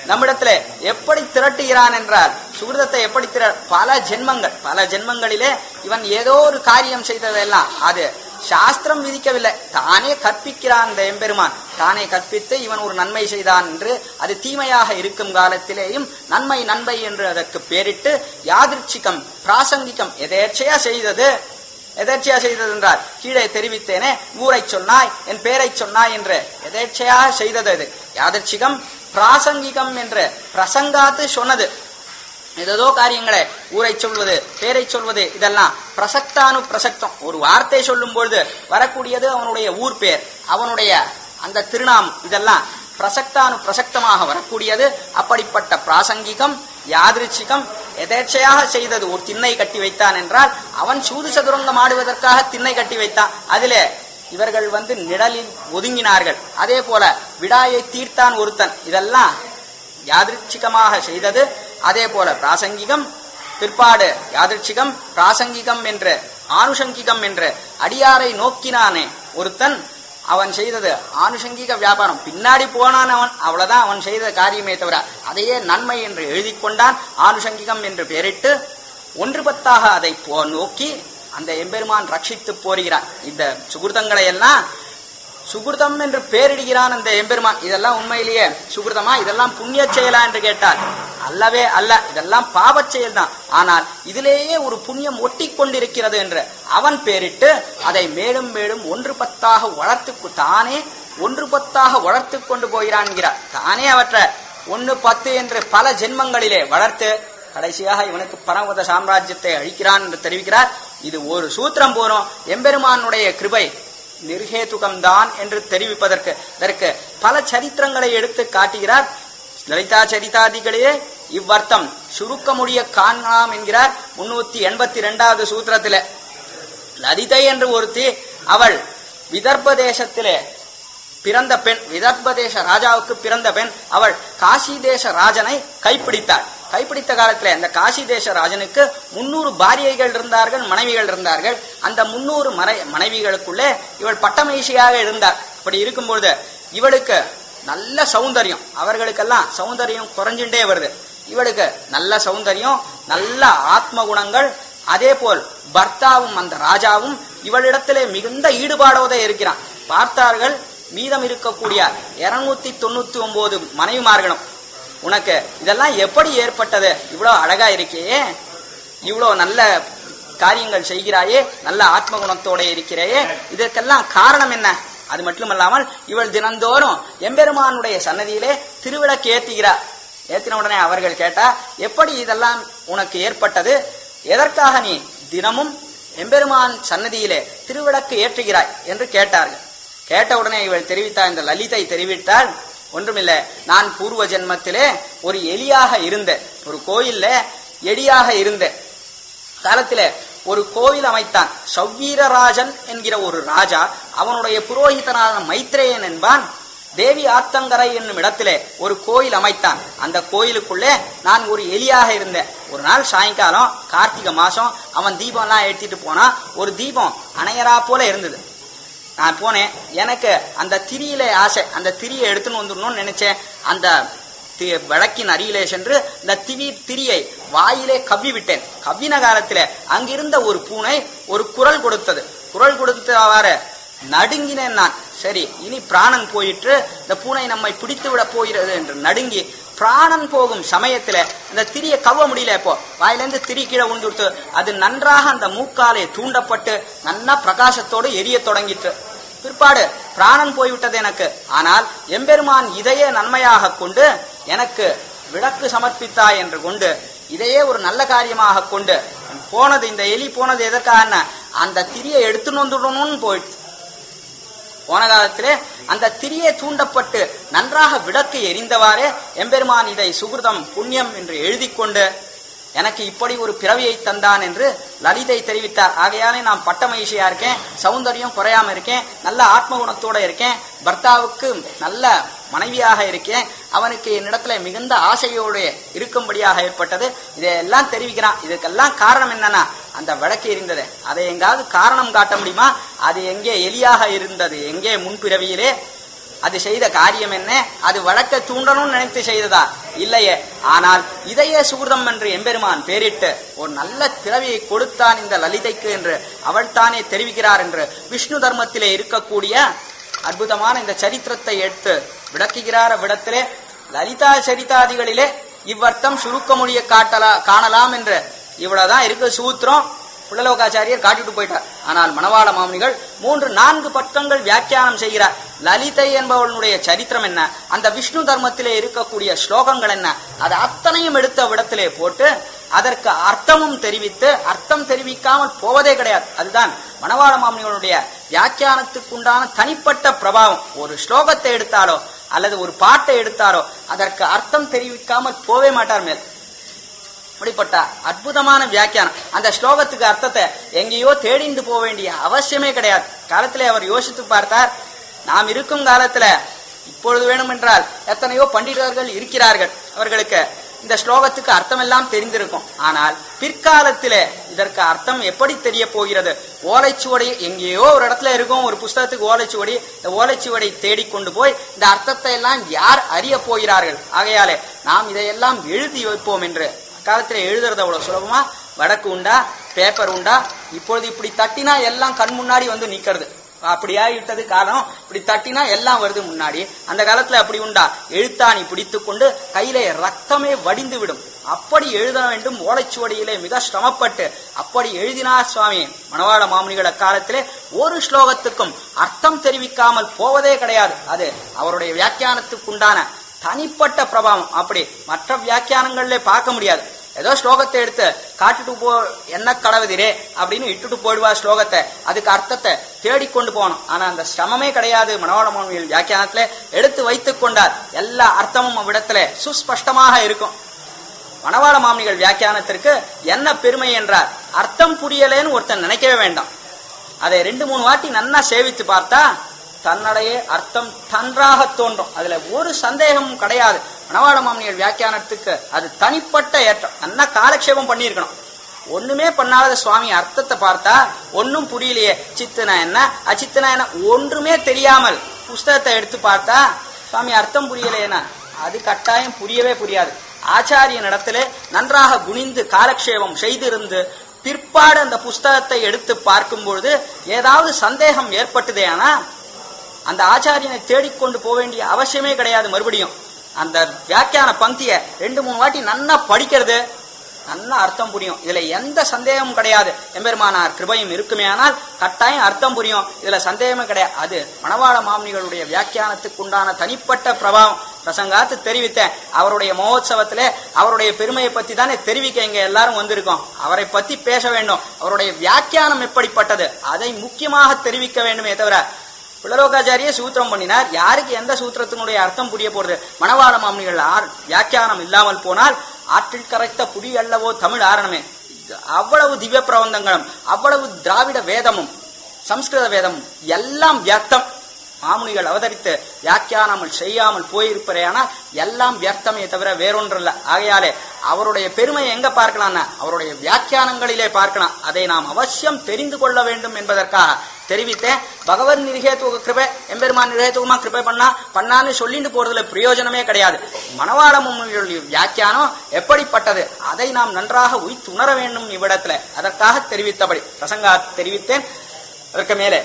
நம்மிடத்துல எப்படி திரட்டுகிறான் என்றால் சுகிருதத்தை எப்படி திர பல ஜென்மங்கள் பல ஜென்மங்களிலே இவன் ஏதோ ஒரு காரியம் செய்ததெல்லாம் அது சாஸ்திரம் விதிக்கவில்லை. தானே கற்பிக்கிறான் இந்த எம்பெருமான். தானே கற்பித்து இவன் ஒரு நன்மை செய்தான் என்று அது தீமையாக இருக்கும் காலத்திலேயும் நன்மை நன்மை என்று அதற்கு பேரிட்டு யாதிர்ச்சிக்கம் பிராசங்கிகம் எதேச்சையா செய்தது? எதேச்சையா செய்தது என்றால் கீழே தெரிவித்தேனே ஊரை சொன்னாய் என் பேரை சொன்னாய் என்று எதேச்சையாக செய்தது அது. யாதர்ச்சிகம் பிராசங்கிகம் என்று பிரசங்காத்து சொன்னது. ஏதோ காரியங்களை ஊரை சொல்வது பேரை சொல்வது இதெல்லாம் பிரசக்தானு பிரசக்தம். ஒரு வார்த்தை சொல்லும் பொழுது வரக்கூடியது அவனுடைய ஊர் பேர் அவனுடைய அந்த திருநாம் இதெல்லாம் பிரசக்தானு பிரசக்தமாக வரக்கூடியது. அப்படிப்பட்ட பிராசங்கிகம் யாதிருச்சிகம் எதேச்சையாக செய்தது. ஒரு திண்ணை கட்டி வைத்தான் என்றால் அவன் சூது சதுரங்கம் ஆடுவதற்காக திண்ணை கட்டி வைத்தான். அதிலே இவர்கள் வந்து நிழலில் ஒதுங்கினார்கள். அதே போல விடாயை தீர்த்தான் ஒருத்தன். இதெல்லாம் யாதிருச்சிகமாக செய்தது. அதே போல பிராசங்கிகம் பிற்பாடு யாதிருச்சிகம் பிராசங்கிகம் என்று ஆனுஷங்கிகம் என்று அடியாரை நோக்கினானே ஒருத்தன். அவன் செய்தது ஆனுஷங்கிக வியாபாரம். பின்னாடி போனான் அவன். அவ்வளவுதான் அவன் செய்த காரியமே தவிர அதையே நன்மை என்று எழுதி கொண்டான் ஆனுஷங்கிகம் என்று பெயரிட்டு ஒன்று பத்தாக அதை போ நோக்கி அந்த எம்பெருமான் ரட்சித்து போறுகிறான் இந்த சுகிருதங்களை எல்லாம் சுகிருதம் என்று பேரிடுகிறான் அந்த எம்பெருமான். இதெல்லாம் உண்மையிலேயே சுகிருதமா? இதெல்லாம் புண்ணிய செயலா என்று கேட்டார். அல்லவே அல்ல இதெல்லாம் பாவச் செயல் தான் ஆனால் இதிலேயே ஒரு புண்ணியம் ஒட்டி கொண்டிருக்கிறது என்று அவன் பேரிட்டு அதை மேலும் மேலும் ஒன்று பத்தாக வளர்த்து தானே ஒன்று பத்தாக வளர்த்து கொண்டு போகிறான் என்கிறார். தானே அவற்றை ஒன்று பத்து என்று பல ஜென்மங்களிலே வளர்த்து கடைசியாக இவனுக்கு பரமத சாம்ராஜ்யத்தை அழிக்கிறான் என்று தெரிவிக்கிறார். இது ஒரு சூத்திரம் போறோம். எம்பெருமானுடைய கிருபை நிர்ஹேதுகம்தான் என்று தெரிவிப்பதற்கு இதற்கு பல சரித்திரங்களை எடுத்து காட்டுகிறார். லலிதா சரிதாதிகளே இவ்வர்த்தம் சுருக்க முடிய காணலாம் என்கிறார் முன்னூத்தி எண்பத்தி ரெண்டாவது சூத்திரத்திலே. லலிதை என்று ஒருத்தி அவள் விதர்ப தேசத்திலே பிறந்த பெண் விதர்ப தேச ராஜாவுக்கு பிறந்த பெண் அவள் காசி தேச ராஜனை கைப்பிடித்தாள். கைப்பிடித்த காலத்துல அந்த காசி தேச ராஜனுக்கு முன்னூறு பாரியைகள் இருந்தார்கள் மனைவிகள் இருந்தார்கள். அந்த முன்னூறு மறை மனைவிகளுக்குள்ளே இவள் பட்டமகிழ்ச்சியாக இருந்தார் அப்படி இருக்கும்பொழுது இவளுக்கு நல்ல சௌந்தரியம். அவர்களுக்கெல்லாம் சௌந்தரியம் குறைஞ்சுட்டே வருது. இவளுக்கு நல்ல சௌந்தரியம் நல்ல ஆத்ம குணங்கள் அதே போல் பர்த்தாவும் அந்த ராஜாவும் இவளிடத்திலே மிகுந்த ஈடுபாடோட இருக்கிறான். பார்த்தார்கள் மீதம் இருக்கக்கூடிய இருநூத்தி தொண்ணூத்தி ஒன்பது மனைவிமார்களும் உனக்கு இதெல்லாம் எப்படி ஏற்பட்டது? இவ்வளோ அழகா இருக்கியே இவ்வளோ நல்ல காரியங்கள் செய்கிறாயே நல்ல ஆத்ம குணத்தோட இருக்கிறாயே. இதற்கெல்லாம் காரணம் என்ன? அது மட்டுமல்லாமல் இவள் தினந்தோறும் எம்பெருமானுடைய சன்னதியிலே திருவிளக்கு ஏத்துகிறார் ஏத்தின உடனே அவர்கள் கேட்டா எப்படி இதெல்லாம் உனக்கு ஏற்பட்டது? எதற்காக நீ தினமும் எம்பெருமான் சன்னதியிலே திருவிளக்கு ஏற்றுகிறாய்? என்று கேட்டார்கள். கேட்ட உடனே இவள் தெரிவித்தார் இந்த லலிதை தெரிவித்தால் ஒன்றுமில்லை. நான் பூர்வ ஜென்மத்திலே ஒரு எலியாக இருந்தேன் ஒரு கோயில்ல எலியாக இருந்தேன் காலத்திலே ஒரு கோயில் அமைத்தான். சவ்வீரராஜன் என்கிற ஒரு ராஜா அவனுடைய புரோகிதனான மைத்ரேயன் என்பான் தேவி ஆத்தங்கரை என்னும் இடத்திலே ஒரு கோயில் அமைத்தான். அந்த கோயிலுக்குள்ளே நான் ஒரு எலியாக இருந்தேன். ஒரு நாள் சாயங்காலம் கார்த்திகை மாசம் அவன் தீபம்லாம் எடுத்துட்டு போனா ஒரு தீபம் அணையரா போல இருந்தது. நான் போனேன். எனக்கு அந்த திரியில ஆசை அந்த திரியை எடுத்துன்னு வந்துடணும்னு நினைச்சேன். அந்த தி- விளக்கின் அருகிலே சென்று இந்த திரி திரியை வாயிலே கவ்வி விட்டேன் கவ்வின காலத்தில் அங்கிருந்த ஒரு பூனை ஒரு குரல் கொடுத்தது. குரல் கொடுத்தவாறு நடுங்கினேன் நான். சரி இனி பிராணன் போயிற்று. இந்த பூனை நம்மை பிடித்து விட போகிறது என்று நடுங்கி பிராணன் போகும் சமயத்துல இந்த திரியை கவ்வ முடியல இப்போ. வாயிலேருந்து திரி கீழே உண்டுட்டு அது நன்றாக அந்த மூக்காலே தூண்டப்பட்டு நல்லா பிரகாசத்தோடு எரிய தொடங்கிட்டு பிற்பாடு பிராணன் போய்விட்டது எனக்கு. ஆனால் எம்பெருமான் இதையே நன்மையாக கொண்டு எனக்கு விளக்கு சமர்ப்பித்தாய் என்று கொண்டு இதையே ஒரு நல்ல காரியமாக கொண்டு போனது இந்த எலி போனது எதற்காக அந்த திரியை எடுத்துன்னு வந்துடணும்னு போயிடுச்சு. போன காலத்திலே அந்த திரியை தூண்டப்பட்டு நன்றாக விளக்கு எரிந்தவாறே எம்பெருமான் இதை சுகிருதம் புண்ணியம் என்று எழுதி கொண்டு எனக்கு இப்படி ஒரு பிறவியை தந்தான் என்று லலிதை தெரிவித்தார். ஆகையாலே நான் பட்ட மகிழ்ச்சியா இருக்கேன் சௌந்தரியம் குறையாம இருக்கேன் நல்ல ஆத்ம குணத்தோட இருக்கேன் பர்த்தாவுக்கு நல்ல மனைவியாக இருக்கேன் அவனுக்கு என்னிடத்துல மிகுந்த ஆசையோடு இருக்கும்படியாக ஏற்பட்டது. இதையெல்லாம் தெரிவிக்கிறான். இதுக்கெல்லாம் காரணம் என்னன்னா அந்த விளக்கு எரிந்தது அதை எங்காவது காரணம் காட்ட முடியுமா? அது எங்கே எலியாக இருந்தது? எங்கே முன்பிறவியிலே? அது செய்த காரியம் என்ன? அது வழக்க தூண்டணும்னு நினைத்து செய்ததா? இல்லையே. ஆனால் இதையே சூர்தம் என்று எம்பெருமான் பேரிட்டு ஒரு நல்ல பிறவியை கொடுத்தான் இந்த லலிதைக்கு என்று அவள் தானே தெரிவிக்கிறார் என்று விஷ்ணு தர்மத்திலே இருக்கக்கூடிய அற்புதமான இந்த சரித்திரத்தை எடுத்து விளக்குகிறார் அவ்விடத்திலே லலிதா சரிதாதிகளிலே இவ்வர்த்தம் சுருக்க மொழியை காட்டலா காணலாம் என்று. இவ்வளவுதான் இருக்கு சூத்திரம். புள்ளலோகாச்சாரியர் காட்டிட்டு போயிட்டார். ஆனால் மணவாள மாமுனிகள் மூன்று நான்கு பக்கங்கள் வியாக்கியானம் செய்கிறார். லலிதை என்பவளுடைய சரித்திரம் என்ன? அந்த விஷ்ணு தர்மத்திலே இருக்கக்கூடிய ஸ்லோகங்கள் என்ன? அது அத்தனையும் எடுத்த விடத்திலே போட்டு அதற்கு அர்த்தமும் தெரிவித்து அர்த்தம் தெரிவிக்காமல் போவதே கிடையாது. அதுதான் மணவாள மாமுனிகளுடைய வியாக்கியானத்துக்குண்டான தனிப்பட்ட பிரபாவம். ஒரு ஸ்லோகத்தை எடுத்தாலோ அல்லது ஒரு பாட்டை எடுத்தாரோ அதற்கு அர்த்தம் தெரிவிக்காமல் போவே மாட்டார் மேல். அப்படிப்பட்ட அற்புதமான வியாக்கியானம். அந்த ஸ்லோகத்துக்கு அர்த்தத்தை எங்கேயோ தேடிந்து போக வேண்டிய அவசியமே கிடையாது. காலத்தில் அவர் யோசித்து பார்த்தார் நாம் இருக்கும் காலத்துல இப்பொழுது வேணுமென்றால் எத்தனையோ பண்டிதர்கள் இருக்கிறார்கள். அவர்களுக்கு இந்த ஸ்லோகத்துக்கு அர்த்தம் எல்லாம் தெரிந்திருக்கும். ஆனால் பிற்காலத்திலே இதற்கு அர்த்தம் எப்படி தெரிய போகிறது? ஓலைச்சுவடி எங்கேயோ ஒரு இடத்துல இருக்கும் ஒரு புஸ்தகத்துக்கு ஓலைச்சுவடி இந்த ஓலைச்சுவடி தேடிக்கொண்டு போய் இந்த அர்த்தத்தை எல்லாம் யார் அறிய போகிறார்கள்? ஆகையாலே நாம் இதையெல்லாம் எழுதி வைப்போம் என்று காலத்துல எழுதுறது அவ்வளவு சுலபமா? வடக்கு உண்டா? பேப்பர் உண்டா? இப்பொழுது இப்படி தட்டினா எல்லாம் கண் முன்னாடி வந்து நிக்கிறது. அப்படியாயிட்டது காலம் இப்படி தட்டினா எல்லாம் வருது முன்னாடி. அந்த காலத்துல அப்படி உண்டா? எழுத்தாணி பிடித்து கொண்டு கையிலே ரத்தமே வடிந்து விடும் அப்படி எழுத வேண்டும். ஓலைச்சுவடியிலே மிக சிரமப்பட்டு அப்படி எழுதினார் சுவாமி மணவாள மாமுனிகள் காலத்திலே ஒரு ஸ்லோகத்துக்கும் அர்த்தம் தெரிவிக்காமல் போவதே கிடையாது. அது அவருடைய வியாக்கியானத்துக்குண்டான தனிப்பட்ட பிரபாவம். அப்படி மற்ற வியாக்கியானங்கள்ல பார்க்க முடியாது. ஏதோ ஸ்லோகத்தை எடுத்து காட்டுட்டு போ என்ன கடவுதிரே? அப்படின்னு இட்டுட்டு போயிடுவா ஸ்லோகத்தை. அதுக்கு அர்த்தத்தை தேடிக்கொண்டு போகணும். ஆனா அந்த சிரமமே கிடையாது. மனோட மாணவிகள் வியாக்கியானத்துல எடுத்து வைத்துக் கொண்டார். எல்லா அர்த்தமும் அவ்விடத்துல சுஸ்பஷ்டமாக இருக்கும். மணவாள மாமனிகள் வியாக்கியானத்திற்கு என்ன பெருமை? என்றார். அர்த்தம் புரியலேன்னு ஒருத்தன் நினைக்கவே வேண்டாம். அதை ரெண்டு மூணு வாட்டி நன்னா சேவித்து பார்த்தா தன்னுடைய அர்த்தம் தன்றாக தோன்றும். அதுல ஒரு சந்தேகமும் கிடையாது. மணவாள மாமனியர் வியாக்கியானத்துக்கு அது தனிப்பட்ட ஏற்றம். நல்லா காலக்ஷேபம் பண்ணியிருக்கணும். ஒண்ணுமே பண்ணாத சுவாமி அர்த்தத்தை பார்த்தா ஒன்னும் புரியலையே. சித்தனா என்ன? அச்சித்தனா என்ன? ஒன்றுமே தெரியாமல் புஸ்தகத்தை எடுத்து பார்த்தா சுவாமி அர்த்தம் புரியலையேனா அது கட்டாயம் புரியவே புரியாது. ஆச்சாரியன் இடத்திலே நன்றாக குனிந்து காலக்ஷேபம் செய்திருந்து பிற்பாடு அந்த புஸ்தகத்தை எடுத்து பார்க்கும் பொழுது ஏதாவது சந்தேகம் ஏற்பட்டதே ஆனால் அந்த ஆச்சாரியனை தேடிக்கொண்டு போக வேண்டிய அவசியமே கிடையாது மறுபடியும். அந்த வியாக்கியான பங்கிய ரெண்டு மூணு வாட்டி நன்னா படிக்கிறது நல்லா அர்த்தம் புரியும். இதுல எந்த சந்தேகமும் கிடையாது. எம்பெருமானார் கிருபையும் இருக்குமே ஆனால் கட்டாயம் அர்த்தம் புரியும். இதுல சந்தேகமே கிடையாது. அது மணவாள மாமனிகளுடைய வியாக்கியானத்துக்கு உண்டான தனிப்பட்ட பிரபாவம். பிரசங்காத்து தெரிவித்தேன். அவருடைய மகோத்சவத்துல அவருடைய பெருமையை பத்தி தானே தெரிவிக்க இங்க எல்லாரும் வந்திருக்கோம். அவரை பத்தி பேச வேண்டும். அவருடைய வியாக்கியானம் எப்படிப்பட்டது? அதை முக்கியமாக தெரிவிக்க வேண்டுமே தவிர பிள்ளலோகாச்சாரிய சூத்திரம் பண்ணினார். யாருக்கு எந்த சூத்திரத்தினுடைய அர்த்தம் புரிய போறது? மணவாள மாமனிகள் ஆர் வியாக்கியானம் இல்லாமல் போனால் ஆற்றில் கரைத்த புடி அல்லவோ தமிழ் ஆரணமே. அவ்வளவு திவ்ய பிரபந்தங்களும் அவ்வளவு திராவிட வேதமும் சம்ஸ்கிருத வேதமும் எல்லாம் வியர்த்தம். மாமுனிகள் அவதரித்து வியாக்கியானாமல் செய்யாமல் போயிருப்பறையானால் எல்லாம் வியர்த்தமே தவிர வேறொன்றல்ல. ஆகையாலே அவருடைய பெருமை எங்க பார்க்கலாம்னா அவருடைய வியாக்கியானங்களிலே பார்க்கலாம். அதை நாம் அவசியம் தெரிந்து கொள்ள வேண்டும் என்பதற்காக தெரிவித்தேன். பகவத் நிர்ஹேத்துவ கிருபை எம்பெருமான் நிர்ஹேத்துவமா கிருபை பண்ணா பண்ணான்னு சொல்லிட்டு போறதுல பிரயோஜனமே கிடையாது. மணவாள முனிகளுடைய வியாக்கியானம் எப்படிப்பட்டது? அதை நாம் நன்றாக உய்த்துணர வேண்டும் இவ்விடத்துல. அதற்காக தெரிவித்தபடி பிரசங்கா தெரிவித்தேன். அதற்கு மேலே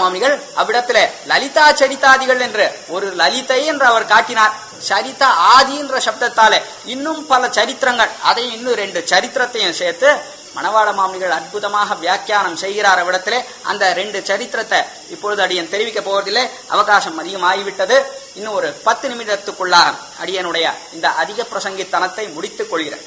மாமிகள் அவ்விடத்துல லலிதா சரிதாதிகள் என்று ஒரு லலிதை என்று அவர் காட்டினார். சரிதா ஆதி என்ற சப்தத்தாலே இன்னும் பல சரித்திரங்கள் அதை இன்னும் ரெண்டு சரித்திரத்தையும் சேர்த்து மணவாள மாமிகள் அற்புதமாக வியாக்கியானம் செய்கிறார் அவ்விடத்திலே அந்த ரெண்டு சரித்திரத்தை இப்பொழுது அடியன் தெரிவிக்க போவதில்லை. அவகாசம் அதிகமாகிவிட்டது. இன்னும் ஒரு பத்து நிமிடத்துக்குள்ளாக அடியனுடைய இந்த அதிக பிரசங்கித்தனத்தை முடித்துக் கொள்கிறேன்.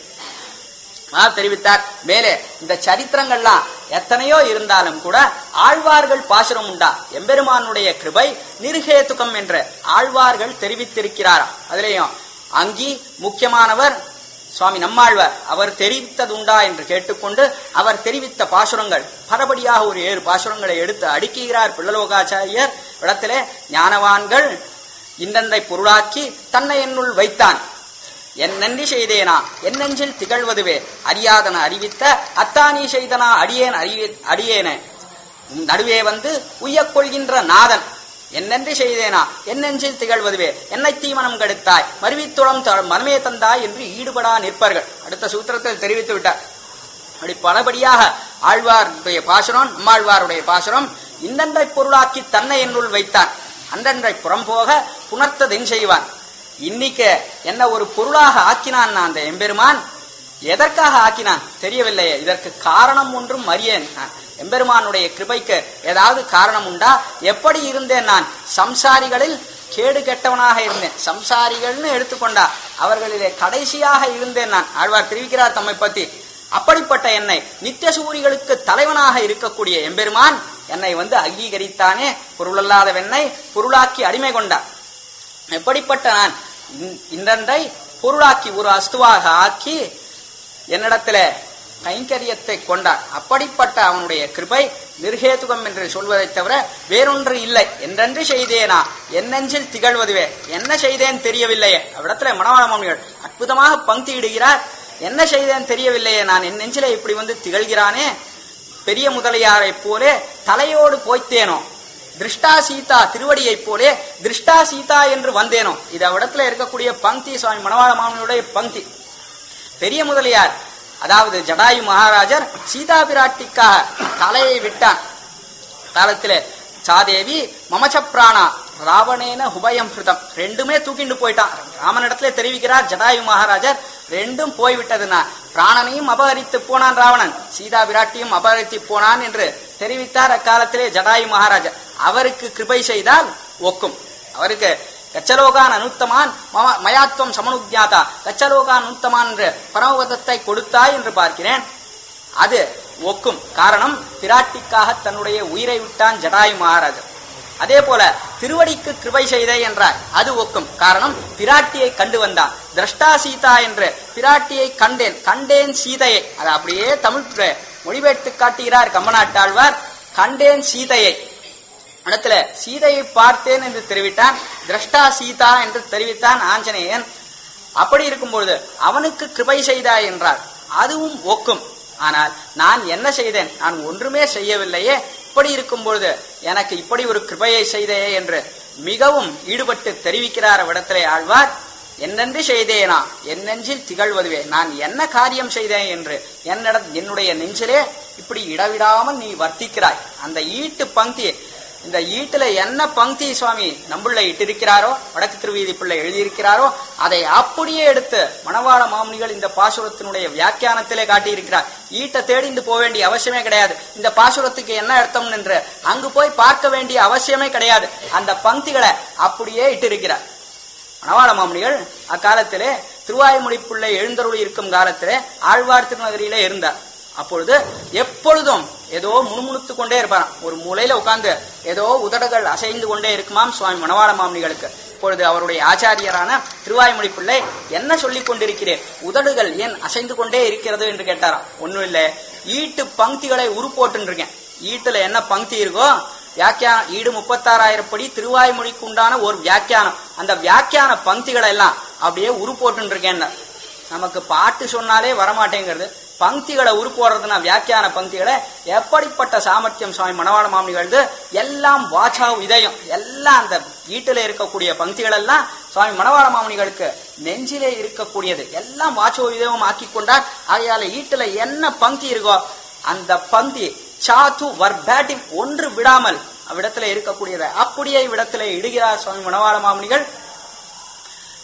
தெரிவித்தார். மேலே இந்த சரித்திரங்கள்லாம் எத்தனையோ இருந்தாலும் கூட ஆழ்வார்கள் பாசுரம் உண்டா? எம்பெருமானுடைய கிருபை நிருகேதுகம் என்று ஆழ்வார்கள் தெரிவித்திருக்கிறாராம். அதுலேயும் அங்கி முக்கியமானவர் சுவாமி நம்மாழ்வார் அவர் தெரிவித்தது உண்டா என்று கேட்டுக்கொண்டு அவர் தெரிவித்த பாசுரங்கள் பரபடியாக ஒரு ஏழு பாசுரங்களை எடுத்து அடுக்குகிறார் பிள்ளலோகாச்சாரியர். இடத்திலே ஞானவான்கள் இந்தந்தை பொருளாக்கி தன்னை என்னுள் வைத்தான். என் நன்றி செய்தேனா? என் நெஞ்சில் திகழ்வதுவே? அறியாதன அறிவித்த அத்தானி செய்தனா? அடியேன் அறிவி அடியேன. நடுவே வந்து உய்யக் கொள்கின்ற நாதன். என்னென்று செய்தேனா? என்னென்று திகழ்வதுவே? என்னை தீமனம் கெடுத்தாய். மருவித்துளம் மனமே தந்தாய் என்று ஈடுபடா நிற்பர்கள். அடுத்த சூத்திரத்தில் தெரிவித்து விட்டார். அப்படி பலபடியாக ஆழ்வாருடைய பாசுரம் நம்மாழ்வாருடைய பாசுரம் இந்தன்றை பொருளாக்கி தன்னை என்னுள் வைத்தான். அன்றன்றை புறம்போக புணர்த்ததென் செய்வான். இன்னைக்கு என்ன ஒரு பொருளாக ஆக்கினான் அந்த எம்பெருமான்? எதற்காக ஆக்கினான்? தெரியவில்லையே. இதற்கு காரணம் ஒன்றும் அறியேன். எம்பெருமானுடைய கிருபைக்கு ஏதாவது காரணம் உண்டா? எப்படி இருந்தேன் நான்? சம்சாரிகளில் கேடு கெட்டவனாக இருந்தேன். சம்சாரிகள்னு எடுத்துக்கொண்டா. அவர்களிலே கடைசியாக இருந்தேன் நான். ஆழ்வார் தெரிவிக்கிறார் தம்மை பத்தி. அப்படிப்பட்ட என்னை நித்திய சூரிகளுக்கு தலைவனாக இருக்கக்கூடிய எம்பெருமான் என்னை வந்து அங்கீகரித்தானே? பொருளல்லாத வெண்ணை பொருளாக்கி அடிமை கொண்டார் எப்படிப்பட்ட நான்? இன்றன்றை பொருளாக்கி ஒரு அஸ்துவாக ஆக்கி என்னிடத்துல கைங்கரியத்தை கொண்டார். அப்படிப்பட்ட அவனுடைய கிருபை நிர்ஹேதுகம் என்று சொல்வதை தவிர வேறொன்று இல்லை. என்றென்று செய்தேனா? என் நெஞ்சில் திகழ்வதுவே. என்ன செய்தேன் தெரியவில்லையே. அவ்விடத்துல மனவாளமணிகள் அற்புதமாக பங்கு இடுகிறார் என்ன செய்தேன் தெரியவில்லையே. நான் என் நெஞ்சில இப்படி வந்து திகழ்கிறானே. பெரிய முதலியாரை போலே தலையோடு போய்த்தேனோ? திருஷ்டா சீதா திருவடியைப் போலே திருஷ்டா சீதா என்று வந்தேனோ? இது அவ்விடத்துல இருக்கக்கூடிய பங்கி சுவாமி மணவாள மாமனுடைய பங்கி. பெரிய முதலியார். அதாவது ஜடாயு மகாராஜர் சீதா பிராட்டிக்காக தலையை விட்டான் காலத்தில் சாதேவி மமச்சப்ராணா ராவணேன உபயம் பிருதம் ரெண்டுமே தூக்கிண்டு போயிட்டான். ராமனிடத்துல தெரிவிக்கிறார் ஜடாயு மகாராஜர் ரெண்டும் போய்விட்டதுன்னா பிராணனையும் அபகரித்து போனான் ராவணன் சீதா விராட்டியும் அபகரித்து போனான் என்று தெரிவித்தார் அக்காலத்திலே ஜடாயு மகாராஜர். அவருக்கு கிருபை செய்தால் ஒக்கும். அவருக்கு கச்சலோகான் அனுத்தமான் மம- மயாத்வம் சமனுஜாதா. கச்சலோகான் அனுத்தமான் என்று பரமபதத்தை கொடுத்தாய் என்று பார்க்கிறேன். அது ஒக்கும். காரணம் பிராட்டிக்காக தன்னுடைய உயிரை விட்டான் ஜடாயு மகாராஜர். அதே போல திருவடிக்கு கிருபை செய்தே என்றார் அது ஒக்கும். காரணம் பிராட்டியை கண்டு வந்தான். திரஷ்டா சீதா என்று பிராட்டியை கண்டேன். கண்டேன் சீதையை. அது அப்படியே தமிழ் மொழிபெயர்த்து காட்டுகிறார் கம்பநாட்டாழ்வார் கண்டேன் சீதையை. இடத்துல சீதையை பார்த்தேன் என்று தெரிவித்தான். திரஷ்டா சீதா என்று தெரிவித்தான் ஆஞ்சநேயன். அப்படி இருக்கும்பொழுது அவனுக்கு கிருபை செய்தா என்றார். அதுவும் ஒக்கும். ஆனால் நான் என்ன செய்தேன்? நான் ஒன்றுமே செய்யவில்லையே. இப்படி இருக்கும் பொழுது எனக்கு இப்படி ஒரு கிருபையை செய்தே என்று மிகவும் ஈடுபட்டு தெரிவிக்கிறார் இடத்திலே ஆழ்வார். என்னென்று செய்தேனா? என் நெஞ்சில் திகழ்வதுவே. நான் என்ன காரியம் செய்தேன் என்று என்னிட என்னுடைய நெஞ்சிலே இப்படி இடவிடாமல் நீ வர்த்திக்கிறாய். அந்த ஈட்டு பங்கி இந்த ஈட்டுல என்ன பங்கி சுவாமி நம்புள்ள இட்டிருக்கிறாரோ வடக்கு திருவீதி பிள்ளை எழுதியிருக்கிறாரோ அதை அப்படியே எடுத்து மணவாள மாமுனிகள் இந்த பாசுரத்தினுடைய வியாக்கியானத்திலே காட்டியிருக்கிறார். ஈட்டை தேடிந்து போக வேண்டிய அவசியமே கிடையாது. இந்த பாசுரத்துக்கு என்ன அர்த்தம் என்று அங்கு போய் பார்க்க வேண்டிய அவசியமே கிடையாது. அந்த பங்கிகளை அப்படியே இட்டிருக்கிறார். மணவாள மாமுனிகள் அக்காலத்திலே திருவாய்மொழி பிள்ளை எழுந்தருள் இருக்கும் காலத்திலே ஆழ்வார் திருநகரியிலே இருந்தார். அப்பொழுது எப்பொழுதும் ஏதோ முணுமுணுத்து கொண்டே இருப்பாராம். ஒரு மூலையில உட்கார்ந்து ஏதோ உதடுகள் அசைந்து கொண்டே இருக்குமாம் சுவாமி மணவாள மாமனிகளுக்கு. இப்பொழுது அவருடைய ஆச்சாரியரான திருவாய்மொழி பிள்ளை என்ன சொல்லிக் கொண்டிருக்கிறேன் உதடுகள் ஏன் அசைந்து கொண்டே இருக்கிறது? என்று கேட்டாராம். ஒண்ணும் இல்ல. ஈட்டு பங்கிகளை உருப்போட்டுருக்கேன் ஈட்டுல என்ன பங்கி இருக்கோ வியாக்கியானம் ஈடு முப்பத்தாறாயிரம் படி திருவாய்மொழிக்கு உண்டான ஒரு வியாக்கியானம். அந்த வியாக்கியான பங்கிகளை எல்லாம் அப்படியே உருப்போட்டுருக்கேன் நமக்கு பாட்டு சொன்னாலே வரமாட்டேங்கிறது. பங்கிகளை உருப்போடுறதுனா வியாக்கியான பங்கிகளை எப்படிப்பட்ட சாமர்த்தியம் சுவாமி மணவாள மாமனிகளது எல்லாம் வாச்சா இதயம் எல்லாம் அந்த வீட்டில் இருக்கக்கூடிய பங்கிகள் எல்லாம் சுவாமி மணவாள மாமனிகளுக்கு நெஞ்சிலே இருக்கக்கூடியது. எல்லாம் வாச்சோ இதயம் ஆக்கி கொண்டார். ஆகையால ஈட்டுல என்ன பங்கி இருக்கோ அந்த பங்கி சாத்து வர்பேட்டிங் ஒன்று விடாமல் அவ்விடத்துல இருக்கக்கூடியதை அப்படியே இவ்விடத்துல இடுகிறார் சுவாமி மணவாள மாமுனிகள்.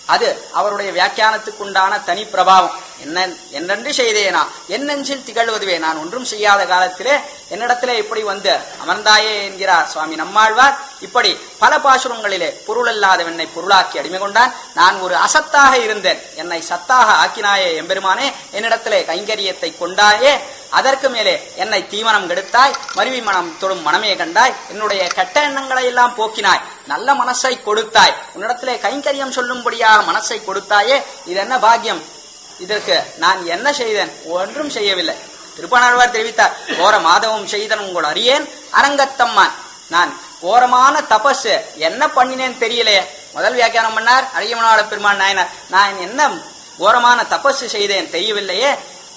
அது அவருடைய வியாக்கியானத்துக்கு உண்டான தனி பிரபாவம். என்ன என்னென்று செய்தேனா? என் நெஞ்சில் திகழ்வதுவே. நான் ஒன்றும் செய்யாத காலத்திலே என்னிடத்திலே இப்படி வந்து அமர்ந்தாயே என்கிறார் சுவாமி நம்மாழ்வார். இப்படி பல பாசுரங்களிலே பொருள் அல்லாதவனை பொருளாக்கி அடிமை கொண்டான். நான் ஒரு அசத்தாக இருந்தேன். என்னை சத்தாக ஆக்கினாயே எம்பெருமானே. என்னிடத்திலே கைங்கரியத்தை கொண்டாயே. அதற்கு மேலே என்னை தீவனம் கெடுத்தாய் மருவி மனம் தொடும் மனமே கண்டாய் என்னுடைய கெட்ட எண்ணங்களை எல்லாம் போக்கினாய் நல்ல மனசை கொடுத்தாய். உன்னிடத்திலே கைங்கரியம் சொல்லும்படியாக மனசை கொடுத்தாயே இது என்ன பாக்கியம்? இதற்கு நான் என்ன செய்தேன்? ஒன்றும் செய்யவில்லை. திருப்பனாழ்வார் தெரிவித்தார் கோர மாதவம் செய்தன் உங்கள் அறியேன் அரங்கத்தம்மான். நான் கோரமான தபஸ் என்ன பண்ணினேன் தெரியலையே முதல் வியாக்கியானம் பண்ணார் அரியமனாள பெருமான் நாயனார் நான் என்ன கோரமான தபஸ் செய்தேன் தெரியவில்லையே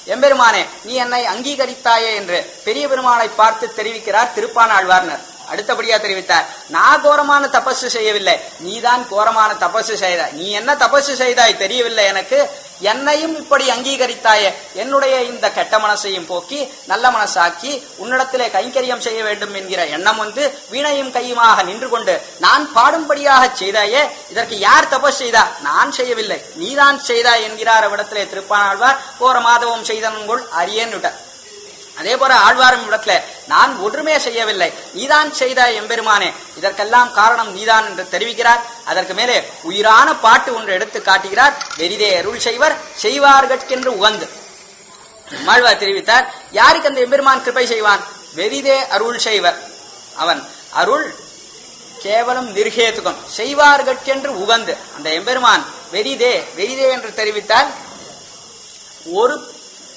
எம்பெருமானே நீ என்னை அங்கீகரித்தாயே என்று பெரிய பெருமானை பார்த்து தெரிவிக்கிறார் திருப்பானாழ்வார்னர். அடுத்தபடியா தெரிவித்தார். நான் கோரமான தபசு செய்யவில்லை. நீதான் கோரமான தபசு செய்தாய் நீ என்ன தபசு செய்தாய் தெரியவில்லை எனக்கு. என்னையும் இப்படி அங்கீகரித்தாயே. என்னுடைய இந்த கெட்ட மனசையும் போக்கி நல்ல மனசாக்கி உன்னிடத்திலே கைங்கரியம் செய்ய வேண்டும் என்கிற எண்ணம் வந்து வீணையும் கையுமாக நின்று கொண்டு நான் பாடும்படியாக செய்தாயே இதற்கு யார் தபஸ் செய்தா? நான் செய்யவில்லை. நீதான் செய்தாய் என்கிறார் விடத்திலே திருப்பானாழ்வார். போற மாதவம் செய்தனங்குள் அரியன் அதே போல ஆழ்வாரும் இடத்துல நான் ஒன்றுமே செய்யவில்லை. நீதான் செய்தாய் எம்பெருமானே. இதற்கெல்லாம் காரணம் நீதான் என்று தெரிவிக்கிறார். அதற்கு மேலே உயிரான பாட்டு ஒன்று எடுத்து காட்டுகிறார். வெறிதே அருள் செய்வர் செய்வார்கட்கென்று உகந்து. மாழ்வார் தெரிவித்தார் யாருக்கு அந்த எம்பெருமான் கிருபை செய்வான்? வெறிதே அருள் செய்வர். அவன் அருள் கேவலம் நிர்ஹேதுகம் செய்வார்கட்கென்று உகந்து. அந்த எம்பெருமான் வெறிதே வெறிதே என்று தெரிவித்தால் ஒரு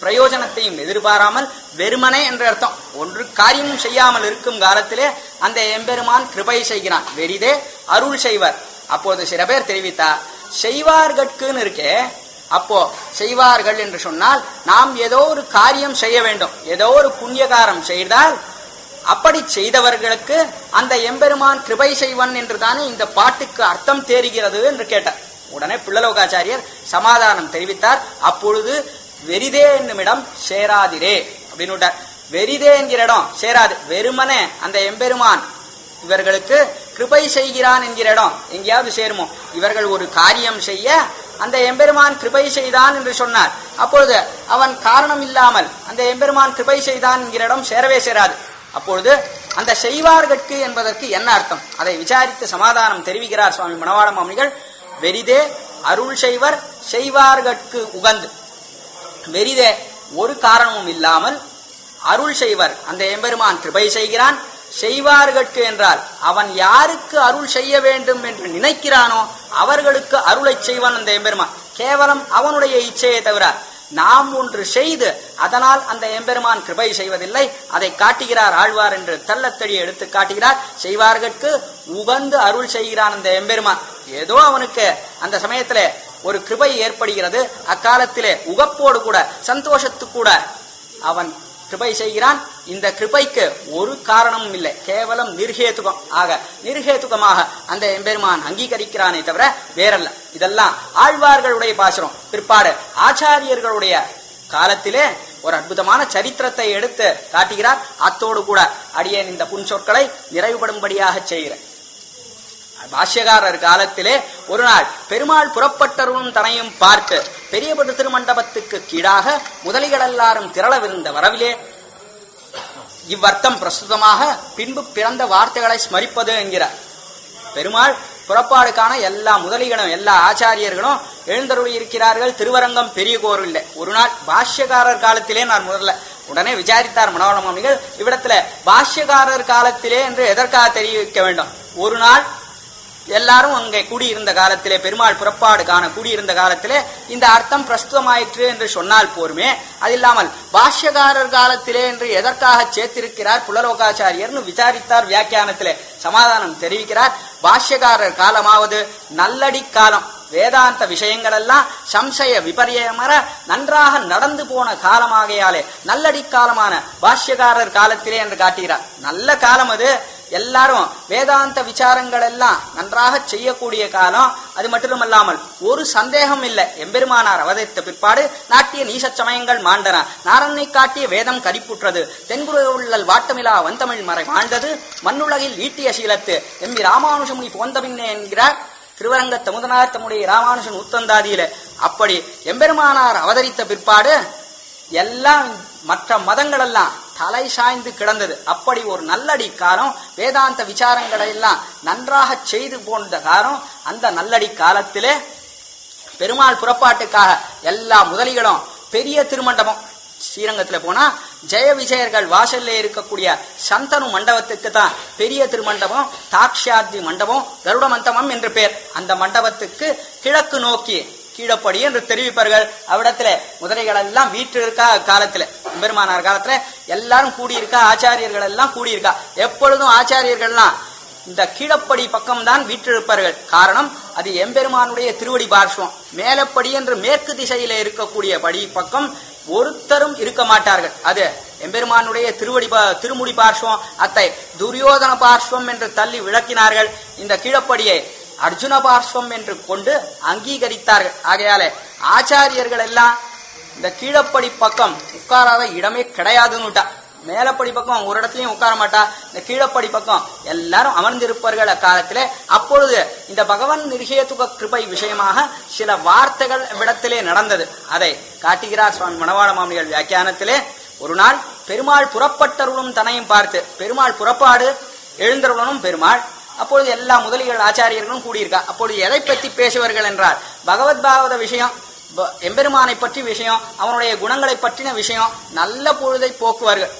பிரயோஜனத்தையும் எதிர்பாராமல் வெறுமனே என்ற அர்த்தம். ஒன்று காரியமும் செய்யாமல் இருக்கும் காலத்திலே அந்த எம்பெருமான் கிருபை செய்கிறான். வெறிதே அருள் செய்வர். அப்போது சில பேர் தெரிவித்தார் செய்வார்கட்குன்னு இருக்கே. அப்போ செய்வார்கள் என்று சொன்னால் நாம் ஏதோ ஒரு காரியம் செய்ய வேண்டும். ஏதோ ஒரு புண்ணியகாரம் செய்தால் அப்படி செய்தவர்களுக்கு அந்த எம்பெருமான் கிருபை செய்வன் என்று தானே இந்த பாட்டுக்கு அர்த்தம் தேறுகிறது என்று கேட்டார். உடனே பிள்ளலோகாச்சாரியர் சமாதானம் தெரிவித்தார். அப்பொழுது வெறிதே என்னுமிடம் சேராதிரே. அப்படின்னு வெறிதே என்கிற இடம் சேராது. வெறுமனே அந்த எம்பெருமான் இவர்களுக்கு கிருபை செய்கிறான் என்கிற இடம் எங்கேயாவது சேருமோ? இவர்கள் ஒரு காரியம் செய்ய அந்த எம்பெருமான் கிருபை செய்தான் என்று சொன்னார். அப்பொழுது அவன் காரணம் இல்லாமல் அந்த எம்பெருமான் கிருபை செய்தான் என்கிற இடம் சேரவே சேராது. அப்பொழுது அந்த செய்வார்கட்கு என்பதற்கு என்ன அர்த்தம்? அதை விசாரித்து சமாதானம் தெரிவிக்கிறார் சுவாமி மணவாள மாமிகள் வெறிதே அருள் செய்வர் செய்வார்கட்கு உகந்து. வெரிதே ஒரு காரணமும் இல்லாமல் அருள் செய்வர். அந்த எம்பெருமான் கிருபை செய்கிறான். செய்வார்கட்கு என்றால் அவன் யாருக்கு அருள் செய்ய வேண்டும் என்று நினைக்கிறானோ அவர்களுக்கு அருளை செய்வான் அந்த எம்பெருமான். கேவலம் அவனுடைய இச்சையை தவிர நாம் ஒன்று செய்து அதனால் அந்த எம்பெருமான் கிருபை செய்வதில்லை. அதை காட்டுகிறார் ஆழ்வார் என்று தள்ளத்தடி எடுத்து காட்டுகிறார். செய்வார்கட்கு உகந்து அருள் செய்கிறான் அந்த எம்பெருமான். ஏதோ அவனுக்கு அந்த சமயத்தில் ஒரு கிருபை ஏற்படுகிறது. அக்காலத்திலே உகப்போடு கூட சந்தோஷத்து கூட அவன் கிருபை செய்கிறான். இந்த கிருபைக்கு ஒரு காரணமும் இல்லை. கேவலம் நிர்ஹேதுகம். ஆக நிர்ஹேதுகமாக அந்த எம்பெருமான் அங்கீகரிக்கிறானே தவிர வேறல்ல. இதெல்லாம் ஆழ்வார்களுடைய பாசுரம். பிற்பாடு ஆச்சாரியர்களுடைய காலத்திலே ஒரு அற்புதமான சரித்திரத்தை எடுத்து காட்டுகிறார். அத்தோடு கூட அடியேன் இந்த புன்சொற்களை நிறைவுபடும்படியாக செய்கிறேன். பாஷ்யகாரர் காலத்திலே ஒரு நாள் பெருமாள் புறப்பட்டருளும் தனையும் பார்த்து பெரியபடு திருமண்டபத்துக்கு கீழாக முதலிகள் எல்லாரும் திரளவிருந்த வரவிலே இவ்வர்த்தம் பிரஸ்துதமாக பின்பு பிறந்த வார்த்தைகளை ஸ்மரிப்பது என்கிறார் பெருமாள் புறப்பாடுக்கான எல்லா முதலிகளும் எல்லா ஆச்சாரியர்களும் எழுந்தருள் இருக்கிறார்கள் திருவரங்கம் பெரிய கோரில்லை ஒரு நாள் பாஷ்யகாரர் காலத்திலே நான் முதல்ல உடனே விசாரித்தார் மனோரம இவ்விடத்துல பாஷ்யகாரர் காலத்திலே என்று எதற்காக தெரிவிக்க வேண்டும்? ஒரு நாள் எல்லாரும் அங்கே கூடியிருந்த காலத்திலே பெருமாள் புறப்பாடு காண கூடியிருந்த காலத்திலே இந்த அர்த்தம் பிரஸ்துவமாயிற்று என்று சொன்னால் போருமே. அது இல்லாமல் பாஷ்யகாரர் காலத்திலே என்று எதற்காக சேர்த்திருக்கிறார் புலலோகாச்சாரியர்னு விசாரித்தார் வியாக்கியானத்திலே. சமாதானம் தெரிவிக்கிறார். பாஷ்யகாரர் காலமாவது நல்லடி காலம். வேதாந்த விஷயங்கள் எல்லாம் சம்சய விபரியமர நன்றாக நடந்து போன காலமாகையாலே நல்லடி காலமான பாஷ்யகாரர் காலத்திலே என்று காட்டுகிறார். நல்ல காலம் அது. எல்லாரும் வேதாந்த விசாரங்கள் எல்லாம் நன்றாக செய்யக்கூடிய காலம். அது மட்டுமல்லாமல் ஒரு சந்தேகம் இல்லை. எம்பெருமானார் அவதரித்த பிற்பாடு நாட்டிய நீச சமயங்கள் மாண்டன. நாரனை காட்டிய வேதம் கரிப்புற்றது. தென்குரு உள்ளல் வாட்டமிலா வந்தமிழ் மறை மாண்டது மண்ணுலகில் ஈட்டிய சீலத்து. எம்பி ராமானுஷமுனி போந்தபின்னே என்கிறார். திருவரங்க தமுதனார் தம்முடைய ராமானுஷன் உத்தந்தாதியில அப்படி எம்பெருமானார் அவதரித்த பிற்பாடு எல்லாம் மற்ற மதங்களெல்லாம் தலை சாய்ந்து கிடந்தது. அப்படி ஒரு நல்லடி காலம் வேதாந்த விசாரங்களை எல்லாம் நன்றாக செய்து போன்ற காலம் அந்த நல்லடி காலத்திலே பெருமாள் புறப்பாட்டுக்காக எல்லா முதலிகளும் பெரிய திருமண்டபம் ஸ்ரீரங்கத்துல போனா ஜெய விஜயர்கள் வாசல்ல இருக்கக்கூடிய சந்தனு மண்டபத்துக்கு தான் பெரிய திருமண்டபம் தாக்ஷாத்ரி மண்டபம் கருட மண்டபம் என்று பெயர் அந்த மண்டபத்துக்கு கிழக்கு நோக்கி கீழப்படி என்று தெரிவிப்பார்கள். அவ்விடத்துல முதலைகள் எல்லாம் வீட்டு இருக்கா காலத்துல. பெருமானார் காலத்துல எல்லாரும் கூடியிருக்கா ஆச்சாரியர்கள் எல்லாம் கூடியிருக்கா. எப்பொழுதும் ஆச்சாரியர்கள்லாம் இந்த கீழப்படி பக்கம்தான் வீற்றிருப்பார்கள். காரணம் அது எம்பெருமானுடைய திருவடி பார்ஷ்வம். மேலப்படி என்று மேற்கு திசையில இருக்கக்கூடிய படி பக்கம் ஒருத்தரும் இருக்க மாட்டார்கள். அது எம்பெருமானுடைய திருவடி பா- திருமுடி பார்ஷ்வம் அத்தை துரியோதன பார்ஷ்வம் என்று தள்ளி விளக்கினார்கள். இந்த கீழப்படியை அர்ஜுன பார்ஷ்வம் என்று கொண்டு அங்கீகரித்தார்கள். ஆகையால ஆச்சாரியர்கள் எல்லாம் இந்த கீழப்படி பக்கம் உட்காராத இடமே கிடையாதுன்னுட்டா மேலப்படி பக்கம் ஒரு இடத்துலயும் உட்கார மாட்டா. இந்த கீழப்படி பக்கம் எல்லாரும் அமர்ந்திருப்பார்கள் அக்காலத்திலே. அப்பொழுது இந்த பகவான் நிர்ஹேதுக கிருபை விஷயமாக சில வார்த்தைகள் விடத்திலே நடந்தது. அதை காட்டுகிறார் சுவாமி மணவாள மாமிகள் வியாக்கியானத்திலே. ஒரு நாள் பெருமாள் புறப்பட்டருளும் தனையும் பார்த்து பெருமாள் புறப்பாடு எழுந்தருளனும் பெருமாள். அப்பொழுது எல்லா முதலிகள் ஆச்சாரியர்களும் கூடியிருக்கா. அப்பொழுது எதை பற்றி பேசுவார்கள் என்றால் பகவத் பாகவத விஷயம் எம்பெருமானை பற்றி விஷயம் அவனுடைய குணங்களை பற்றின விஷயம் நல்ல பொழுதை போக்குவார்கள்.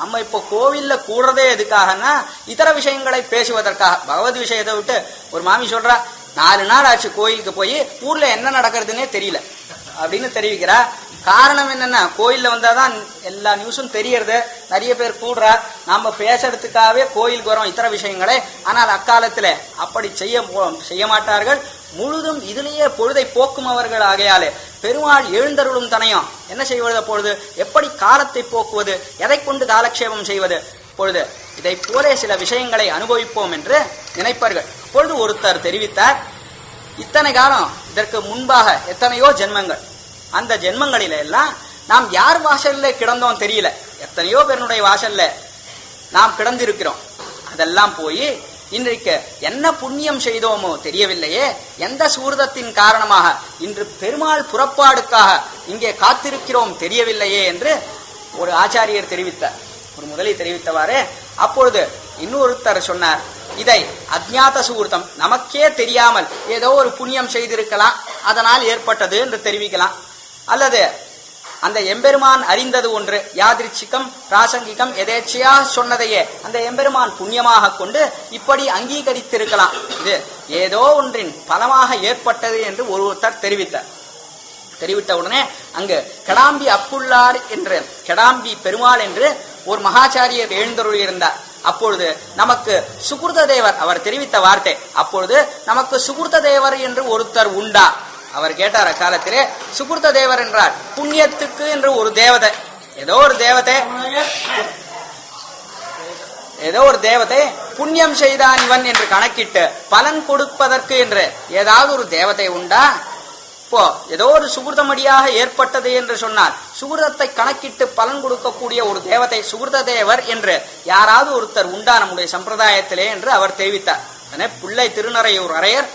நாம இப்போ கோவில்ல கூடுறதே எதுக்காகன்னா இதர விஷயங்களை பேசுவதற்காக. பகவத் விஷயத்தை விட்டு ஒரு மாமி சொல்றா நாலு நாள் ஆச்சு கோயிலுக்கு போய் ஊர்ல என்ன நடக்கிறதுனே தெரியல. அப்படின்னு தெரிவிக்கிறா. காரணம் என்னன்னா கோயில்ல வந்தாதான் எல்லா நியூஸும் தெரியறது. நிறைய பேர் கூடுறா. நாம பேசுறதுக்காகவே கோயிலுக்கு வரோம் இதர விஷயங்களை. ஆனால் அக்காலத்துல அப்படி செய்ய போ- செய்ய மாட்டார்கள். முழுதும் இதிலேயே பொழுதை போக்கும் அவர்கள் ஆகையாலே. பெருமாள் எழுந்தருளும் தனையும் என்ன செய்வது அப்பொழுது? எப்படி காலத்தை போக்குவது? எதை கொண்டு காலக்ஷேபம் செய்வது? பொழுது இதை போலே சில விஷயங்களை அனுபவிப்போம் என்று நினைப்பார்கள். அப்பொழுது ஒருத்தர் தெரிவித்தார் இத்தனை காலம் இதற்கு முன்பாக எத்தனையோ ஜென்மங்கள். அந்த ஜென்மங்களில எல்லாம் நாம் யார் வாசல்ல கிடந்தோம் தெரியல. எத்தனையோ பேருடைய வாசல்ல நாம் கிடந்திருக்கிறோம். அதெல்லாம் போய் இன்றைக்கு என்ன புண்ணியம் செய்தோமோ தெரியவில்லையே எந்த சூரதத்தின் காரணமாக இன்று பெருமாள் புறப்பாடுக்காக இங்கே காத்திருக்கிறோம் தெரியவில்லையே என்று ஒரு ஆச்சாரியர் தெரிவித்தார். ஒரு முதலி தெரிவித்தவாறு அப்பொழுது இன்னொருத்தர் சொன்னார் இதை அஜ்ஞாத சுகூர்த்தம் நமக்கே தெரியாமல் ஏதோ ஒரு புண்ணியம் செய்திருக்கலாம் அதனால் ஏற்பட்டது என்று தெரிவிக்கலாம். அல்லது அந்த எம்பெருமான் அறிந்தது ஒன்று. யாதிருச்சிக்கம் பிராசங்கிகம் எதேச்சையா சொன்னதையே அந்த எம்பெருமான் புண்ணியமாக கொண்டு இப்படி அங்கீகரித்திருக்கலாம். இது ஏதோ ஒன்றின் பலமாக ஏற்பட்டது என்று ஒருத்தர் தெரிவித்தார். தெரிவித்த உடனே அங்கு கெடாம்பி அப்புள்ளார் என்று கெடாம்பி பெருமாள் என்று ஒரு மகாச்சாரியர் எழுந்தருள் இருந்தார் அப்பொழுது நமக்கு சுகுர்த தேவர் அவர் தெரிவித்த வார்த்தை அப்பொழுது நமக்கு சுகுர்த தேவர் என்று ஒருத்தர் உண்டா? அவர் கேட்டார் அக்காலத்திலே சுகுர்த்த தேவர் என்றார். புண்ணியத்துக்கு என்று ஒரு தேவதை. ஏதோ ஒரு தேவதை. ஏதோ ஒரு தேவதை புண்ணியம் செய்தான் இவன் என்று கணக்கிட்டு பலன் கொடுப்பதற்கு என்று ஏதாவது ஒரு தேவதை உண்டா? இப்போ ஏதோ ஒரு சுகிருதமடியாக ஏற்பட்டது என்று சொன்னால் சுகிருதத்தை கணக்கிட்டு பலன் கொடுக்கக்கூடிய ஒரு தேவதை சுகிருத தேவர் என்று யாராவது ஒருத்தர் உண்டா நம்முடைய சம்பிரதாயத்திலே என்று அவர் தெரிவித்தார். பிள்ளை திருநறையூர் அரையர்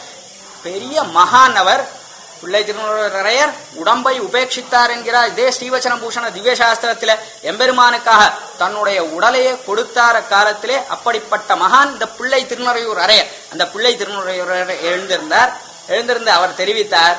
பெரிய மகான் அவர் பிள்ளை திருநறையர் உடம்பை உபேட்சித்தார் என்கிறார். இதே ஸ்ரீவச்சன பூஷண திவ்யசாஸ்திரத்தில எம்பெருமானுக்காக தன்னுடைய உடலையே கொடுத்தார காலத்திலே அப்படிப்பட்ட மகான் இந்த பிள்ளை திருநறையூர் அரையர் அந்த பிள்ளை திருநறையூர் எழுந்திருந்தார். எழுந்திருந்து அவர் தெரிவித்தார்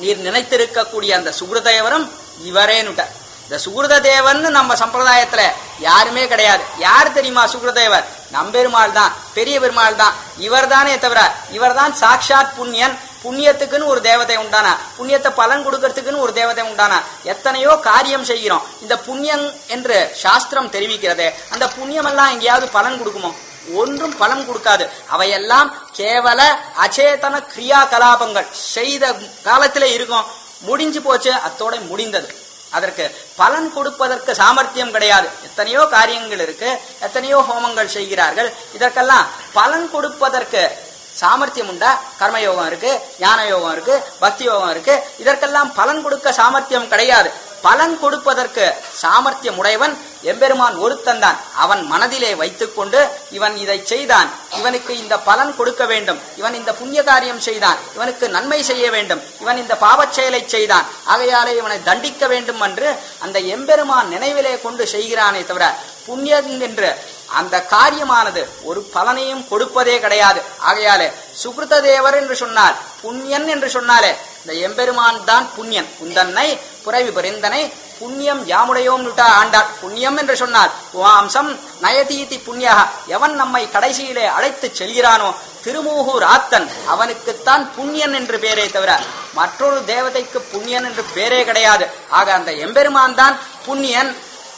நீர் நினைத்திருக்கக்கூடிய அந்த சுகிருதேவரும் இவரேனுட்டார் இந்த சுகிருத தேவன் நம்ம சம்பிரதாயத்துல யாருமே கிடையாது. யார் தெரியுமா சுகிருதேவர் நம்பெருமாள் தான் பெரிய பெருமாள் தான். இவர் தானே தவிர இவர் தான் சாட்சாத் புண்ணியன். புண்ணியத்துக்குன்னு ஒரு தேவதை உண்டானா? புண்ணியத்தை பலன் கொடுக்கறதுக்குன்னு ஒரு தேவதை உண்டானா? எத்தனையோ காரியம் செய்கிறோம். இந்த புண்ணியம் என்று சாஸ்திரம் தெரிவிக்கிறதே. அந்த புண்ணியம் எல்லாம் எங்கேயாவது பலன் கொடுக்குமோ? ஒன்றும் பலன் கொடுக்காது. அவையெல்லாம் கேவல அச்சேதன கிரியா கலாபங்கள் செய்த காலத்திலே இருக்கும். முடிஞ்சு போச்சு. அத்தோட முடிந்தது. அதற்கு பலன் கொடுப்பதற்கு சாமர்த்தியம் கிடையாது. எத்தனையோ காரியங்கள் இருக்கு. எத்தனையோ ஹோமங்கள் செய்கிறார்கள். இதற்கெல்லாம் பலன் கொடுப்பதற்கு சாமர்த்தியம் உண்டா? கர்மயோகம் இருக்கு ஞான யோகம் இருக்கு பக்தி யோகம் இருக்கு. இதற்கெல்லாம் பலன் கொடுக்க சாமர்த்தியம் கிடையாது. பலன் கொடுப்பதற்கு சாமர்த்தியம் உடையவன் எம்பெருமான் ஒருத்தன் தான். அவன் மனதிலே வைத்துக்கொண்டு இவன் இதை செய்தான். இவனுக்கு இந்த பலன் கொடுக்க வேண்டும். இவன் இந்த புண்ணிய காரியம் செய்தான். இவனுக்கு நன்மை செய்ய வேண்டும். இவன் இந்த பாவச் செயலை செய்தான். ஆகையாலே இவனை தண்டிக்க வேண்டும் என்று அந்த எம்பெருமான் நினைவிலே கொண்டு செய்கிறானே தவிர புண்ணியம் என்று அந்த காரியமானது ஒரு பலனையும் கொடுப்பதே கிடையாது. ஆகையாலே சுகிருத தேவர் என்று சொன்னால் புண்ணியன் என்று சொன்னாலே இந்த எம்பெருமான் தான் புண்ணியன். குந்தன்னை புறவி பரிந்தனை புண்ணியம் யாமுடையோம் நுட்டா ஆண்டாள். புண்ணியம் என்று சொன்னால் வாம்சம் நயதீதி புண்ணியாக. எவன் நம்மை கடைசியிலே அழைத்து செல்கிறானோ திருமூகூர் ஆத்தன் அவனுக்குத்தான் புண்ணியன் என்று பேரே தவிர மற்றொரு தேவதைக்கு புண்ணியன் என்று பேரே கிடையாது. ஆக அந்த எம்பெருமான் தான் புண்ணியன்.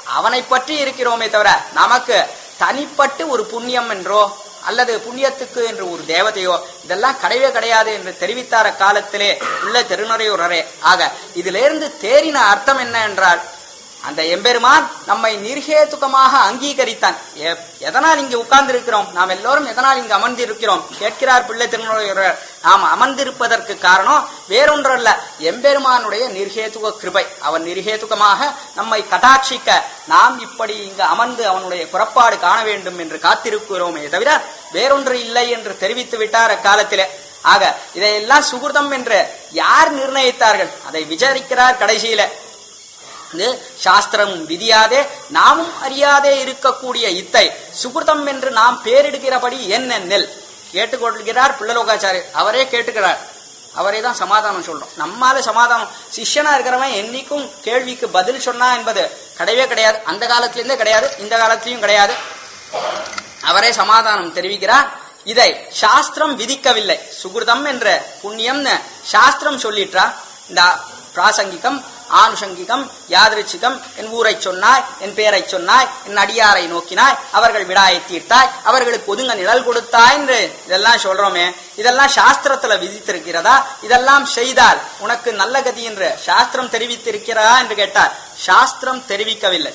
அவனை பற்றி இருக்கிறோமே தவிர நமக்கு தனிப்பட்டு ஒரு புண்ணியம் என்றோ அல்லது புண்ணியத்துக்கு என்று ஒரு தேவதையோ இதெல்லாம் கிடையவே கிடையாது என்று தெரிவித்தார காலத்திலே உள்ள திருநறையூரரே. ஆக இதிலிருந்து தேறின அர்த்தம் என்ன என்றால் அந்த எம்பெருமான் நம்மை நிர்ஹேதுகமாக அங்கீகரித்தான். எதனால் இங்கு உட்கார்ந்து இருக்கிறோம் நாம் எல்லோரும் எதனால் இங்கு அமர்ந்து இருக்கிறோம் கேட்கிறார் பிள்ளை திருநூறு நாம் அமர்ந்திருப்பதற்கு காரணம் வேறொன்றல்ல. எம்பெருமானுடைய நிர்ஹேதுக கிருபை. அவன் நிர்ஹேதுகமாக நம்மை கட்டாட்சிக்க நாம் இப்படி இங்கு அமர்ந்து அவனுடைய புறப்பாடு காண வேண்டும் என்று காத்திருக்கிறோமே தவிர வேறொன்று இல்லை என்று தெரிவித்து விட்டார் அக்காலத்திலே. ஆக இதையெல்லாம் சுகுர்தம் என்று யார் நிர்ணயித்தார்கள்? அதை விசாரிக்கிறார் கடைசியில. இது சாஸ்திரம் விதியாதே நாமும் அறியாதே இருக்கக்கூடிய இத்தை சுகிருதம் என்று நாம் பேரிடுகிறபடி என்ன நெல் கேட்டுக்கொள்கிறார் பிள்ளலோகாச்சாரியர். அவரே கேட்டுக்கிறார். அவரே தான் சமாதானம் சொல்றோம். நம்மால சமாதானம் சிஷ்யனா இருக்கிறவன் என்னைக்கும் கேள்விக்கு பதில் சொன்னா என்பது கிடையவே கிடையாது. அந்த காலத்திலிருந்தே கிடையாது இந்த காலத்திலையும் கிடையாது. அவரே சமாதானம் தெரிவிக்கிறார். இதை சாஸ்திரம் விதிக்கவில்லை. சுகிருதம் என்ற புண்ணியம்னு சாஸ்திரம் சொல்லிட்டா இந்த பிராசங்கிகம் ஆனுஷங்கிகம் யாதிருச்சிகம் என் ஊரை சொன்னாய் என் பெயரை சொன்னாய் என் அடியாரை நோக்கினாய் அவர்கள் விடாயை தீர்த்தாய் அவர்களுக்கு ஒதுங்க நிழல் கொடுத்தாய் என்று இதெல்லாம் சொல்றோமே. இதெல்லாம் சாஸ்திரத்துல விதித்திருக்கிறதா? இதெல்லாம் செய்தால் உனக்கு நல்ல கதி என்று சாஸ்திரம் தெரிவித்திருக்கிறதா என்று கேட்டார். சாஸ்திரம் தெரிவிக்கவில்லை.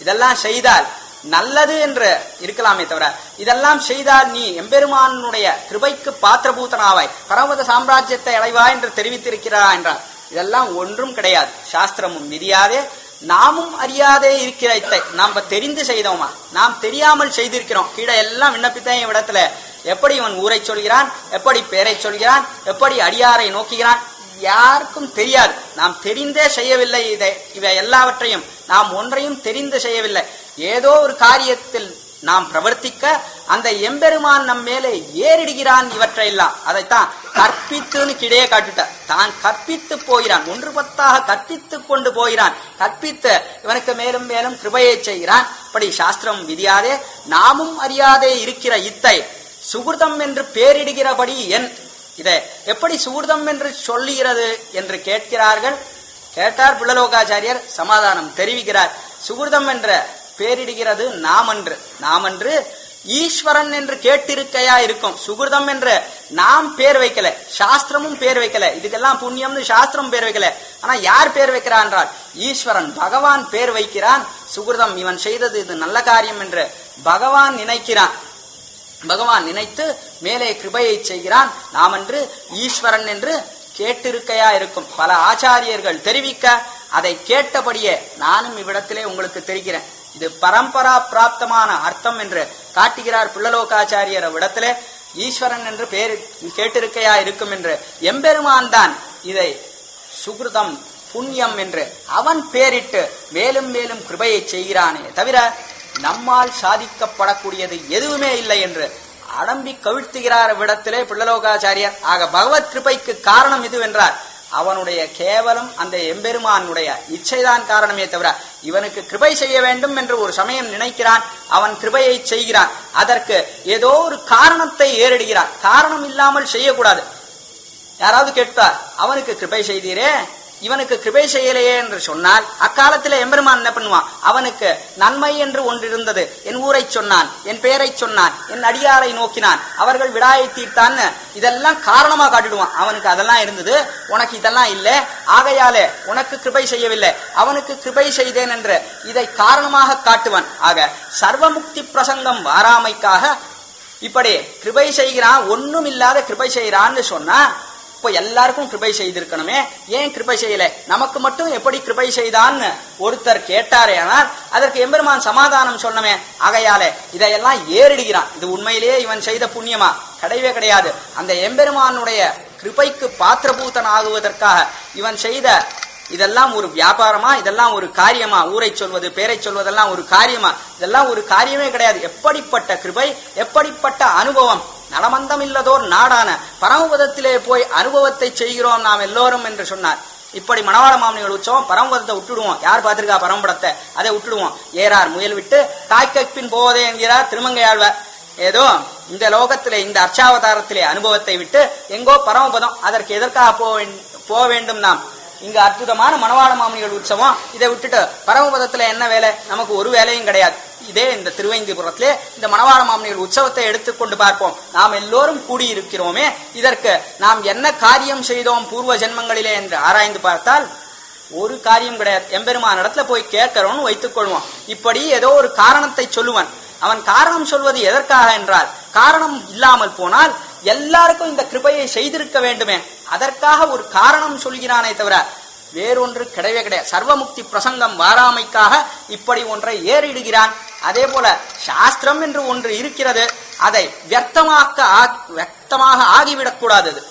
இதெல்லாம் செய்தால் நல்லது என்று இருக்கலாமே தவிர இதெல்லாம் செய்தால் நீ எம்பெருமானுடைய கிருபைக்கு பாத்திரபூத்தனாவாய் பரமத சாம்ராஜ்யத்தை அடைவாய் என்று தெரிவித்திருக்கிறா என்றார். இதெல்லாம் ஒன்றும் கிடையாது. சாஸ்திரமும் விதியாதே நாமும் அறியாதே இருக்கிற இத்தை. நாம் தெரிந்து செய்தோமா? நாம் தெரியாமல் செய்திருக்கிறோம். கீழே எல்லாம் விண்ணப்பித்தேன் இவ்விடத்துல. எப்படி இவன் ஊரை சொல்கிறான்? எப்படி பேரை சொல்கிறான்? எப்படி அடியாரை நோக்குகிறான்? யாருக்கும் தெரியாது. நாம் தெரிந்தே செய்யவில்லை இதை. இவை எல்லாவற்றையும் நாம் ஒன்றையும் தெரிந்து செய்யவில்லை. ஏதோ ஒரு காரியத்தில் நாம் பிரவர்த்திக்க அந்த எம்பெருமான் நம் மேலே ஏறிடுகிறான் இவற்றையெல்லாம். அதைத்தான் கற்பித்துன்னு கிடையே காட்டுட்டார் தான் கற்பித்து போகிறான். ஒன்று பத்தாக கற்பித்து கொண்டு போகிறான். கற்பித்து இவனுக்கு மேலும் மேலும் கிருபையை செய்கிறான். இப்படி சாஸ்திரம் விதியாதே நாமும் அறியாதே இருக்கிற இத்தை சுகிருதம் என்று பேரிடுகிறபடி என் இதை எப்படி சுகிருதம் என்று சொல்லுகிறது என்று கேட்கிறார்கள்? கேட்டார் புள்ளலோகாச்சாரியர் சமாதானம் தெரிவிக்கிறார். சுகிருதம் என்ற பேரிடுகிறது நாமன்று. நாமன்று ஈஸ்வரன் என்று கேட்டிருக்கையா இருக்கும். சுகிருதம் என்று நாம் பேர் வைக்கல. சாஸ்திரமும் பேர் வைக்கல. இதுக்கெல்லாம் புண்ணியம்னு சாஸ்திரம் பேர் வைக்கல. ஆனா யார் பேர் வைக்கிறான் என்றால் ஈஸ்வரன். பகவான் பேர் வைக்கிறான். சுகிருதம் இவன் செய்தது இது நல்ல காரியம் என்று பகவான் நினைக்கிறான். பகவான் நினைத்து மேலே கிருபையை செய்கிறான். நாம் என்று ஈஸ்வரன் என்று கேட்டிருக்கையா இருக்கும். பல ஆச்சாரியர்கள் தெரிவிக்க அதை கேட்டபடியே நானும் இவ்விடத்திலே உங்களுக்கு தெரிகிறேன். இது பரம்பரா பிராப்தமான அர்த்தம் என்று காட்டுகிறார் பிள்ளலோகாச்சாரியர் இடத்துல ஈஸ்வரன் என்று பேர் கேட்டிருக்கையா இருக்கும் என்று. எம்பெருமான் தான் இதை சுகிருதம் புண்ணியம் என்று அவன் பேரிட்டு மேலும் மேலும் கிருபையை செய்கிறானே தவிர நம்மால் சாதிக்கப்படக்கூடியது எதுவுமே இல்லை என்று அடம்பி கவிழ்த்துகிறார் விடத்திலே பிள்ளலோகாச்சாரியர். ஆக பகவத் கிருபைக்கு காரணம் இதுவென்றார் அவனுடைய கேவலம் அந்த எம்பெருமானுடைய இச்சைதான் காரணமே தவிர இவனுக்கு கிருபை செய்ய வேண்டும் என்று ஒரு சமயம் நினைக்கிறான். அவன் கிருபையை செய்கிறான். அதற்கு ஏதோ ஒரு காரணத்தை ஏறிடுகிறான். காரணம் இல்லாமல் செய்யக்கூடாது. யாராவது கேட்பார் அவனுக்கு கிருபை செய்தீரே? இவனுக்கு கிருபை செய்யலையே என்று சொன்னால் அக்காலத்தில் எம்பெருமான் என்ன பண்ணுவான்? அவனுக்கு நன்மை என்று ஒன்று இருந்தது என் ஊரை சொன்னான் என் பெயரை சொன்னான் என் அடியாரை நோக்கினான். அவர்கள் விடாயை தீர்த்தான்னு இதெல்லாம் காரணமா காட்டிடுவான். அவனுக்கு அதெல்லாம் இருந்தது உனக்கு இதெல்லாம் இல்லை. ஆகையாலே உனக்கு கிருபை செய்யவில்லை. அவனுக்கு கிருபை செய்தேன் என்று இதை காரணமாக காட்டுவான். ஆக சர்வமுக்தி பிரசங்கம் வாராமைக்காக இப்படி கிருபை செய்கிறான் ஒண்ணும் இல்லாத கிருபை செய்யறான்னு சொன்னா இப்போ எல்லாருக்கும் கிருபை செய்திருக்கணுமே. ஏன் கிருபை செய்யல? நமக்கு மட்டும் எப்படி கிருபை செய்தான்னு ஒருத்தர் கேட்டாரே ஆனால் அதற்கு எம்பெருமான் சமாதானம் சொன்னமே. ஆகையாலே இதையெல்லாம் ஏறிடுகிறான். இது உண்மையிலேயே இவன் செய்த புண்ணியமா? கிடையவே கிடையாது. அந்த எம்பெருமானுடைய கிருபைக்கு பாத்திரபூத்தன் ஆகுவதற்காக இவன் செய்த இதெல்லாம் ஒரு வியாபாரமா? இதெல்லாம் ஒரு காரியமா? ஊரை சொல்வது பேரை சொல்வதெல்லாம் ஒரு காரியமா? இதெல்லாம் ஒரு காரியமே கிடையாது. எப்படிப்பட்ட கிருபை? எப்படிப்பட்ட அனுபவம்? நலமந்தம் இல்லதோர் நாடான பரமபதத்திலே போய் அனுபவத்தை செய்கிறோம் நாம் எல்லோரும் என்று சொன்னார். இப்படி மணவாள மாமனிகள் உற்சவம் பரமபதத்தை விட்டுடுவோம் யார் பார்த்திருக்கா பரம்படத்தை அதை விட்டுடுவோம் ஏறார் முயல் விட்டு தாய்க்கற்பின் போவதே என்கிறார் திருமங்கையாழ்வார். ஏதோ இந்த லோகத்திலே இந்த அர்ச்சாவதாரத்திலே அனுபவத்தை விட்டு எங்கோ பரமபதம் அதற்கு எதற்காக போக வேண்டும் நாம்? இங்க அற்புதமான மணவாள மாமனிகள் உற்சவம். இதை விட்டுட்டு பரமபதத்துல என்ன வேலை? நமக்கு ஒரு வேலையும் கிடையாது. இதே இந்த திருவேந்திபுரத்திலே இந்த மணவாள மாமனிகள் உற்சவத்தை எடுத்துக்கொண்டு பார்ப்போம். நாம் எல்லோரும் கூடியிருக்கிறோமே. இதற்கு நாம் என்ன காரியம் செய்தோம் பூர்வ ஜென்மங்களிலே என்று ஆராய்ந்து பார்த்தால் ஒரு காரியம் கிடையாது. எம்பெருமான இடத்துல போய் கேட்கிறோம்னு வைத்துக் கொள்வோம். இப்படி ஏதோ ஒரு காரணத்தை சொல்லுவன். அவன் காரணம் சொல்வது எதற்காக என்றால் காரணம் இல்லாமல் போனால் எல்லாருக்கும் இந்த கிருபையை செய்திருக்க வேண்டுமே. அதற்காக ஒரு காரணம் சொல்கிறானே தவிர வேறொன்று கிடையவே கிடையாது. சர்வமுக்தி பிரசங்கம் வாராமைக்காக இப்படி ஒன்றை ஏறிடுகிறான். அதே போல சாஸ்திரம் என்று ஒன்று இருக்கிறது. அதை வியர்த்தமாக்க ஆ- வியர்த்தமாக ஆகிவிடக்கூடாது.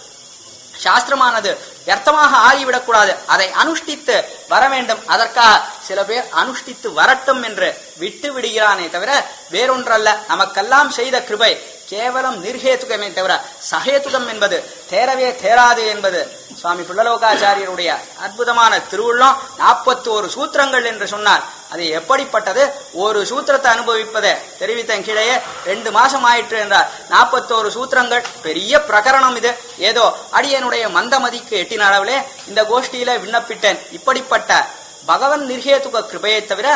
சாஸ்திரமானது வியர்த்தமாக ஆகிவிடக்கூடாது. அதை அனுஷ்டித்து வர வேண்டும் அதற்காக சில பேர் அனுஷ்டித்து வரட்டும் என்று விட்டு விடுகிறானே தவிர வேறொன்றல்ல. நமக்கெல்லாம் செய்த கிருபை கேவலம் நிர்ஹேதுகமே தவிர சஹேதுகம் என்பது தேரவே தேராது என்பது. சுவாமி புள்ளலோகாச்சாரியருடைய அற்புதமான திருவுள்ளம் நாற்பத்தோரு சூத்திரங்கள் என்று சொன்னார். அது எப்படிப்பட்டது? ஒரு சூத்திரத்தை அனுபவிப்பதை தெரிவித்தன் கீழே ரெண்டு மாசம் ஆயிற்று என்றார். நாற்பத்தோரு சூத்திரங்கள் பெரிய பிரகரணம் இது. ஏதோ அடியனுடைய மந்தமதிக்கு எட்டின அளவிலே இந்த கோஷ்டியில விண்ணப்பிட்டேன் இப்படிப்பட்ட பகவன் நிர்ஹேதுக கிருபையை தவிர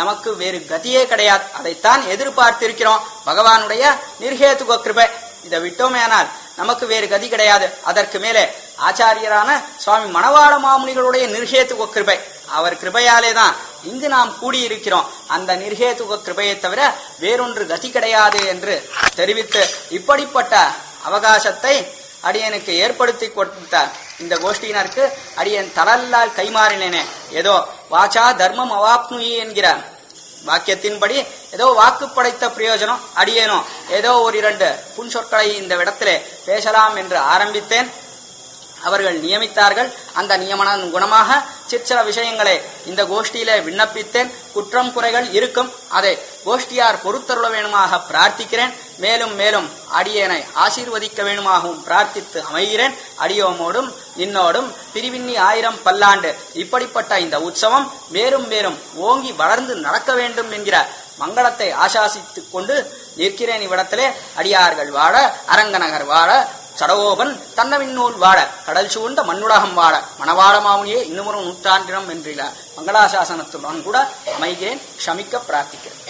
நமக்கு வேறு கதியே கிடையாது. அதைத்தான் எதிர்பார்த்திருக்கிறோம். பகவானுடைய நிர்ஹேதுக கிருபை. இதை விட்டோமேனால் நமக்கு வேறு கதி கிடையாது. அதற்கு மேலே ஆச்சாரியரான சுவாமி மணவாள மாமுனிகளுடைய நிர்ஹேத்துக கிருபை. அவர் கிருபையாலே தான் இங்கு நாம் கூடியிருக்கிறோம். அந்த நிர்ஹேதுக கிருபையை தவிர வேறொன்று கதி கிடையாது என்று தெரிவித்து இப்படிப்பட்ட அவகாசத்தை அடியனுக்கு ஏற்படுத்தி கொடுத்தார். இந்த கோஷ்டியினருக்கு அடியன் தளல்லால் கைமாறினேனே. ஏதோ வாச்சா தர்மம் அவாப்னுயி என்கிறார் வாக்கியத்தின்படி ஏதோ வாக்கு படைத்த பிரயோஜனம் அடியேனோ. ஏதோ ஒரு இரண்டு புன்சொற்களை இந்த இடத்திலே பேசலாம் என்று ஆரம்பித்தேன். அவர்கள் நியமித்தார்கள். அந்த நியமன குணமாக சிற்சில விஷயங்களை இந்த கோஷ்டியிலே விண்ணப்பித்தேன். குற்றம் குறைகள் இருக்கும். அதை கோஷ்டியார் பொறுத்தருள வேணுமாக பிரார்த்திக்கிறேன். மேலும் மேலும் அடியேனை ஆசீர்வதிக்க வேணுமாகவும் பிரார்த்தித்து அமைகிறேன். அடியோமோடும் நின்னோடும் பிரிவின்னி ஆயிரம் பல்லாண்டு இப்படிப்பட்ட இந்த உற்சவம் மேலும் மேலும் ஓங்கி வளர்ந்து நடக்க வேண்டும் என்கிற மங்களத்தை ஆசாசித்துக் கொண்டு நிற்கிறேன் இவ்விடத்திலே. அடியார்கள் வாழ அரங்கநகர் வாழ சடகோபன் தன்னவின்னூல் வாழ கடல் சூழ்ந்த மண்ணுலகம் வாழ மணவாளமாவுனியே இன்னுமொரு நூற்றாண்டினம் என்றில மங்களாசாசனத்துடன் கூட அமைகிறேன் ஷமிக்க பிரார்த்திக்கிறேன்